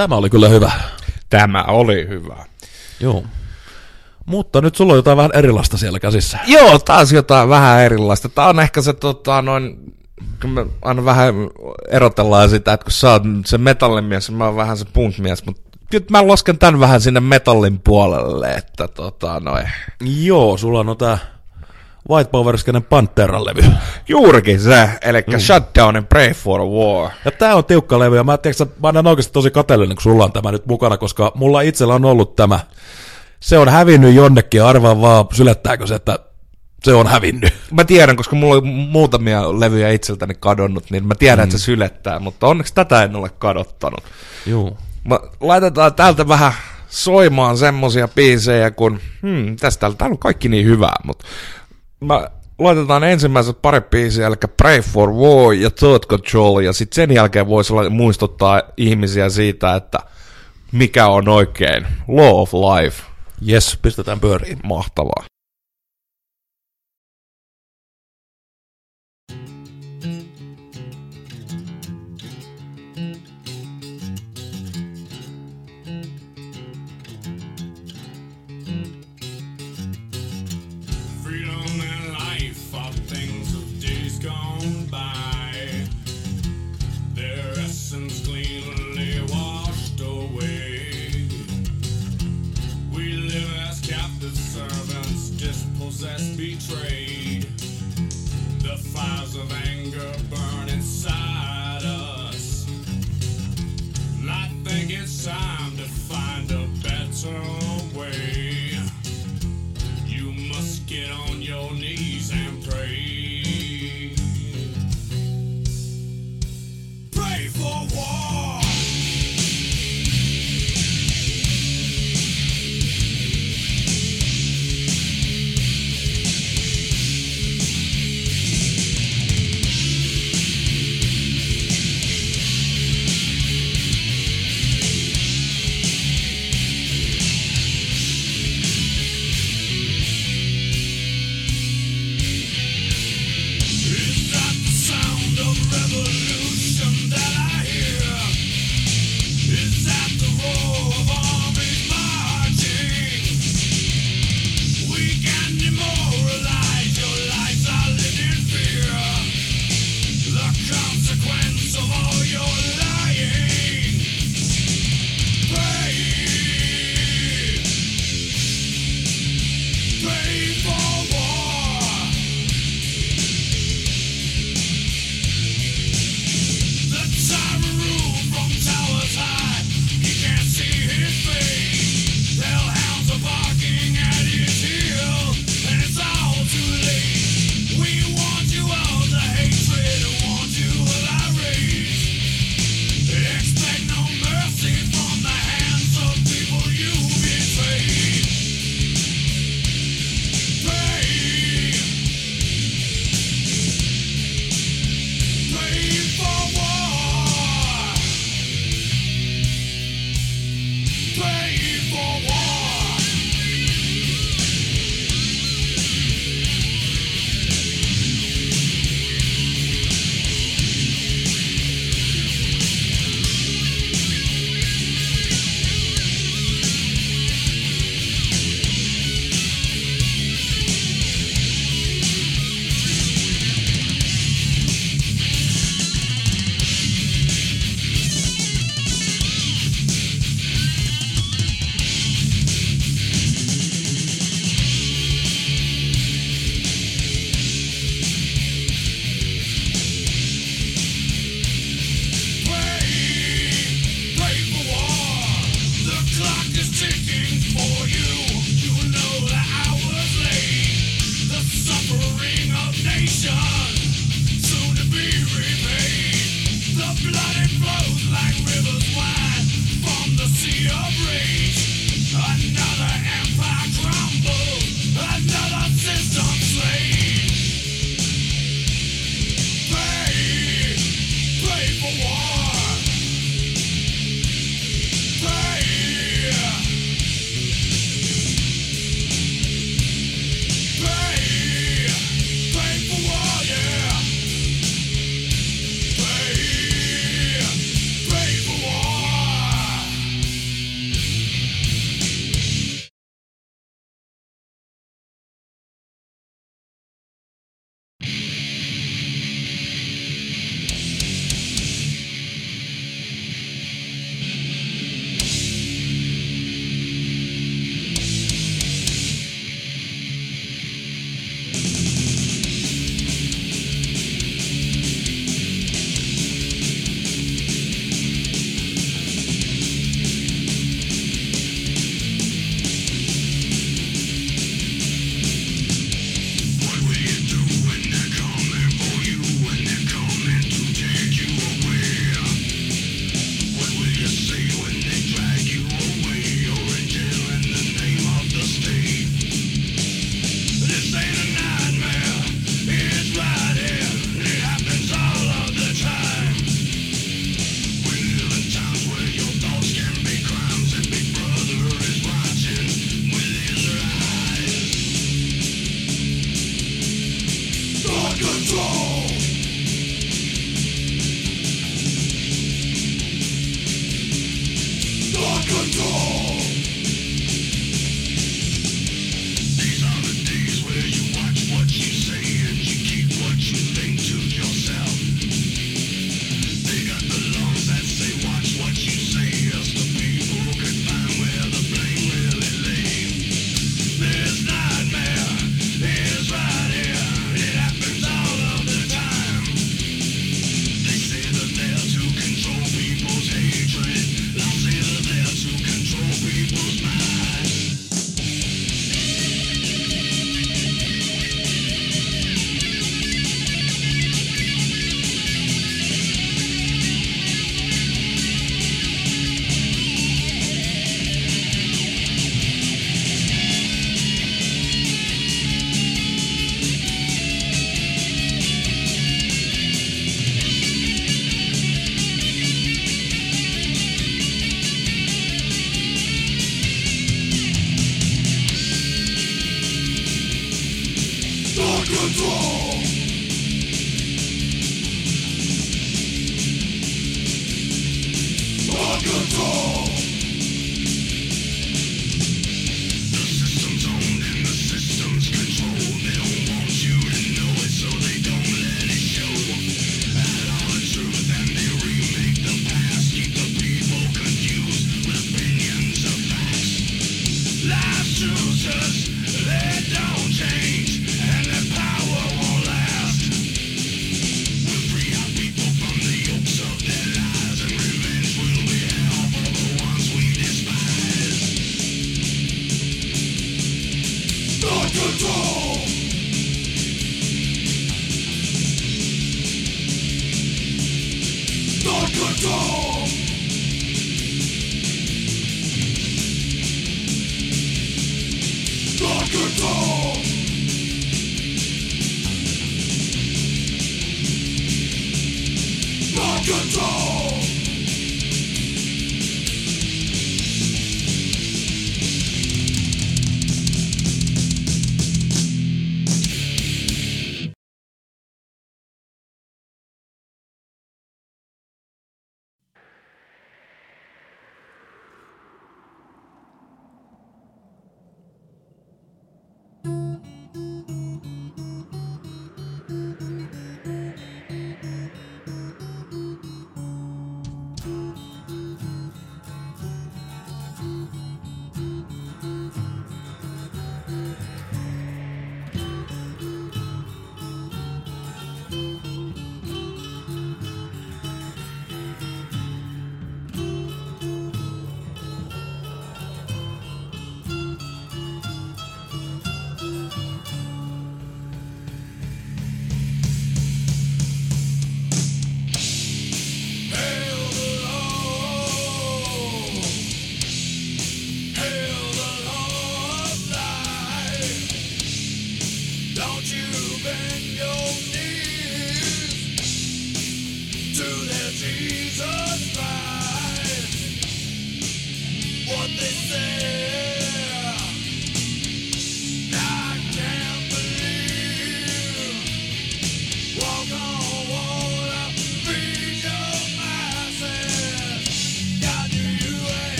Tämä oli kyllä hyvä. Tämä oli hyvä. Joo. Mutta nyt sulla on jotain vähän erilaista siellä käsissä. Joo, taas jotain vähän erilaista. Tämä on ehkä se tota, noin, kun me aina vähän erotellaan sitä, että kun sä oot se metallimies ja mä oon vähän se punkmies, mutta kyllä mä lasken tämän vähän sinne metallin puolelle, että tota noin. Joo, sulla on tää White Powerskeinen Pantera-levy. Juurikin se, eli mm. Shutdown and Pray for a War. Ja tää on tiukka levy, ja mä, tiedätkö, mä olen oikeasti tosi kateellinen, kun sulla on tämä nyt mukana, koska mulla itsellä on ollut tämä. Se on hävinnyt jonnekin, ja arvaa vaan, sylettääkö se, että se on hävinnyt. Mä tiedän, koska mulla on muutamia levyjä itseltäni kadonnut, niin mä tiedän, mm. että se sylettää, mutta onneksi tätä en ole kadottanut. Joo. Mä laitetaan täältä vähän soimaan semmosia biisejä, kun hmm, tästä täällä on kaikki niin hyvää, mutta mä laitetaan ensimmäiset pari biisiä, eli Pray for War ja Thought Control, ja sitten sen jälkeen voisi muistuttaa ihmisiä siitä, että mikä on oikein. Law of Life. Yes, pistetään pyöriin. Mahtavaa.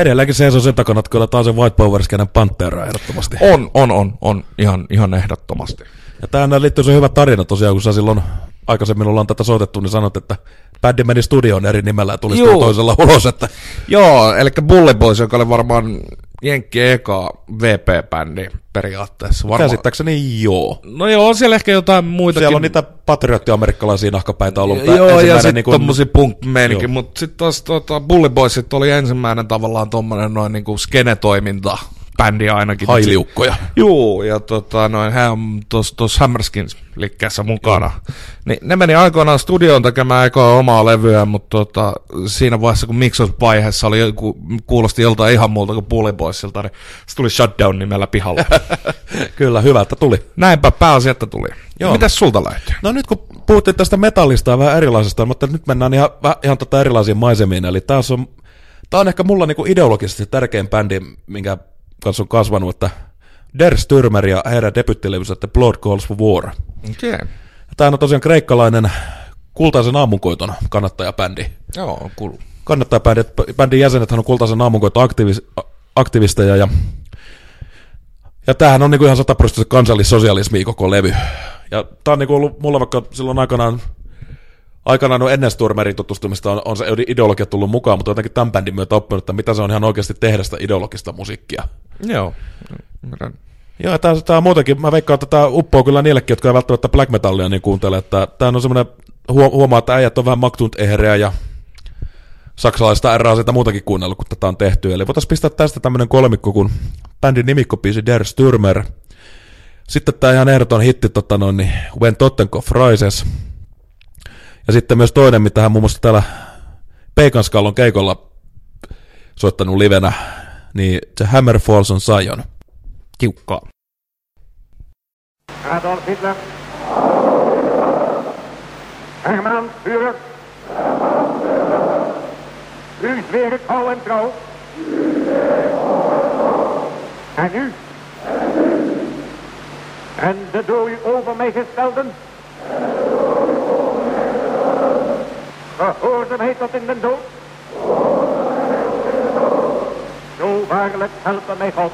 Edelleenkin seisoo sen takana, että kyllä taas se White Power Pantera ehdottomasti. On, on, on, on. Ihan, ihan ehdottomasti. Ja tähän liittyy se hyvä tarina tosiaan, kun sä silloin aikaisemmin ollaan tätä soitettu, niin sanot, että bändi meni studioon eri nimellä ja tuli toisella ulos, että Joo, eli Bully Boys, joka oli varmaan Jenkki eka VP-bändi periaatteessa. Varmaan. käsittääkseni joo. No joo, on siellä ehkä jotain muitakin. Siellä on niitä patriottiamerikkalaisia nahkapäitä ollut. Joo, ja ensimmäinen sitten niin tommosia punk mutta sitten taas tota, Bully Boysit oli ensimmäinen tavallaan tommonen noin niinku skene-toiminta, bändi ainakin. Hailiukkoja. Juu, ja tota, noin, hän on tuossa tos Hammerskins liikkeessä mukana. Niin ne meni aikoinaan studioon tekemään ekaa omaa levyä, mutta tota, siinä vaiheessa, kun mixausvaiheessa oli kuulosti joltain ihan muulta kuin Bully Boysilta, niin se tuli Shutdown nimellä pihalla. Kyllä, hyvä, että tuli. Näinpä että tuli. Joo. Mitäs sulta löytyy? No nyt kun puhuttiin tästä metallista ja vähän erilaisesta, mutta nyt mennään ihan, ihan tota erilaisiin maisemiin. Eli taas on, tää on ehkä mulla niinku ideologisesti tärkein bändi, minkä kanssa on kasvanut, että Der Stürmer ja heidän debyttilevynsä, että Blood Calls for War. Okay. Tämä on tosiaan kreikkalainen kultaisen aamunkoiton kannattajabändi. Joo, kuuluu. Kannattajabändi, bändin jäsenet on kultaisen aamunkoiton aktivis, aktivisteja ja ja tämähän on niinku ihan sataprosenttisesti kansallissosialismi koko levy. Ja tää on niinku ollut mulla vaikka silloin aikanaan, aikanaan no ennen Sturmerin tutustumista on, on se ideologia tullut mukaan, mutta jotenkin tämän bändin myötä oppinut, että mitä se on ihan oikeasti tehdä sitä ideologista musiikkia. Joo. Ymmärrän. Joo, tää, tää muutenkin, mä veikkaan, että tää uppoo kyllä niillekin, jotka ei välttämättä black metallia niin kuuntele, että tää on semmoinen, huo- huomaa, että äijät on vähän maktunt ehreä ja saksalaista R sitä muutakin kuunnellut, kun tätä on tehty. Eli voitaisiin pistää tästä tämmönen kolmikko, kun bändin nimikkopiisi Der Stürmer. Sitten tää ihan ehdoton hitti, tota noin, niin When Tottenkopf Rises. Ja sitten myös toinen, mitä hän muun muassa täällä Peikanskallon keikolla soittanut livenä, niin The Hammer Falls on Zion. Tiukkaa. Adolf Hitler. Hermann Führer. U zweer het hou en trouw. En u? En de door u over mij gestelden? Gehoorzaamheid tot in den dood? Zo waarlijk helpen mij God.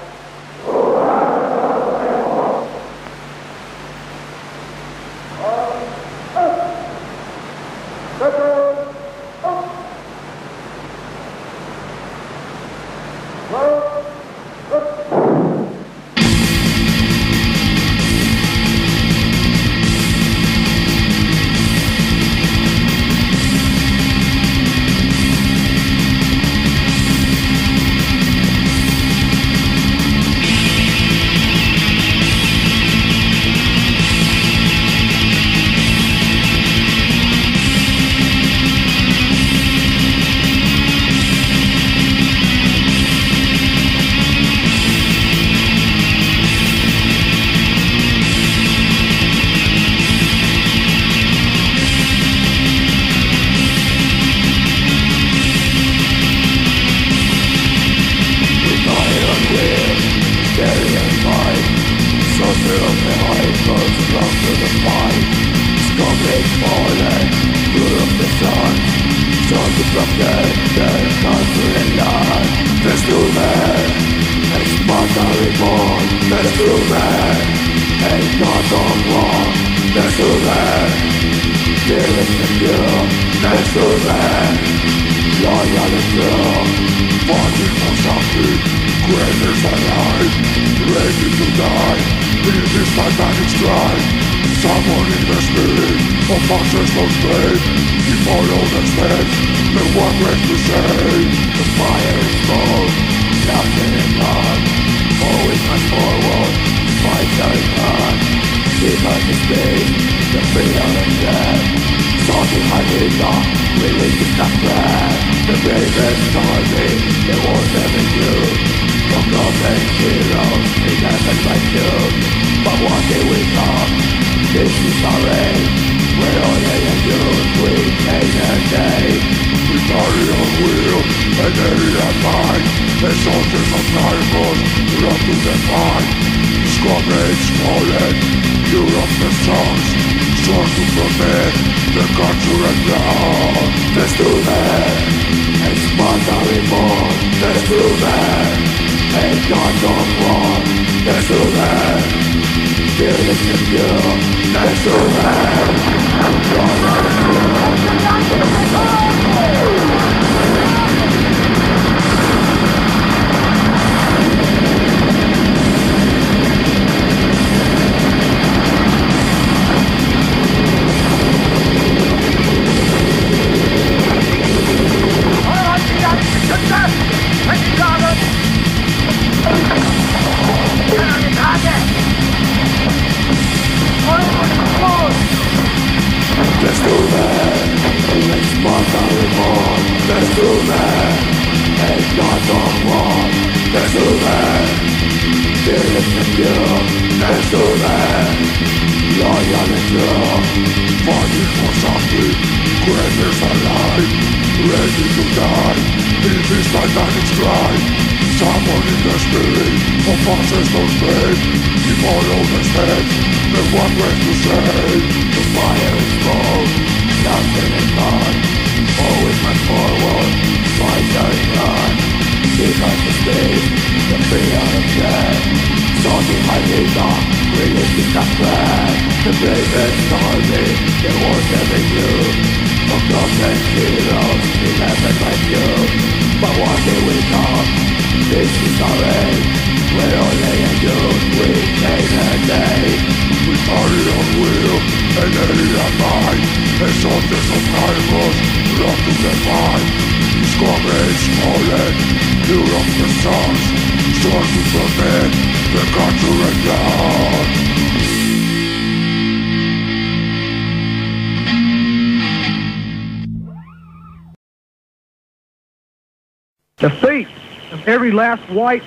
white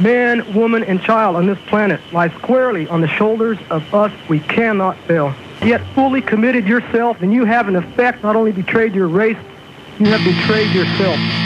man, woman, and child on this planet lies squarely on the shoulders of us. We cannot fail. Yet fully committed yourself, and you have, in effect, not only betrayed your race, you have betrayed yourself.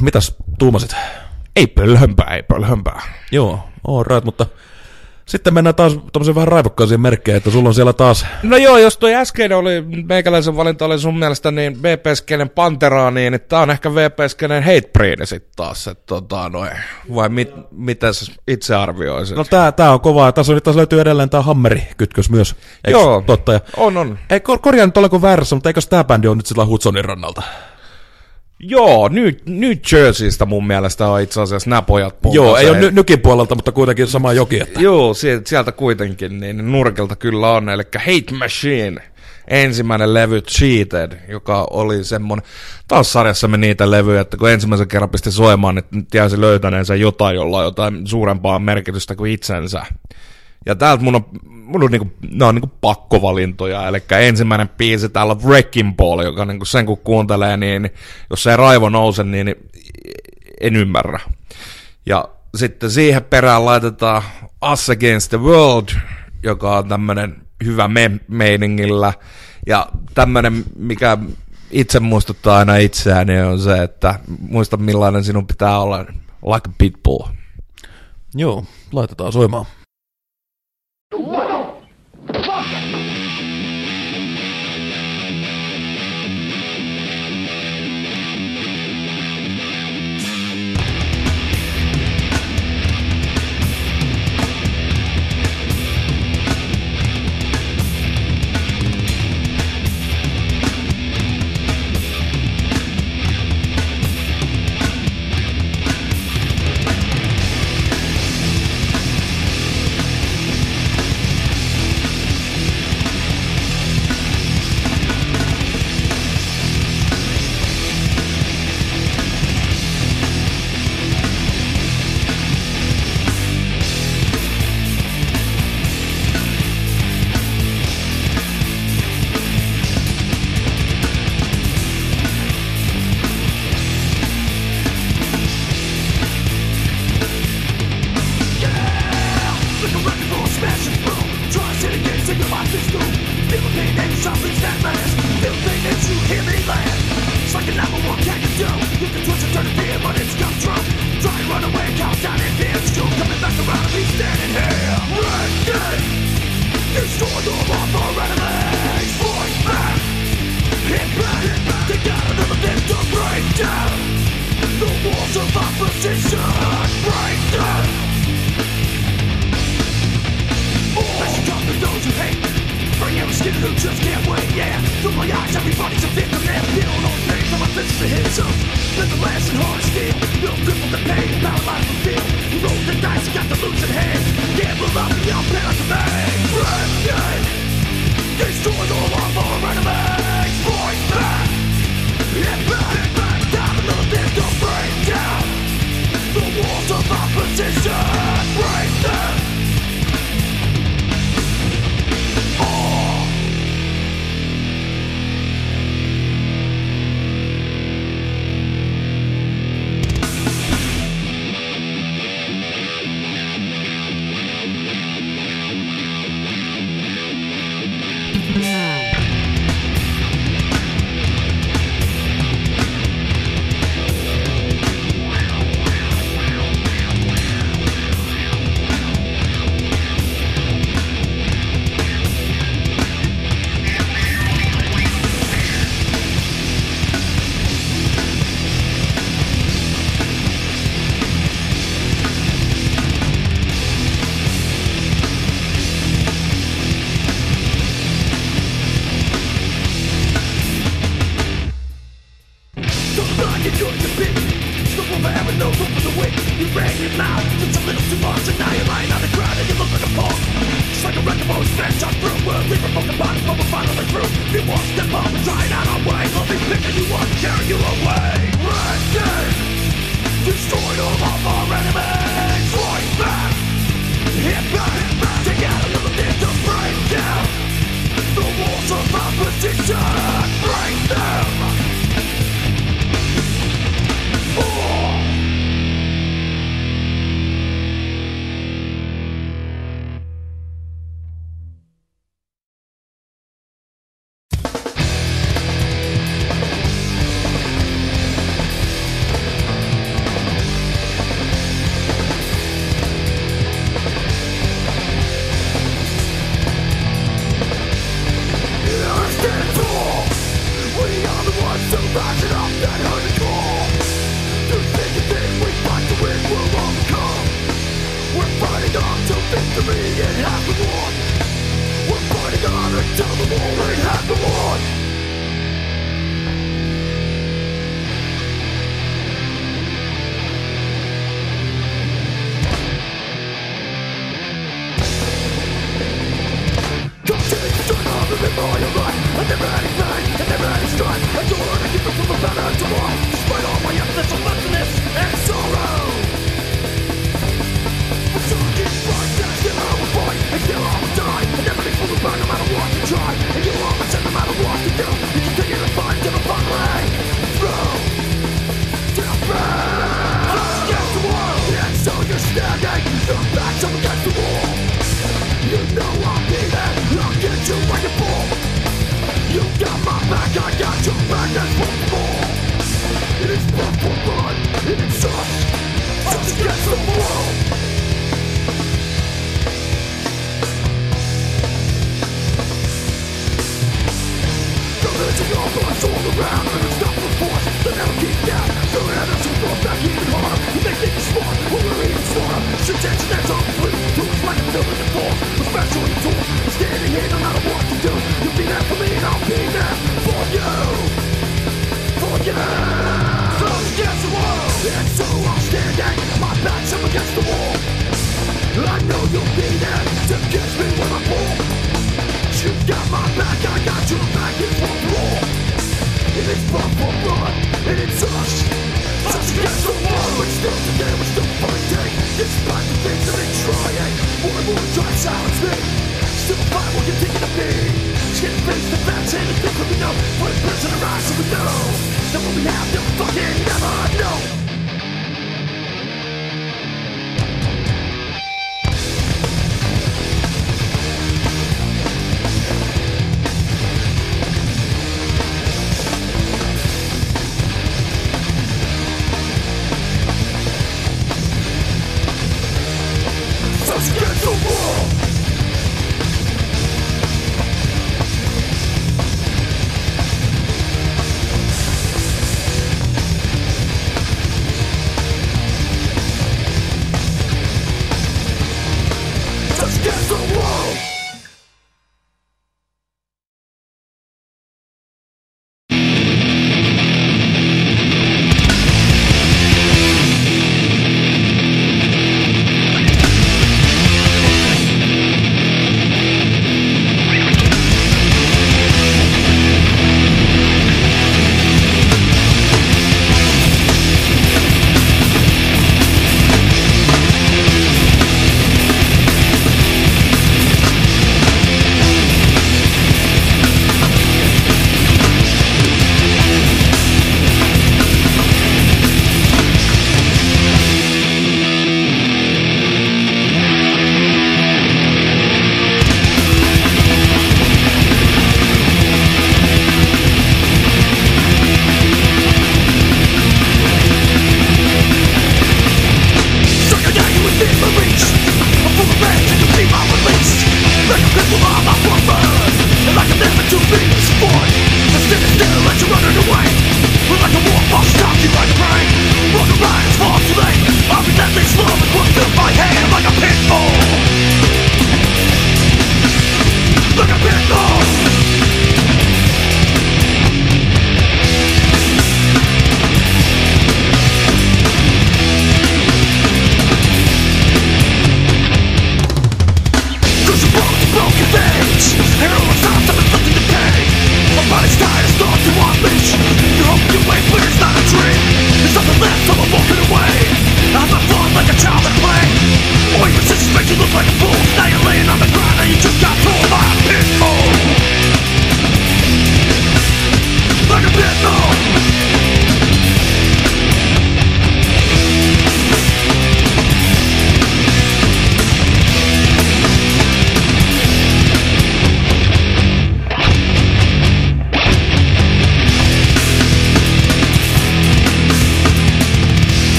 Mitäs tuumasit? Ei pölhömpää, ei pölhömpää. Joo, all right, mutta sitten mennään taas tommoseen vähän raivokkaisiin merkkejä, että sulla on siellä taas... No joo, jos toi äskeinen oli, meikäläisen valinta oli sun mielestä niin VP-skenen Panteraa, niin tää on ehkä VP-skenen Hatebreed sit taas, että tota noin, vai mit, mitäs itse arvioisit? No tää, tää on kovaa, tässä on taas löytyy edelleen tää Hammeri-kytkös myös. Eiks Joo. totta? Ja, On, on. ei, kor- korjaan nyt oleko väärässä, mutta eikös tää bändi on nyt sillä Hudsonin rannalta? Joo, New, New Jerseystä mun mielestä on itse asiassa nämä pojat puhutaan Joo, ei ole ny- nykin puolelta, mutta kuitenkin sama joki. Että. Joo, sie- sieltä kuitenkin, niin nurkelta kyllä on, eli Hate Machine, ensimmäinen levy Cheated, joka oli semmonen, taas sarjassamme niitä levyjä, että kun ensimmäisen kerran pisti soimaan, niin tiesi löytäneensä jotain, jolla on jotain suurempaa merkitystä kuin itsensä. Ja täältä mun on, mun on niinku, ne on niinku pakkovalintoja, eli ensimmäinen biisi täällä on Wrecking Ball, joka niinku sen kun kuuntelee, niin jos ei raivo nouse, niin en ymmärrä. Ja sitten siihen perään laitetaan Us Against the World, joka on tämmönen hyvä me- meiningillä. Ja tämmönen, mikä itse muistuttaa aina itseäni, on se, että muista millainen sinun pitää olla like a pitbull. Joo, laitetaan soimaan. Like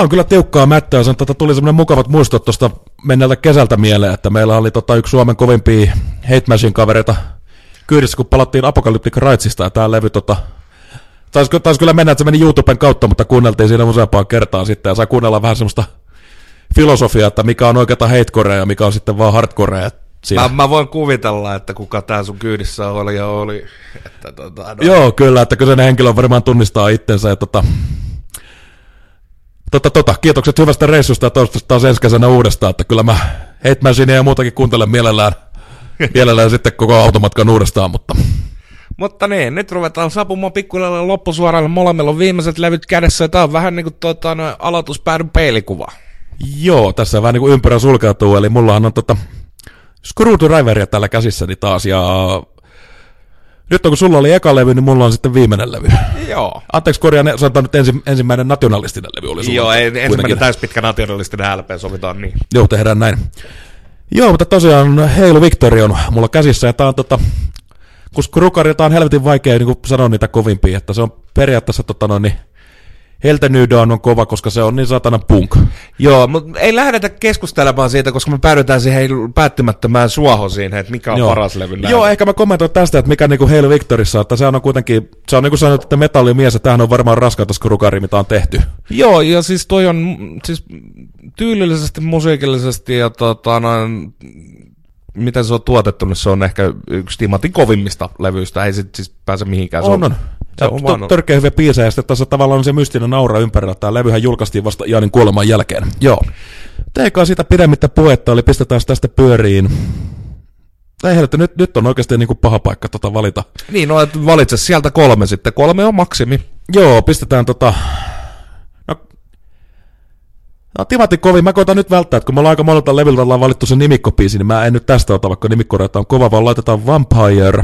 tämä on kyllä tiukkaa mättöä, sen tota tuli semmoinen mukavat muistot tuosta menneltä kesältä mieleen, että meillä oli tota yksi Suomen kovimpia Hatemashin kavereita kyydissä, kun palattiin Apocalyptic Rightsista, ja tämä levy tota, taisi, taisi, kyllä mennä, että se meni YouTuben kautta, mutta kuunneltiin siinä useampaan kertaan sitten, ja saa kuunnella vähän semmoista filosofiaa, että mikä on oikeata hatecorea ja mikä on sitten vaan hardcorea, Siinä. Mä, mä, voin kuvitella, että kuka tää sun kyydissä oli ja oli. Että, tota, no. Joo, kyllä, että kyseinen henkilö varmaan tunnistaa itsensä. Ja, tota, tota, tota, kiitokset hyvästä reissusta ja toivottavasti taas ensi kesänä uudestaan, että kyllä mä Hitmansinia ja muutakin kuuntelen mielellään, mielellään sitten koko automatkan uudestaan, mutta Mutta niin, nyt ruvetaan saapumaan pikkuhiljaa loppusuoralle. Molemmilla on viimeiset levyt kädessä ja tää on vähän niinku tota, no, aloituspäädyn peilikuva. joo, tässä vähän niin kuin ympyrä sulkeutuu, eli mullahan on tota Screwdriveria täällä käsissäni taas ja nyt on kun sulla oli eka levy, niin mulla on sitten viimeinen levy. Joo. Anteeksi korjaan, sanotaan nyt ensi, ensimmäinen nationalistinen levy oli sulla. Joo, ei, kuitenkin. ensimmäinen täyspitkä nationalistinen LP sovitaan niin. Joo, tehdään näin. Joo, mutta tosiaan Halo Victory on mulla käsissä ja tää on tota, kun Skrukari, on helvetin vaikea niin sanoa niitä kovimpia, että se on periaatteessa tota noin, niin Helter New Dawn on kova, koska se on niin satana punk. Joo, mutta ei lähdetä keskustelemaan siitä, koska me päädytään siihen päättymättömään suohon siihen, että mikä on Joo. paras levy näin. Joo, ehkä mä kommentoin tästä, että mikä niinku Halo Victorissa, että se on kuitenkin, se on niin kuin sanottu, että metallimies, ja tämähän on varmaan raskaita skrukari, mitä on tehty. Joo, ja siis toi on siis tyylillisesti, musiikillisesti ja tota, noin, miten se on tuotettu, niin se on ehkä yksi Timatin kovimmista levyistä, ei sit siis pääse mihinkään. Se On, on. Se on vaan törkeä hyviä biisejä, ja sitten tässä tavallaan on se mystinen aura ympärillä. Tämä levyhän julkaistiin vasta Jaanin kuoleman jälkeen. Joo. Teikaa sitä pidemmittä puhetta, oli pistetään tästä pyöriin. Ei helvetti, nyt, nyt on oikeasti niin kuin paha paikka tota valita. Niin, no et valitse sieltä kolme sitten, kolme on maksimi. Joo, pistetään tota... No, Timati kovin, mä koitan nyt välttää, että kun me ollaan aika monelta leviltä ollaan valittu se nimikkopiisi, niin mä en nyt tästä ota, vaikka nimikkoreita on kova, vaan laitetaan Vampire.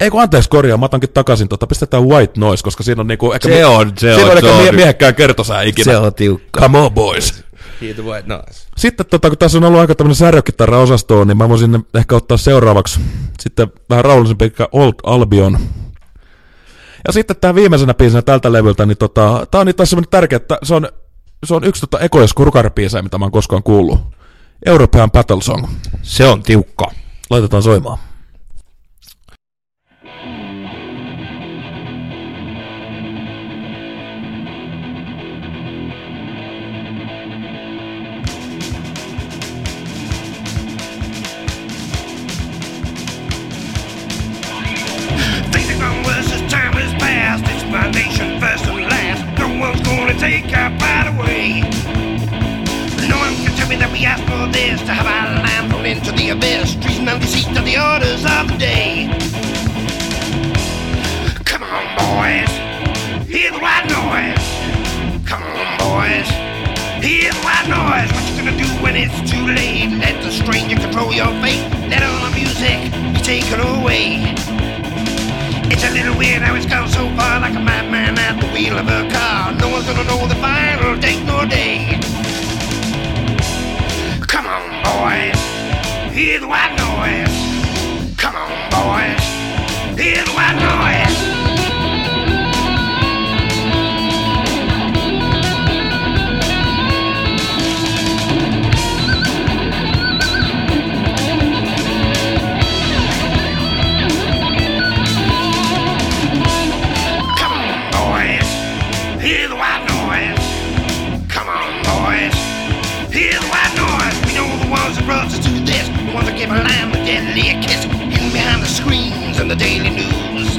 Ei kun anteeksi korjaa, mä otankin takaisin, tota, pistetään White Noise, koska siinä on niinku... Ehkä, Se on, se siinä on, on, se ehkä on. mie- miehekkään kertosää ikinä. Se on tiukka. Come on boys. Siitä voi, nice. Sitten tota, kun tässä on ollut aika tämmöinen särjökitarra-osasto, niin mä voisin ehkä ottaa seuraavaksi sitten vähän rauhallisempi pitkä Old Albion. Ja sitten tämä viimeisenä biisinä tältä levyltä, niin tota, tää on itse asiassa tärkeä, että se on, se on yksi tota ekoja skurkaribiisejä, mitä mä oon koskaan kuullut. European Battle Song. Se on tiukka. Laitetaan soimaan. To have our land thrown into the abyss. Treason and deceit are the orders of the day. Come on, boys. Hear the white noise. Come on, boys. Hear the white noise. What you gonna do when it's too late? Let the stranger control your fate. Let all the music be taken away. It's a little weird how it's gone so far, like a madman at the wheel of a car. No one's gonna know the final date nor day. Boys, hear the white noise. Come on, boys, hear the white noise. Lamb a kiss, hidden behind the screens and the daily news.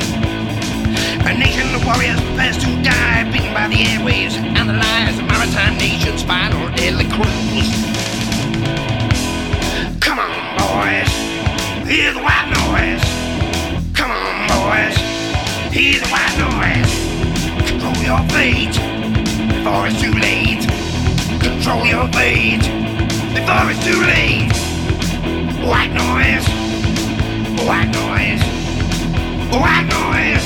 A nation of warriors prepares to die, beaten by the airwaves and the lies of maritime nations' final deadly cruise. Come on, boys, hear the white noise. Come on, boys, hear the white noise. Control your fate before it's too late. Control your fate before it's too late. White noise, white noise, white noise,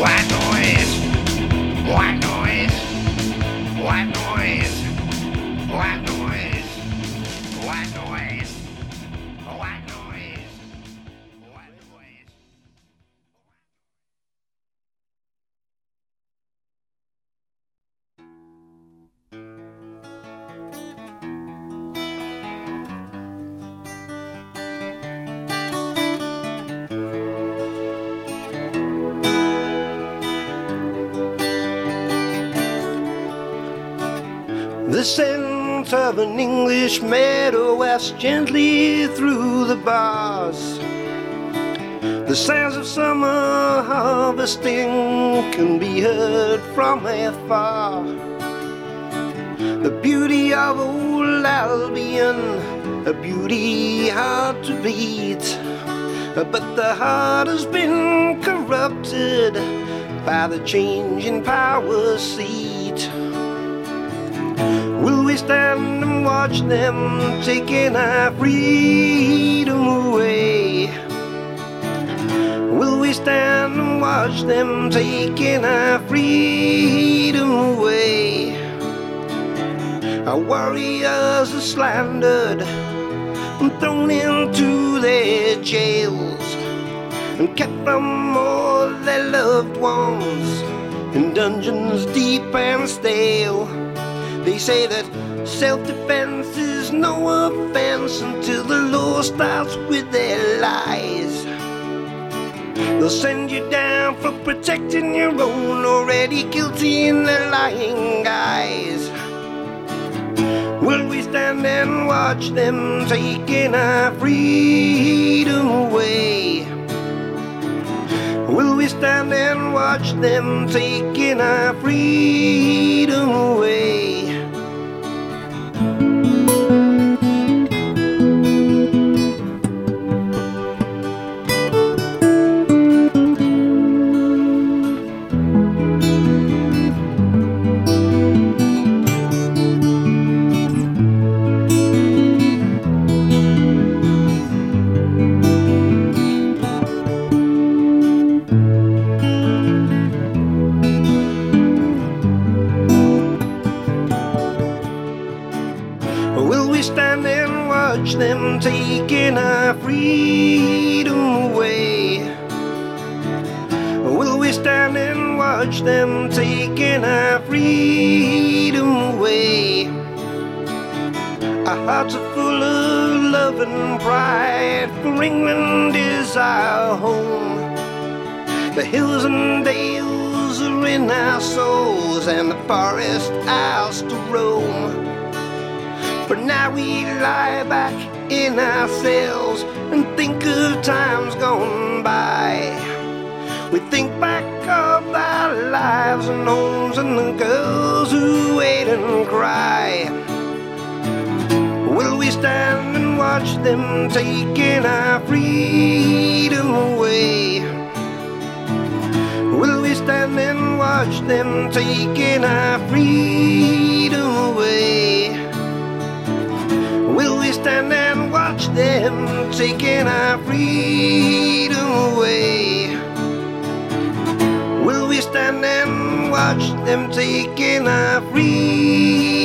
white noise, white noise, white noise, white noise, The scent of an English meadow wafts gently through the bars. The sounds of summer harvesting can be heard from afar. The beauty of old Albion, a beauty hard to beat. But the heart has been corrupted by the change in power seat. We stand and watch them taking our freedom away? Will we stand and watch them taking our freedom away? Our warriors are slandered and thrown into their jails and kept from all their loved ones in dungeons deep and stale. They say that self defense is no offense until the law starts with their lies. They'll send you down for protecting your own already guilty in their lying guise. Will we stand and watch them taking our freedom away? Will we stand and watch them taking our freedom away? Them taking our freedom away? Will we stand and watch them taking our freedom away? Our hearts are full of love and pride, for England is our home. The hills and dales are in our souls, and the forest ours to roam. But now we lie back in our cells and think of times gone by. We think back of our lives and homes and the girls who wait and cry. Will we stand and watch them taking our freedom away? Will we stand and watch them taking our freedom away? Stand and watch them taking our freedom away? Will we stand and watch them taking our freedom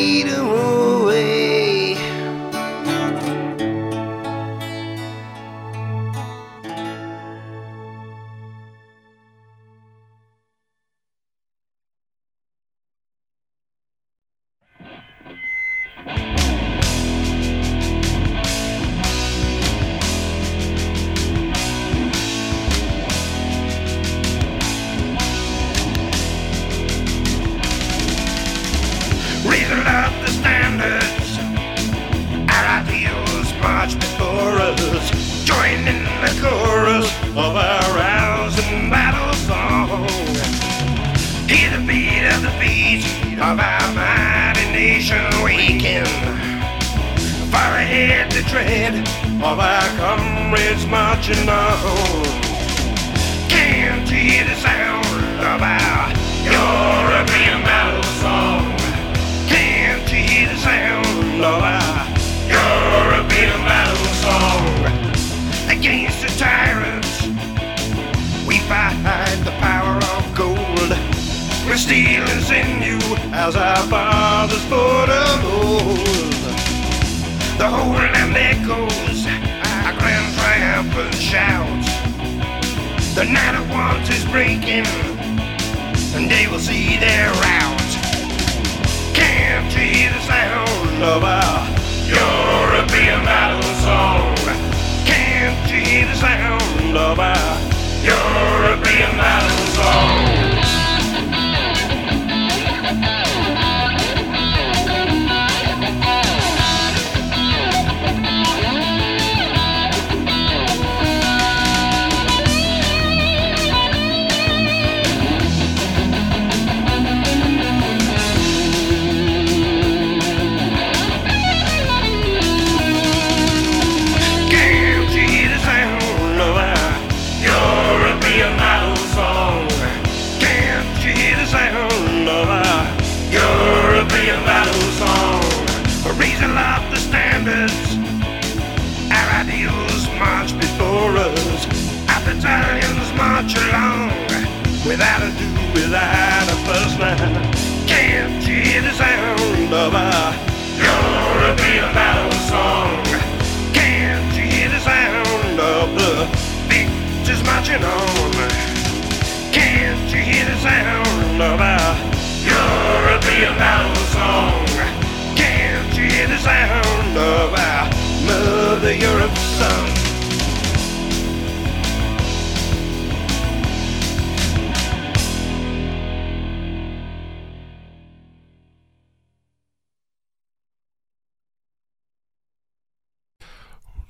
stone.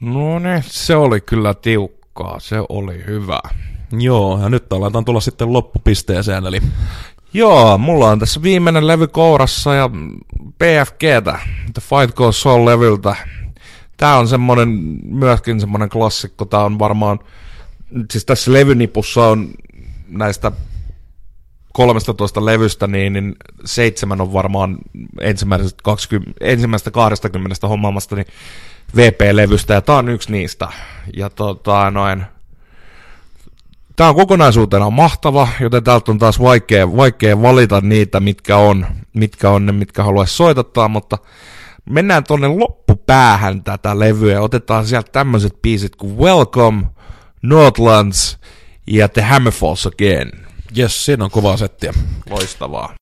No ne, se oli kyllä tiukkaa, se oli hyvä. Joo, ja nyt aletaan tulla sitten loppupisteeseen, eli... Joo, mulla on tässä viimeinen levy kourassa ja PFGtä, The Fight Goes Soul-levyltä. Tämä on semmoinen, myöskin semmoinen klassikko, tämä on varmaan, siis tässä levynipussa on näistä 13 levystä, niin, niin seitsemän on varmaan ensimmäisestä, 20, ensimmäisestä 20 hommaamasta niin VP-levystä, ja tämä on yksi niistä. Ja tota, noin, tämä on kokonaisuutena mahtava, joten täältä on taas vaikea, vaikea valita niitä, mitkä on, mitkä on ne, mitkä haluaisi soitattaa, mutta mennään tonne loppupäähän tätä levyä otetaan sieltä tämmöiset biisit kuin Welcome, Northlands ja The Hammerfalls Again. Jes, siinä on kovaa settiä. Loistavaa.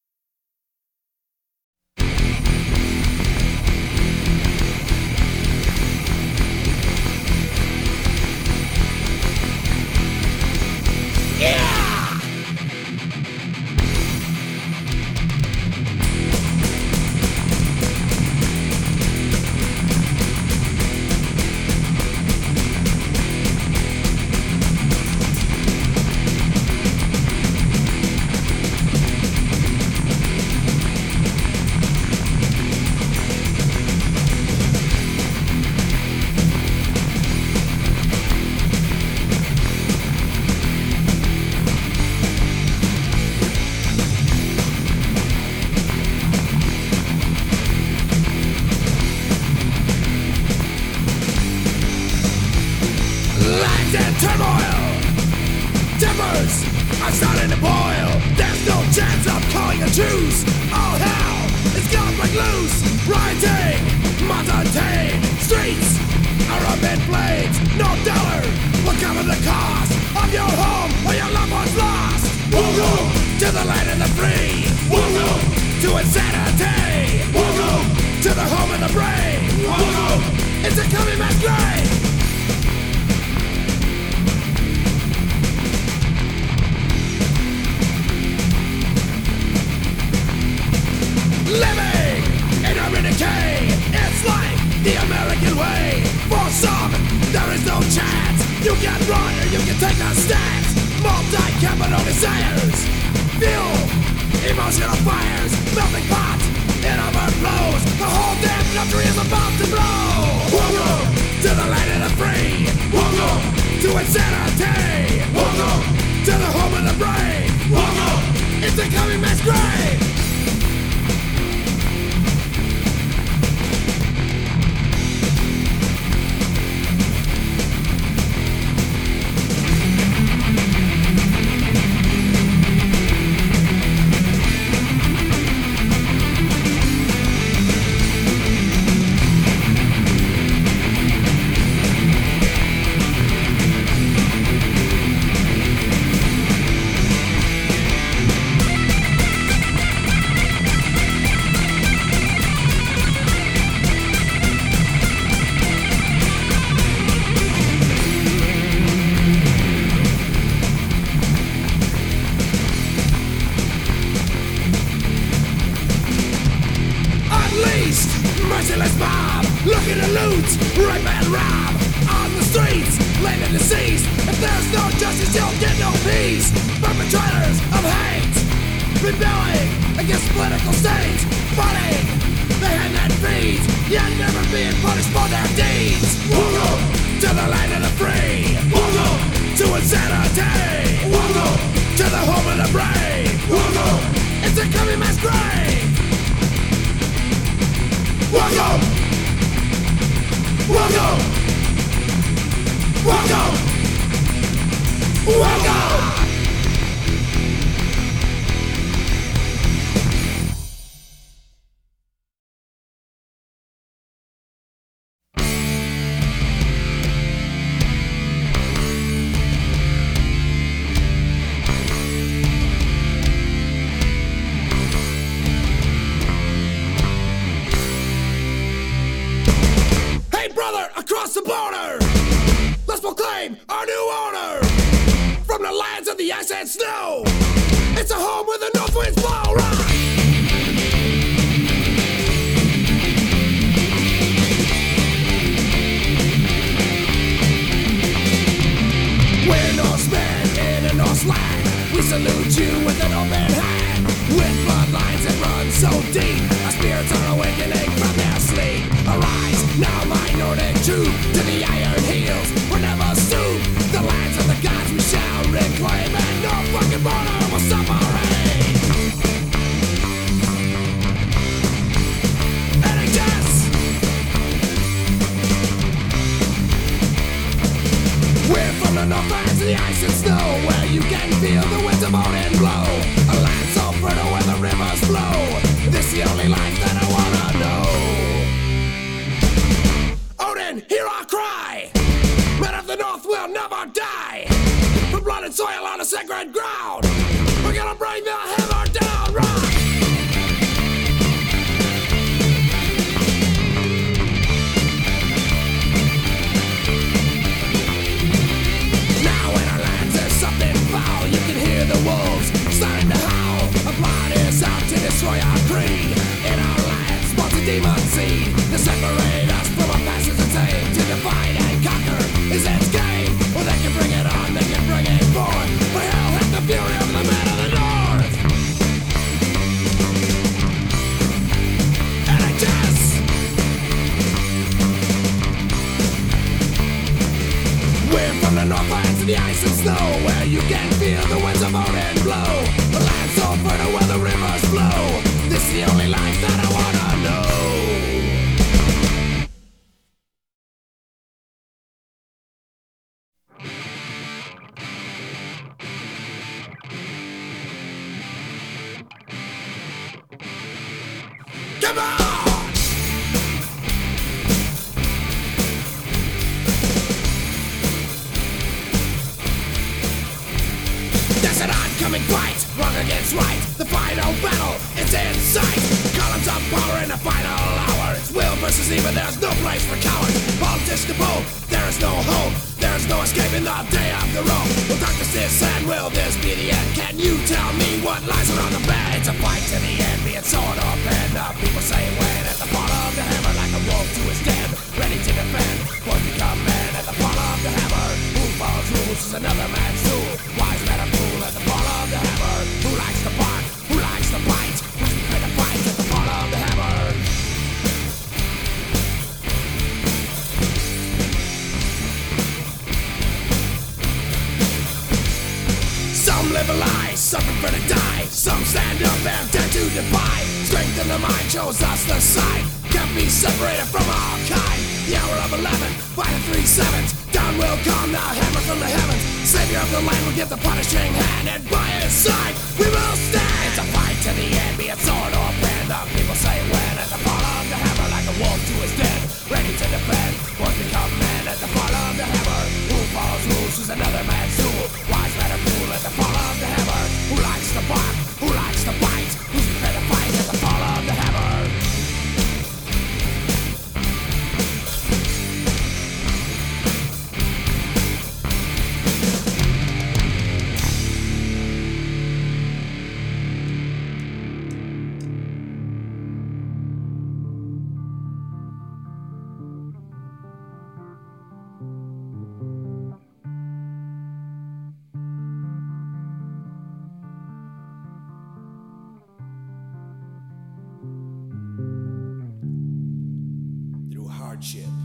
Hardship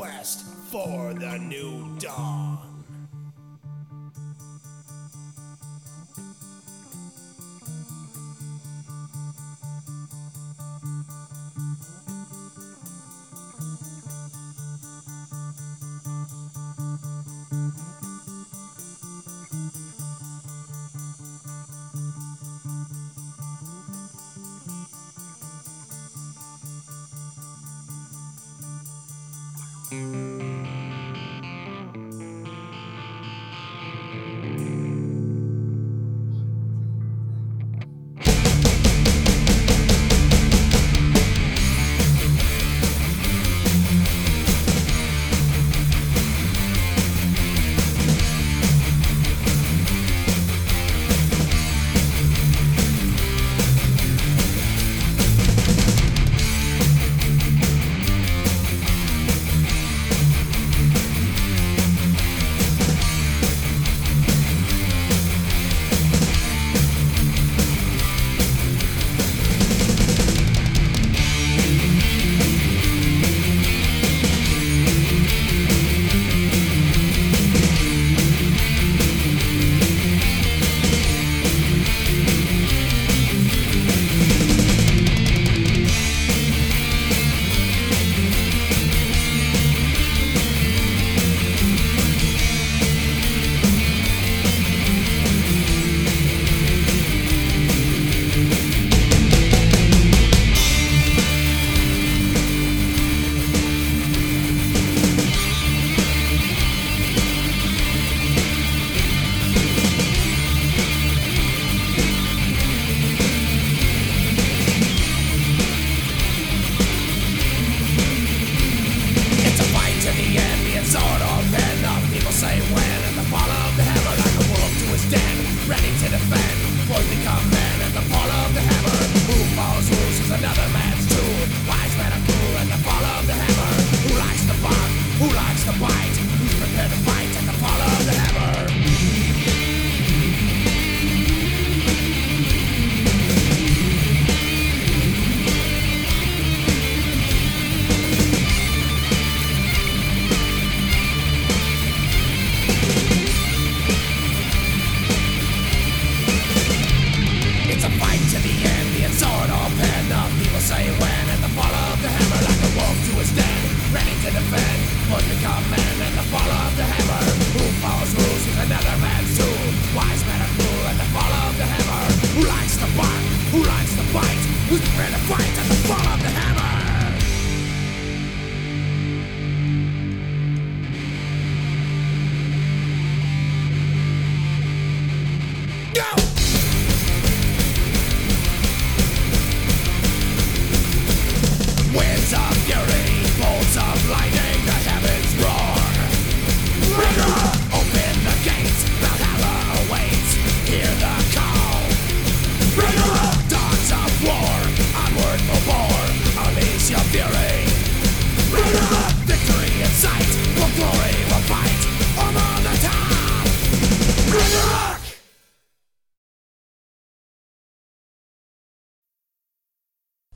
quest for the new dawn.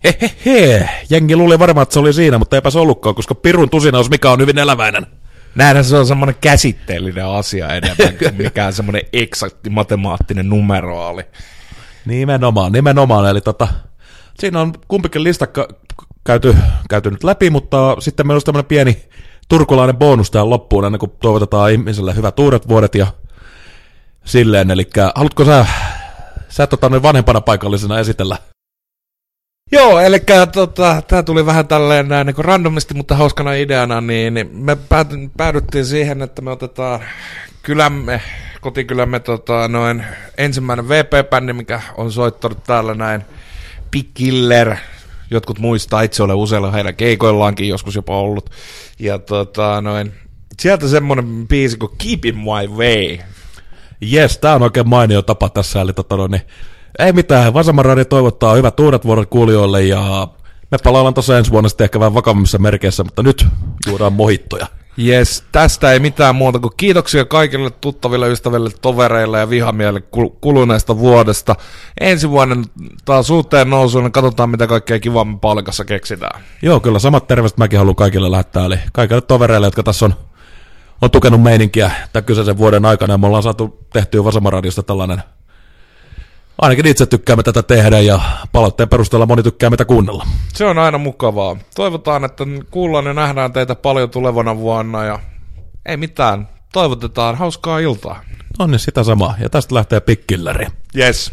Hehehe, jengi luuli varmaan, että se oli siinä, mutta eipä se ollutkaan, koska pirun tusinaus mikä on hyvin eläväinen. Nähdään se on semmoinen käsitteellinen asia enemmän kuin mikään semmoinen eksakti matemaattinen numeroaali. Nimenomaan, nimenomaan. Eli tota, siinä on kumpikin lista käyty, käyty nyt läpi, mutta sitten meillä olisi tämmöinen pieni turkulainen bonus tähän loppuun, ennen kuin toivotetaan ihmiselle hyvät uudet vuodet ja silleen. Eli haluatko sä, sä tota, vanhempana paikallisena esitellä? Joo, eli tota, tämä tuli vähän tälleen näin niin randomisti, mutta hauskana ideana, niin, niin me päädyttiin siihen, että me otetaan kylämme, kotikylämme tota, noin ensimmäinen VP-bändi, mikä on soittanut täällä näin, Big Killer, jotkut muistaa, itse olen useilla heidän keikoillaankin joskus jopa ollut, ja tota, noin, sieltä semmoinen biisi kuin Keep in my way, Jes, tää on oikein mainio tapa tässä, eli tota, no, niin, ei mitään, Vasemman radio toivottaa hyvät uudet vuodet kuulijoille ja me palaillaan tuossa ensi vuonna sitten ehkä vähän vakavimmissa merkeissä, mutta nyt juodaan mohittoja. Jes, tästä ei mitään muuta kuin kiitoksia kaikille tuttaville, ystäville, tovereille ja vihamielle kul- kuluneesta vuodesta. Ensi vuoden taas uuteen nousuun, niin katsotaan mitä kaikkea kivaa me palkassa keksitään. Joo, kyllä samat terveiset mäkin haluan kaikille lähettää, eli kaikille tovereille, jotka tässä on, on tukenut meininkiä tämän kyseisen vuoden aikana, ja me ollaan saatu tehtyä Vasemman radiosta tällainen, ainakin itse tykkäämme tätä tehdä, ja palautteen perusteella moni tykkää meitä kuunnella. Se on aina mukavaa. Toivotaan, että kuullaan ja nähdään teitä paljon tulevana vuonna ja ei mitään. Toivotetaan hauskaa iltaa. On niin sitä samaa, ja tästä lähtee pikkilleri. Yes.